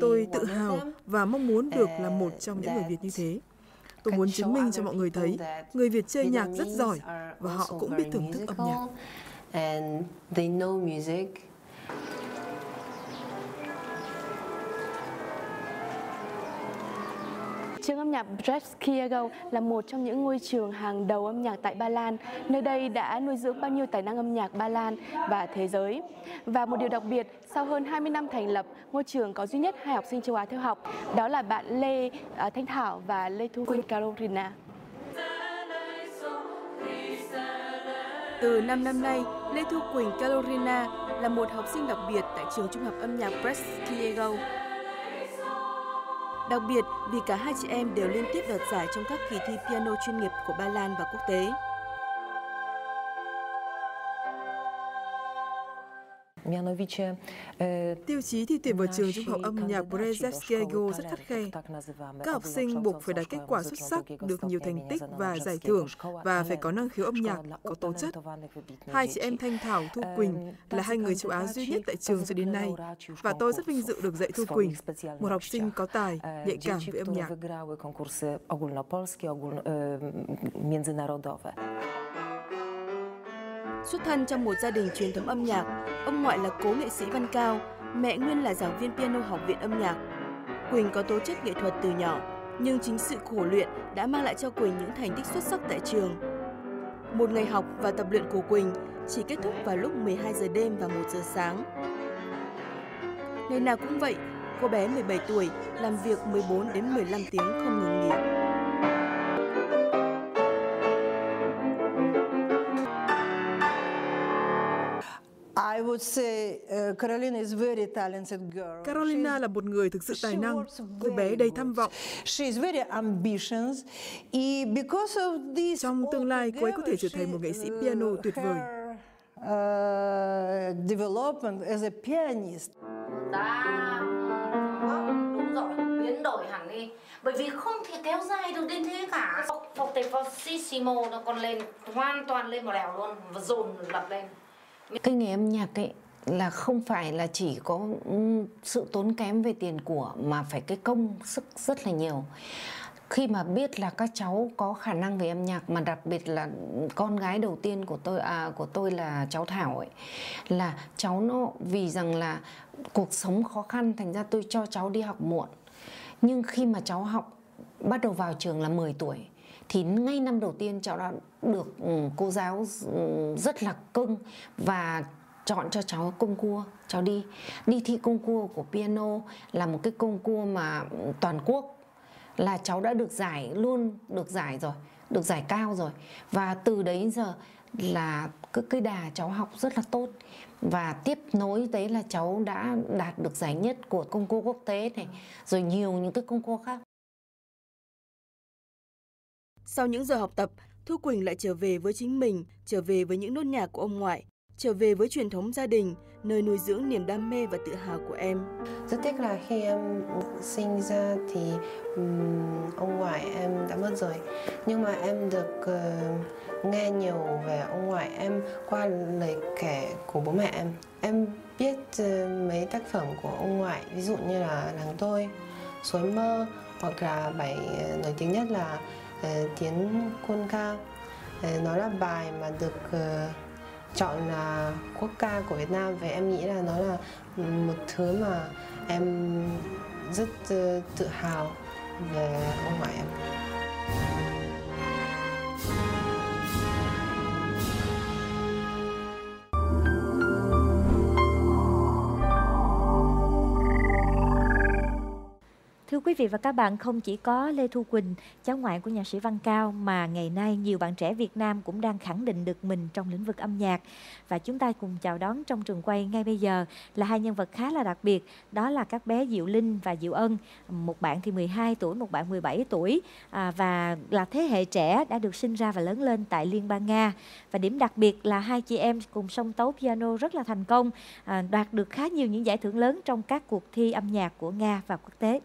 Tôi tự hào và mong muốn được là một trong những người Việt như thế. Tôi muốn chứng minh cho mọi người thấy người Việt chơi nhạc rất giỏi và họ cũng biết thưởng thức âm nhạc. Trường âm nhạc Bratskiego là một trong những ngôi trường hàng đầu âm nhạc tại Ba Lan. Nơi đây đã nuôi dưỡng bao nhiêu tài năng âm nhạc Ba Lan và thế giới. Và một điều đặc biệt, sau hơn 20 năm thành lập, ngôi trường có duy nhất hai học sinh châu Á theo học. Đó là bạn Lê à, Thanh Thảo và Lê Thu Quỳnh Carolina. Từ 5 năm nay, Lê Thu Quỳnh Carolina là một học sinh đặc biệt tại trường trung học âm nhạc Bresciego. Đặc biệt, vì cả hai chị em đều liên tiếp đoạt giải trong các kỳ thi piano chuyên nghiệp của Ba Lan và quốc tế. Tiêu chí thi tuyển vào trường trung học âm nhạc Brzeskiego rất khắt khe. Các học sinh buộc phải đạt kết quả xuất sắc, được nhiều thành tích và giải thưởng và phải có năng khiếu âm nhạc, có tố chất. Hai chị em Thanh Thảo, Thu Quỳnh là hai người châu Á duy nhất tại trường cho đến nay. Và tôi rất vinh dự được dạy Thu Quỳnh, một học sinh có tài, nhạy cảm với âm nhạc. Xuất thân trong một gia đình truyền thống âm nhạc, ông ngoại là cố nghệ sĩ Văn Cao, mẹ nguyên là giảng viên piano học viện âm nhạc. Quỳnh có tố chất nghệ thuật từ nhỏ, nhưng chính sự khổ luyện đã mang lại cho Quỳnh những thành tích xuất sắc tại trường. Một ngày học và tập luyện của Quỳnh chỉ kết thúc vào lúc 12 giờ đêm và 1 giờ sáng. Ngày nào cũng vậy, cô bé 17 tuổi làm việc 14 đến 15 tiếng không ngừng nghỉ. Carolina là một người thực sự tài năng. Cô bé đầy tham vọng. Trong tương lai, cô ấy có thể trở thành một nghệ sĩ piano tuyệt vời. development as a pianist. Đã đúng rồi, biến đổi hẳn đi. Bởi vì không thể kéo dài được đến thế cả. Forte fortissimo nó còn lên hoàn toàn lên một đèo luôn và dồn lập lên. Cái nghề âm nhạc ấy là không phải là chỉ có ừ, sự tốn kém về tiền của mà phải cái công sức rất là nhiều. Khi mà biết là các cháu có khả năng về âm nhạc mà đặc biệt là con gái đầu tiên của tôi à, của tôi là cháu Thảo ấy là cháu nó vì rằng là cuộc sống khó khăn thành ra tôi cho cháu đi học muộn. Nhưng khi mà cháu học bắt đầu vào trường là 10 tuổi thì ngay năm đầu tiên cháu đã được ừ, cô giáo ừ, rất là cưng và chọn cho cháu công cua. Cháu đi đi thi công cua của piano là một cái công cua mà toàn quốc là cháu đã được giải luôn, được giải rồi, được giải cao rồi. Và từ đấy giờ là cái cái đà cháu học rất là tốt. Và tiếp nối đấy là cháu đã đạt được giải nhất của công cô quốc tế này, rồi nhiều những cái công cô khác sau những giờ học tập Thu Quỳnh lại trở về với chính mình, trở về với những nốt nhạc của ông ngoại, trở về với truyền thống gia đình, nơi nuôi dưỡng niềm đam mê và tự hào của em. Rất tiếc là khi em sinh ra thì um, ông ngoại em đã mất rồi. Nhưng mà em được uh, nghe nhiều về ông ngoại em qua lời kể của bố mẹ em. Em biết uh, mấy tác phẩm của ông ngoại, ví dụ như là Làng tôi, Suối mơ hoặc là bài ờ, nổi tiếng nhất là Ờ, Tiếng quân ca. Ờ, nó là bài mà được ờ, chọn là quốc ca của Việt Nam và em nghĩ là nó là một thứ mà em rất tự hào về ông ngoại em. Thưa quý vị và các bạn, không chỉ có Lê Thu Quỳnh, cháu ngoại của nhạc sĩ Văn Cao mà ngày nay nhiều bạn trẻ Việt Nam cũng đang khẳng định được mình trong lĩnh vực âm nhạc. Và chúng ta cùng chào đón trong trường quay ngay bây giờ là hai nhân vật khá là đặc biệt, đó là các bé Diệu Linh và Diệu Ân. Một bạn thì 12 tuổi, một bạn 17 tuổi à, và là thế hệ trẻ đã được sinh ra và lớn lên tại Liên bang Nga. Và điểm đặc biệt là hai chị em cùng song tấu piano rất là thành công, à, đoạt được khá nhiều những giải thưởng lớn trong các cuộc thi âm nhạc của Nga và quốc tế.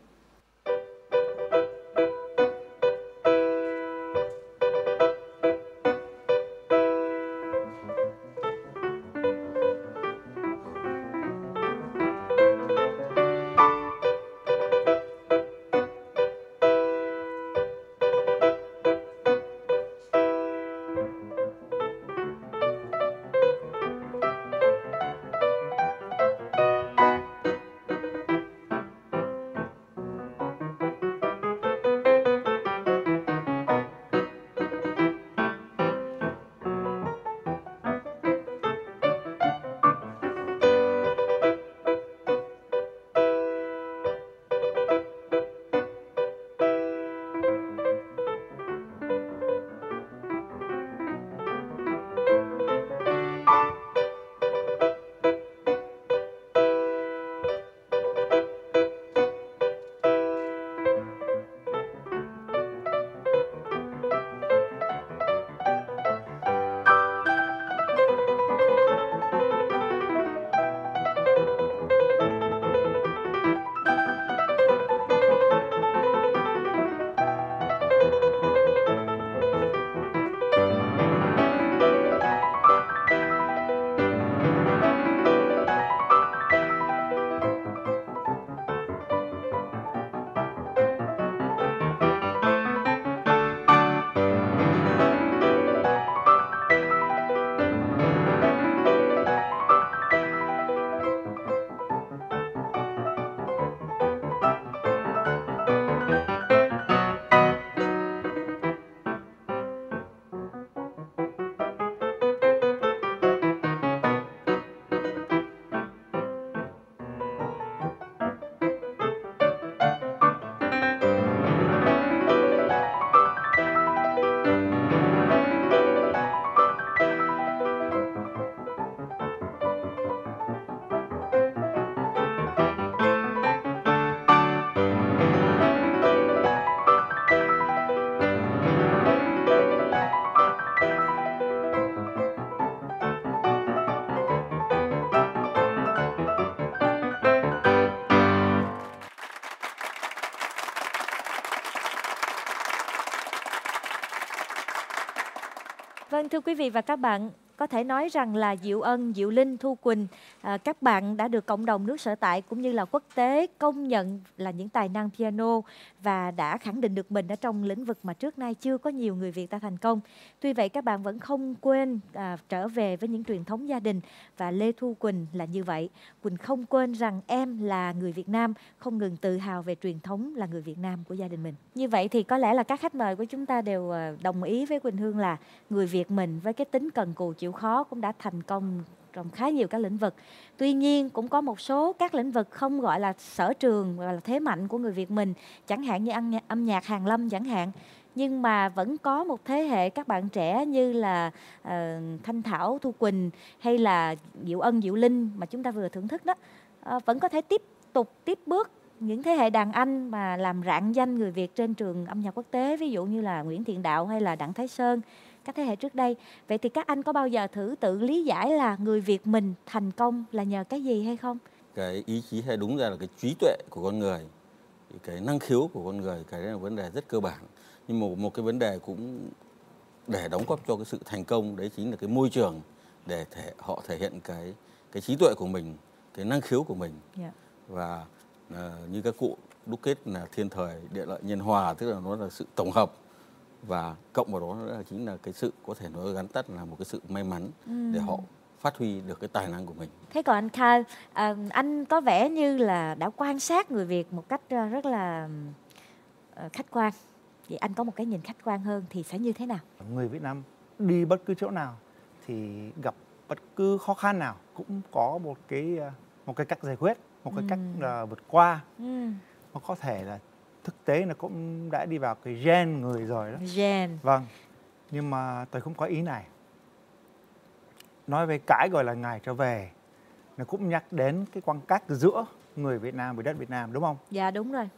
Thưa quý vị và các bạn, có thể nói rằng là Diệu Ân, Diệu Linh, Thu Quỳnh, à, các bạn đã được cộng đồng nước sở tại cũng như là quốc tế công nhận là những tài năng piano và đã khẳng định được mình ở trong lĩnh vực mà trước nay chưa có nhiều người Việt ta thành công. Tuy vậy các bạn vẫn không quên à, trở về với những truyền thống gia đình và Lê Thu Quỳnh là như vậy. Quỳnh không quên rằng em là người Việt Nam, không ngừng tự hào về truyền thống là người Việt Nam của gia đình mình. Như vậy thì có lẽ là các khách mời của chúng ta đều à, đồng ý với Quỳnh Hương là người Việt mình với cái tính cần cù chịu khó cũng đã thành công trong khá nhiều các lĩnh vực. Tuy nhiên cũng có một số các lĩnh vực không gọi là sở trường và là thế mạnh của người Việt mình, chẳng hạn như âm nhạc, âm nhạc Hàn Lâm chẳng hạn. Nhưng mà vẫn có một thế hệ các bạn trẻ như là uh, Thanh Thảo, Thu Quỳnh hay là Diệu Ân, Diệu Linh mà chúng ta vừa thưởng thức đó uh, vẫn có thể tiếp tục tiếp bước những thế hệ đàn anh mà làm rạng danh người Việt trên trường âm nhạc quốc tế ví dụ như là Nguyễn Thiện Đạo hay là Đặng Thái Sơn các thế hệ trước đây. Vậy thì các anh có bao giờ thử tự lý giải là người Việt mình thành công là nhờ cái gì hay không? Cái ý chí hay đúng ra là cái trí tuệ của con người, cái năng khiếu của con người, cái đấy là vấn đề rất cơ bản. Nhưng một một cái vấn đề cũng để đóng góp cho cái sự thành công đấy chính là cái môi trường để thể, họ thể hiện cái cái trí tuệ của mình, cái năng khiếu của mình. Yeah. Và uh, như các cụ đúc kết là thiên thời địa lợi nhân hòa tức là nó là sự tổng hợp và cộng vào đó là chính là cái sự có thể nói gắn tắt là một cái sự may mắn ừ. để họ phát huy được cái tài năng của mình. Thế còn anh Khai, à, anh có vẻ như là đã quan sát người Việt một cách ờ, rất là uh, khách quan. Vậy anh có một cái nhìn khách quan hơn thì sẽ như thế nào? Người Việt Nam đi bất cứ chỗ nào thì gặp bất cứ khó khăn nào cũng có một cái một cái cách giải quyết, một cái ừ. cách uh, vượt qua. Ừ. Nó có thể là thực tế là cũng đã đi vào cái gen người rồi đó gen vâng nhưng mà tôi cũng có ý này nói về cái gọi là ngày trở về nó cũng nhắc đến cái quan cách giữa người Việt Nam với đất Việt Nam đúng không? Dạ đúng rồi.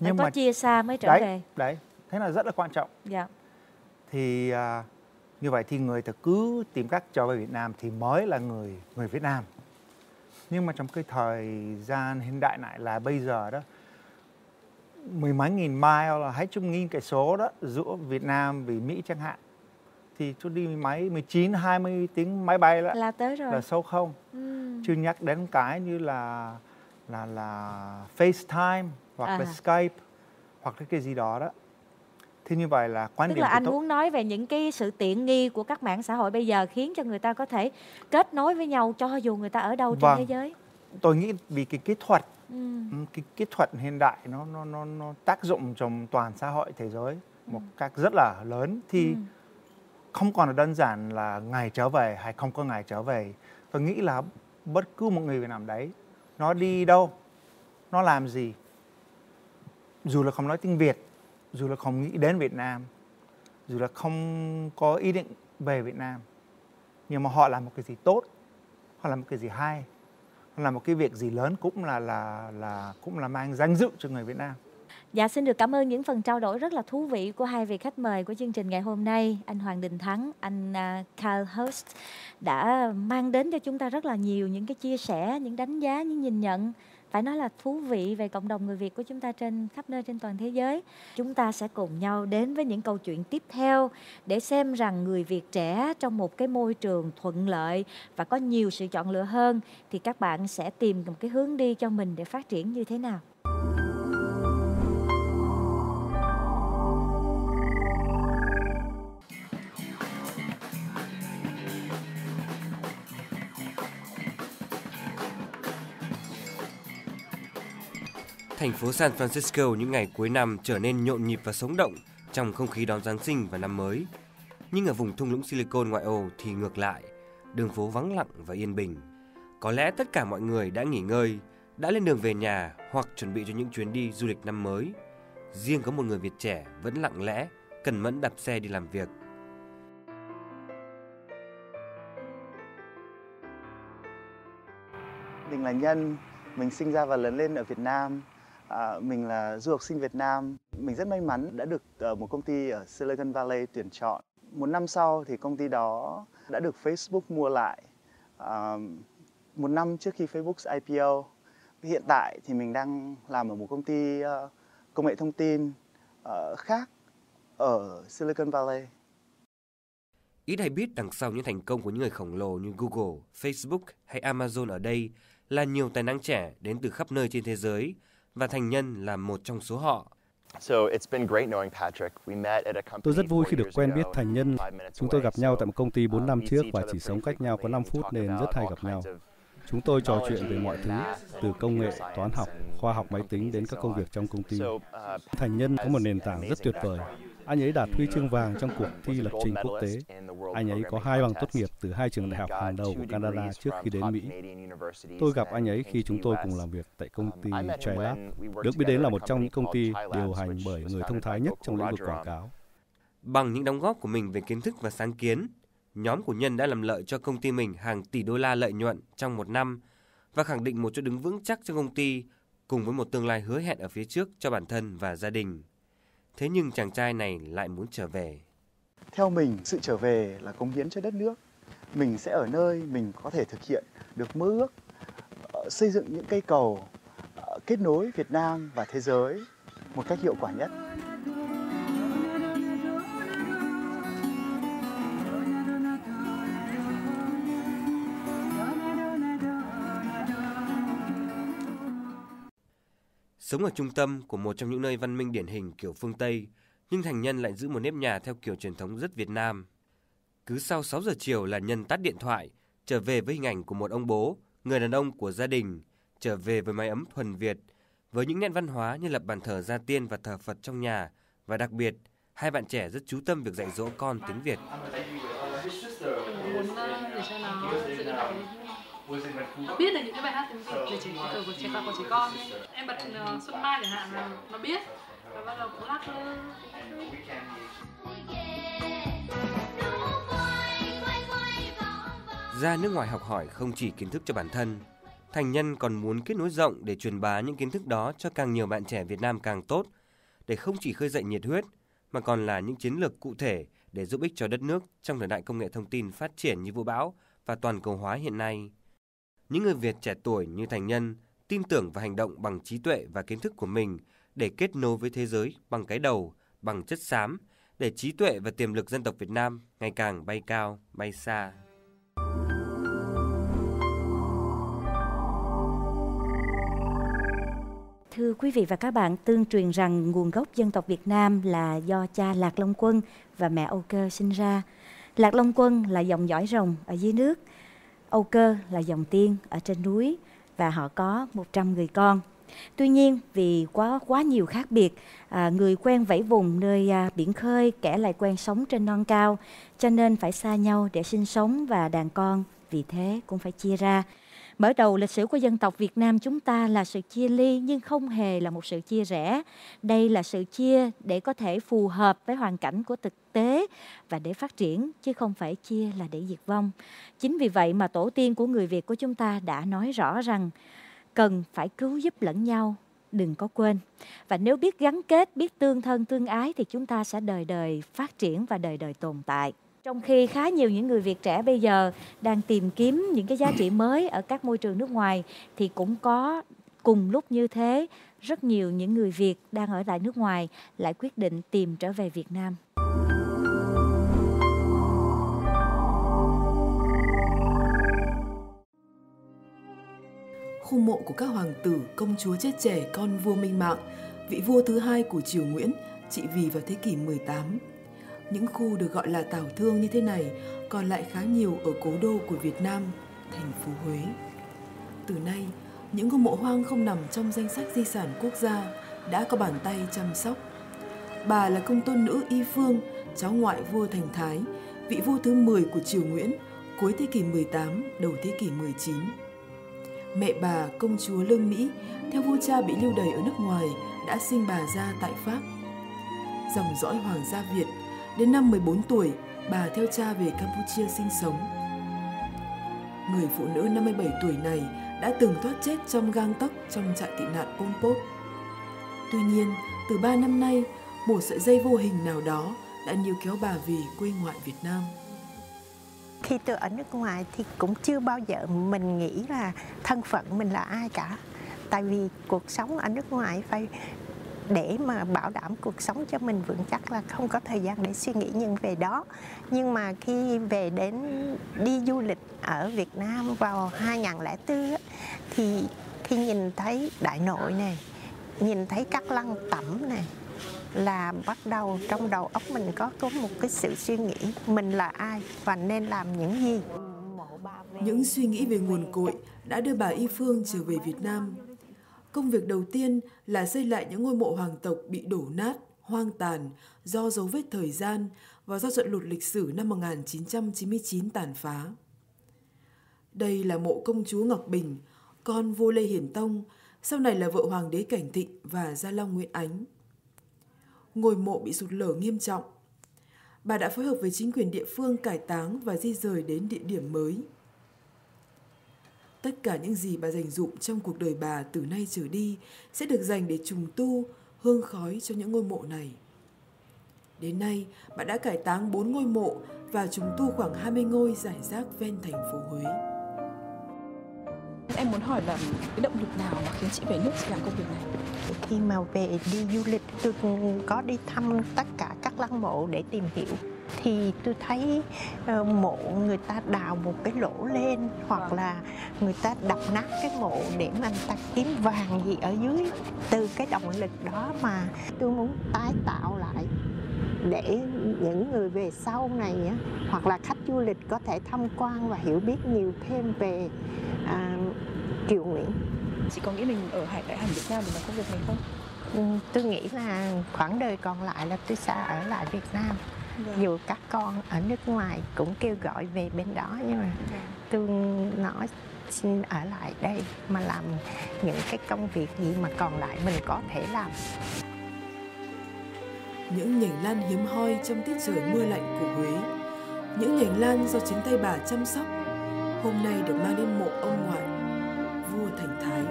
Nhưng Phải mà chia xa mới trở đấy, về. Đấy, thế là rất là quan trọng. Dạ. Thì à, như vậy thì người ta cứ tìm cách trở về Việt Nam thì mới là người người Việt Nam. Nhưng mà trong cái thời gian hiện đại này là bây giờ đó mười mấy nghìn mile là hai chục nghìn cái số đó giữa Việt Nam và Mỹ chẳng hạn thì tôi đi máy 19 20 tiếng máy bay là là tới rồi là sâu không ừ. chưa nhắc đến cái như là là là FaceTime hoặc à. là Skype hoặc là cái gì đó đó thì như vậy là quan Tức điểm là anh tôi... muốn nói về những cái sự tiện nghi của các mạng xã hội bây giờ khiến cho người ta có thể kết nối với nhau cho dù người ta ở đâu vâng. trên thế giới. Tôi nghĩ vì cái kỹ thuật ừ. cái kỹ thuật hiện đại nó nó nó nó tác dụng trong toàn xã hội thế giới ừ. một cách rất là lớn thì ừ. không còn là đơn giản là ngày trở về hay không có ngày trở về tôi nghĩ là bất cứ một người Việt Nam đấy nó đi đâu nó làm gì dù là không nói tiếng Việt dù là không nghĩ đến Việt Nam dù là không có ý định về Việt Nam nhưng mà họ làm một cái gì tốt họ làm một cái gì hay là một cái việc gì lớn cũng là là là cũng là mang danh dự cho người Việt Nam. Dạ xin được cảm ơn những phần trao đổi rất là thú vị của hai vị khách mời của chương trình ngày hôm nay, anh Hoàng Đình Thắng, anh à, Carl Host đã mang đến cho chúng ta rất là nhiều những cái chia sẻ, những đánh giá, những nhìn nhận phải nói là thú vị về cộng đồng người Việt của chúng ta trên khắp nơi trên toàn thế giới. Chúng ta sẽ cùng nhau đến với những câu chuyện tiếp theo để xem rằng người Việt trẻ trong một cái môi trường thuận lợi và có nhiều sự chọn lựa hơn thì các bạn sẽ tìm một cái hướng đi cho mình để phát triển như thế nào. Thành phố San Francisco những ngày cuối năm trở nên nhộn nhịp và sống động trong không khí đón Giáng sinh và năm mới. Nhưng ở vùng thung lũng Silicon ngoại ô thì ngược lại, đường phố vắng lặng và yên bình. Có lẽ tất cả mọi người đã nghỉ ngơi, đã lên đường về nhà hoặc chuẩn bị cho những chuyến đi du lịch năm mới. Riêng có một người Việt trẻ vẫn lặng lẽ, cần mẫn đạp xe đi làm việc. Mình là Nhân, mình sinh ra và lớn lên ở Việt Nam. À, mình là du học sinh Việt Nam. Mình rất may mắn đã được uh, một công ty ở Silicon Valley tuyển chọn. Một năm sau thì công ty đó đã được Facebook mua lại. À, một năm trước khi Facebook IPO. Hiện tại thì mình đang làm ở một công ty uh, công nghệ thông tin uh, khác ở Silicon Valley. Ít ai biết đằng sau những thành công của những người khổng lồ như Google, Facebook hay Amazon ở đây là nhiều tài năng trẻ đến từ khắp nơi trên thế giới và Thành Nhân là một trong số họ. Tôi rất vui khi được quen biết Thành Nhân. Chúng tôi gặp nhau tại một công ty 4 năm trước và chỉ sống cách nhau có 5 phút nên rất hay gặp nhau. Chúng tôi trò chuyện về mọi thứ, từ công nghệ, toán học, khoa học máy tính đến các công việc trong công ty. Thành Nhân có một nền tảng rất tuyệt vời. Anh ấy đạt huy chương vàng trong cuộc thi lập trình quốc tế. Anh ấy có hai bằng tốt nghiệp từ hai trường đại học hàng đầu của Canada trước khi đến Mỹ. Tôi gặp anh ấy khi chúng tôi cùng làm việc tại công ty TriLab, được biết đến là một trong những công ty điều hành bởi người thông thái nhất trong lĩnh vực quảng cáo. Bằng những đóng góp của mình về kiến thức và sáng kiến, nhóm của Nhân đã làm lợi cho công ty mình hàng tỷ đô la lợi nhuận trong một năm và khẳng định một chỗ đứng vững chắc cho công ty cùng với một tương lai hứa hẹn ở phía trước cho bản thân và gia đình. Thế nhưng chàng trai này lại muốn trở về. Theo mình, sự trở về là cống hiến cho đất nước. Mình sẽ ở nơi mình có thể thực hiện được mơ ước, ờ, xây dựng những cây cầu ờ, kết nối Việt Nam và thế giới một cách hiệu quả nhất. Sống ở trung tâm của một trong những nơi văn minh điển hình kiểu phương Tây, nhưng Thành Nhân lại giữ một nếp nhà theo kiểu truyền thống rất Việt Nam. Cứ sau 6 giờ chiều là Nhân tắt điện thoại, trở về với hình ảnh của một ông bố, người đàn ông của gia đình, trở về với mái ấm thuần Việt, với những nét văn hóa như lập bàn thờ gia tiên và thờ Phật trong nhà, và đặc biệt, hai bạn trẻ rất chú tâm việc dạy dỗ con tiếng Việt. nó biết được những cái bài hát tiếng Việt về trẻ của của trẻ con của trẻ con ấy. em bật uh, Xuân Mai chẳng hạn là nó biết và bắt đầu cũng lắc lư Ra nước ngoài học hỏi không chỉ kiến thức cho bản thân, Thành Nhân còn muốn kết nối rộng để truyền bá những kiến thức đó cho càng nhiều bạn trẻ Việt Nam càng tốt, để không chỉ khơi dậy nhiệt huyết, mà còn là những chiến lược cụ thể để giúp ích cho đất nước trong thời đại công nghệ thông tin phát triển như vũ bão và toàn cầu hóa hiện nay. Những người Việt trẻ tuổi như Thành Nhân tin tưởng và hành động bằng trí tuệ và kiến thức của mình để kết nối với thế giới bằng cái đầu, bằng chất xám, để trí tuệ và tiềm lực dân tộc Việt Nam ngày càng bay cao, bay xa. Thưa quý vị và các bạn, tương truyền rằng nguồn gốc dân tộc Việt Nam là do cha Lạc Long Quân và mẹ Âu Cơ sinh ra. Lạc Long Quân là dòng dõi rồng ở dưới nước, Âu Cơ là dòng tiên ở trên núi và họ có 100 người con. Tuy nhiên vì quá quá nhiều khác biệt, à, người quen vẫy vùng nơi à, biển khơi, kẻ lại quen sống trên non cao, cho nên phải xa nhau để sinh sống và đàn con vì thế cũng phải chia ra. Mở đầu lịch sử của dân tộc Việt Nam chúng ta là sự chia ly, nhưng không hề là một sự chia rẽ. Đây là sự chia để có thể phù hợp với hoàn cảnh của thực tế và để phát triển, chứ không phải chia là để diệt vong. Chính vì vậy mà tổ tiên của người Việt của chúng ta đã nói rõ rằng cần phải cứu giúp lẫn nhau, đừng có quên và nếu biết gắn kết, biết tương thân tương ái thì chúng ta sẽ đời đời phát triển và đời đời tồn tại trong khi khá nhiều những người Việt trẻ bây giờ đang tìm kiếm những cái giá trị mới ở các môi trường nước ngoài thì cũng có cùng lúc như thế rất nhiều những người Việt đang ở tại nước ngoài lại quyết định tìm trở về Việt Nam. Khu mộ của các hoàng tử, công chúa chết trẻ con vua Minh Mạng, vị vua thứ hai của triều Nguyễn, trị vì vào thế kỷ 18 những khu được gọi là tảo thương như thế này còn lại khá nhiều ở cố đô của Việt Nam, thành phố Huế. Từ nay, những ngôi mộ hoang không nằm trong danh sách di sản quốc gia đã có bàn tay chăm sóc. Bà là công tôn nữ Y Phương, cháu ngoại vua Thành Thái, vị vua thứ 10 của triều Nguyễn, cuối thế kỷ 18, đầu thế kỷ 19. Mẹ bà, công chúa Lương Mỹ, theo vua cha bị lưu đày ở nước ngoài, đã sinh bà ra tại Pháp. Dòng dõi hoàng gia Việt Đến năm 14 tuổi, bà theo cha về Campuchia sinh sống. Người phụ nữ 57 tuổi này đã từng thoát chết trong gang tấc trong trại tị nạn Pol Pot. Tuy nhiên, từ 3 năm nay, một sợi dây vô hình nào đó đã níu kéo bà về quê ngoại Việt Nam. Khi tôi ở nước ngoài thì cũng chưa bao giờ mình nghĩ là thân phận mình là ai cả. Tại vì cuộc sống ở nước ngoài phải để mà bảo đảm cuộc sống cho mình vững chắc là không có thời gian để suy nghĩ những về đó. Nhưng mà khi về đến, đi du lịch ở Việt Nam vào 2004 thì khi nhìn thấy đại nội này nhìn thấy các lăng tẩm này là bắt đầu trong đầu óc mình có có một cái sự suy nghĩ mình là ai và nên làm những gì. Những suy nghĩ về nguồn cội đã đưa bà Y Phương trở về Việt Nam. Công việc đầu tiên là xây lại những ngôi mộ hoàng tộc bị đổ nát, hoang tàn do dấu vết thời gian và do trận lụt lịch sử năm 1999 tàn phá. Đây là mộ công chúa Ngọc Bình, con vua Lê Hiển Tông, sau này là vợ hoàng đế Cảnh Thịnh và Gia Long Nguyễn Ánh. Ngôi mộ bị sụt lở nghiêm trọng. Bà đã phối hợp với chính quyền địa phương cải táng và di rời đến địa điểm mới. Tất cả những gì bà dành dụng trong cuộc đời bà từ nay trở đi sẽ được dành để trùng tu, hương khói cho những ngôi mộ này. Đến nay, bà đã cải táng 4 ngôi mộ và trùng tu khoảng 20 ngôi giải rác ven thành phố Huế. Em muốn hỏi là cái động lực nào mà khiến chị về nước làm công việc này? Khi mà về đi du lịch tôi có đi thăm tất cả các lăng mộ để tìm hiểu thì tôi thấy uh, mộ người ta đào một cái lỗ lên hoặc là người ta đập nát cái mộ để mà người ta kiếm vàng gì ở dưới từ cái động lực đó mà tôi muốn tái tạo lại để những người về sau này á, hoặc là khách du lịch có thể tham quan và hiểu biết nhiều thêm về à, Kiều Nguyễn. Chị có nghĩ mình ở hải tại hẳn Việt Nam để làm công việc này không? Ừ, tôi nghĩ là khoảng đời còn lại là tôi sẽ ở lại Việt Nam. Vâng. Dù các con ở nước ngoài cũng kêu gọi về bên đó nhưng mà vâng. tôi nói xin ở lại đây mà làm những cái công việc gì mà còn lại mình có thể làm những nhành lan hiếm hoi trong tiết trời mưa lạnh của Huế. Những nhành lan do chính tay bà chăm sóc, hôm nay được mang đến mộ ông ngoại, vua Thành Thái.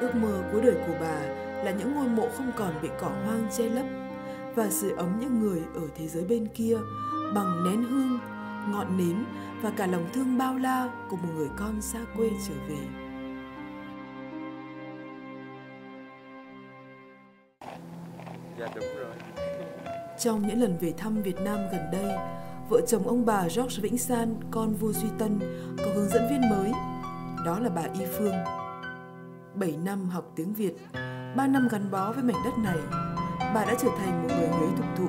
Ước mơ cuối đời của bà là những ngôi mộ không còn bị cỏ hoang che lấp và sưởi ấm những người ở thế giới bên kia bằng nén hương, ngọn nến và cả lòng thương bao la của một người con xa quê trở về. Dạ đúng rồi. Trong những lần về thăm Việt Nam gần đây, vợ chồng ông bà George Vĩnh San, con vua Duy Tân, có hướng dẫn viên mới. Đó là bà Y Phương. 7 năm học tiếng Việt, 3 năm gắn bó với mảnh đất này, bà đã trở thành một người Huế thục thụ.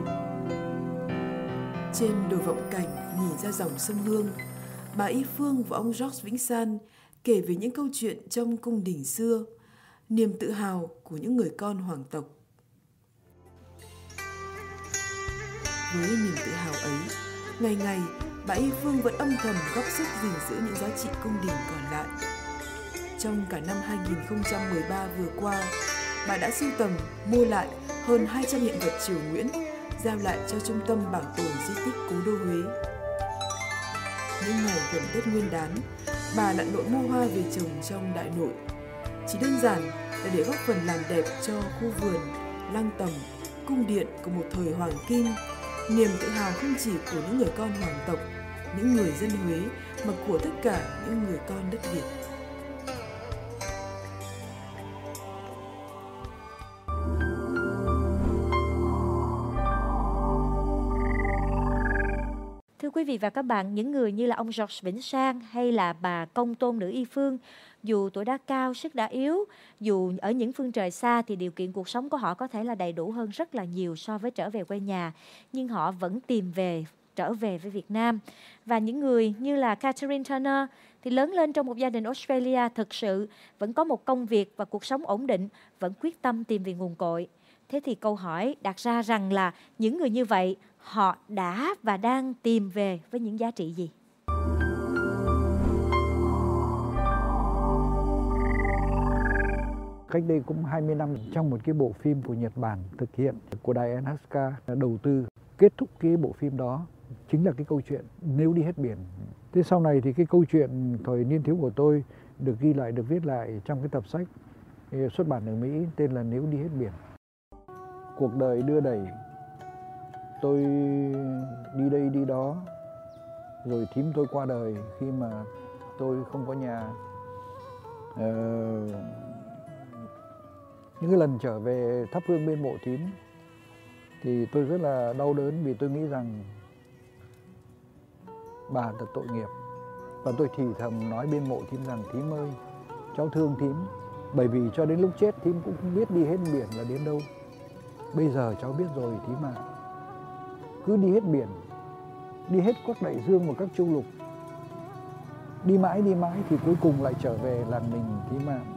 Trên đồi vọng cảnh nhìn ra dòng sông Hương, bà Y Phương và ông George Vĩnh San kể về những câu chuyện trong cung đình xưa, niềm tự hào của những người con hoàng tộc. Với niềm tự hào ấy, ngày ngày bà Y Phương vẫn âm thầm góp sức gìn giữ những giá trị cung đình còn lại. Trong cả năm 2013 vừa qua, bà đã sưu tầm, mua lại hơn 200 hiện vật triều Nguyễn, giao lại cho Trung tâm Bảo tồn Di tích Cố đô Huế. Những ngày gần Tết Nguyên đán, bà lặn lội mua hoa về trồng trong đại nội. Chỉ đơn giản là để góp phần làm đẹp cho khu vườn, lăng tầm, cung điện của một thời hoàng kim niềm tự hào không chỉ của những người con hoàng tộc, những người dân Huế mà của tất cả những người con đất Việt. Quý vị và các bạn, những người như là ông George Vĩnh Sang hay là bà Công Tôn Nữ Y Phương, dù tuổi đã cao, sức đã yếu, dù ở những phương trời xa thì điều kiện cuộc sống của họ có thể là đầy đủ hơn rất là nhiều so với trở về quê nhà, nhưng họ vẫn tìm về trở về với Việt Nam. Và những người như là Catherine Turner thì lớn lên trong một gia đình Australia thực sự vẫn có một công việc và cuộc sống ổn định, vẫn quyết tâm tìm về nguồn cội. Thế thì câu hỏi đặt ra rằng là những người như vậy họ đã và đang tìm về với những giá trị gì? Cách đây cũng 20 năm trong một cái bộ phim của Nhật Bản thực hiện của Đài NHK đầu tư kết thúc cái bộ phim đó chính là cái câu chuyện nếu đi hết biển. Thế sau này thì cái câu chuyện thời niên thiếu của tôi được ghi lại, được viết lại trong cái tập sách eh, xuất bản ở Mỹ tên là Nếu đi hết biển. Cuộc đời đưa đẩy tôi đi đây đi đó rồi thím tôi qua đời khi mà tôi không có nhà. Ờ, những cái lần trở về thắp hương bên mộ thím thì tôi rất là đau đớn vì tôi nghĩ rằng bà thật tội nghiệp. Và tôi thì thầm nói bên mộ thím rằng thím ơi cháu thương thím bởi vì cho đến lúc chết thím cũng không biết đi hết biển là đến đâu. Bây giờ cháu biết rồi thím ạ cứ đi hết biển, đi hết các đại dương và các châu lục. Đi mãi đi mãi thì cuối cùng lại trở về làng mình thí mạng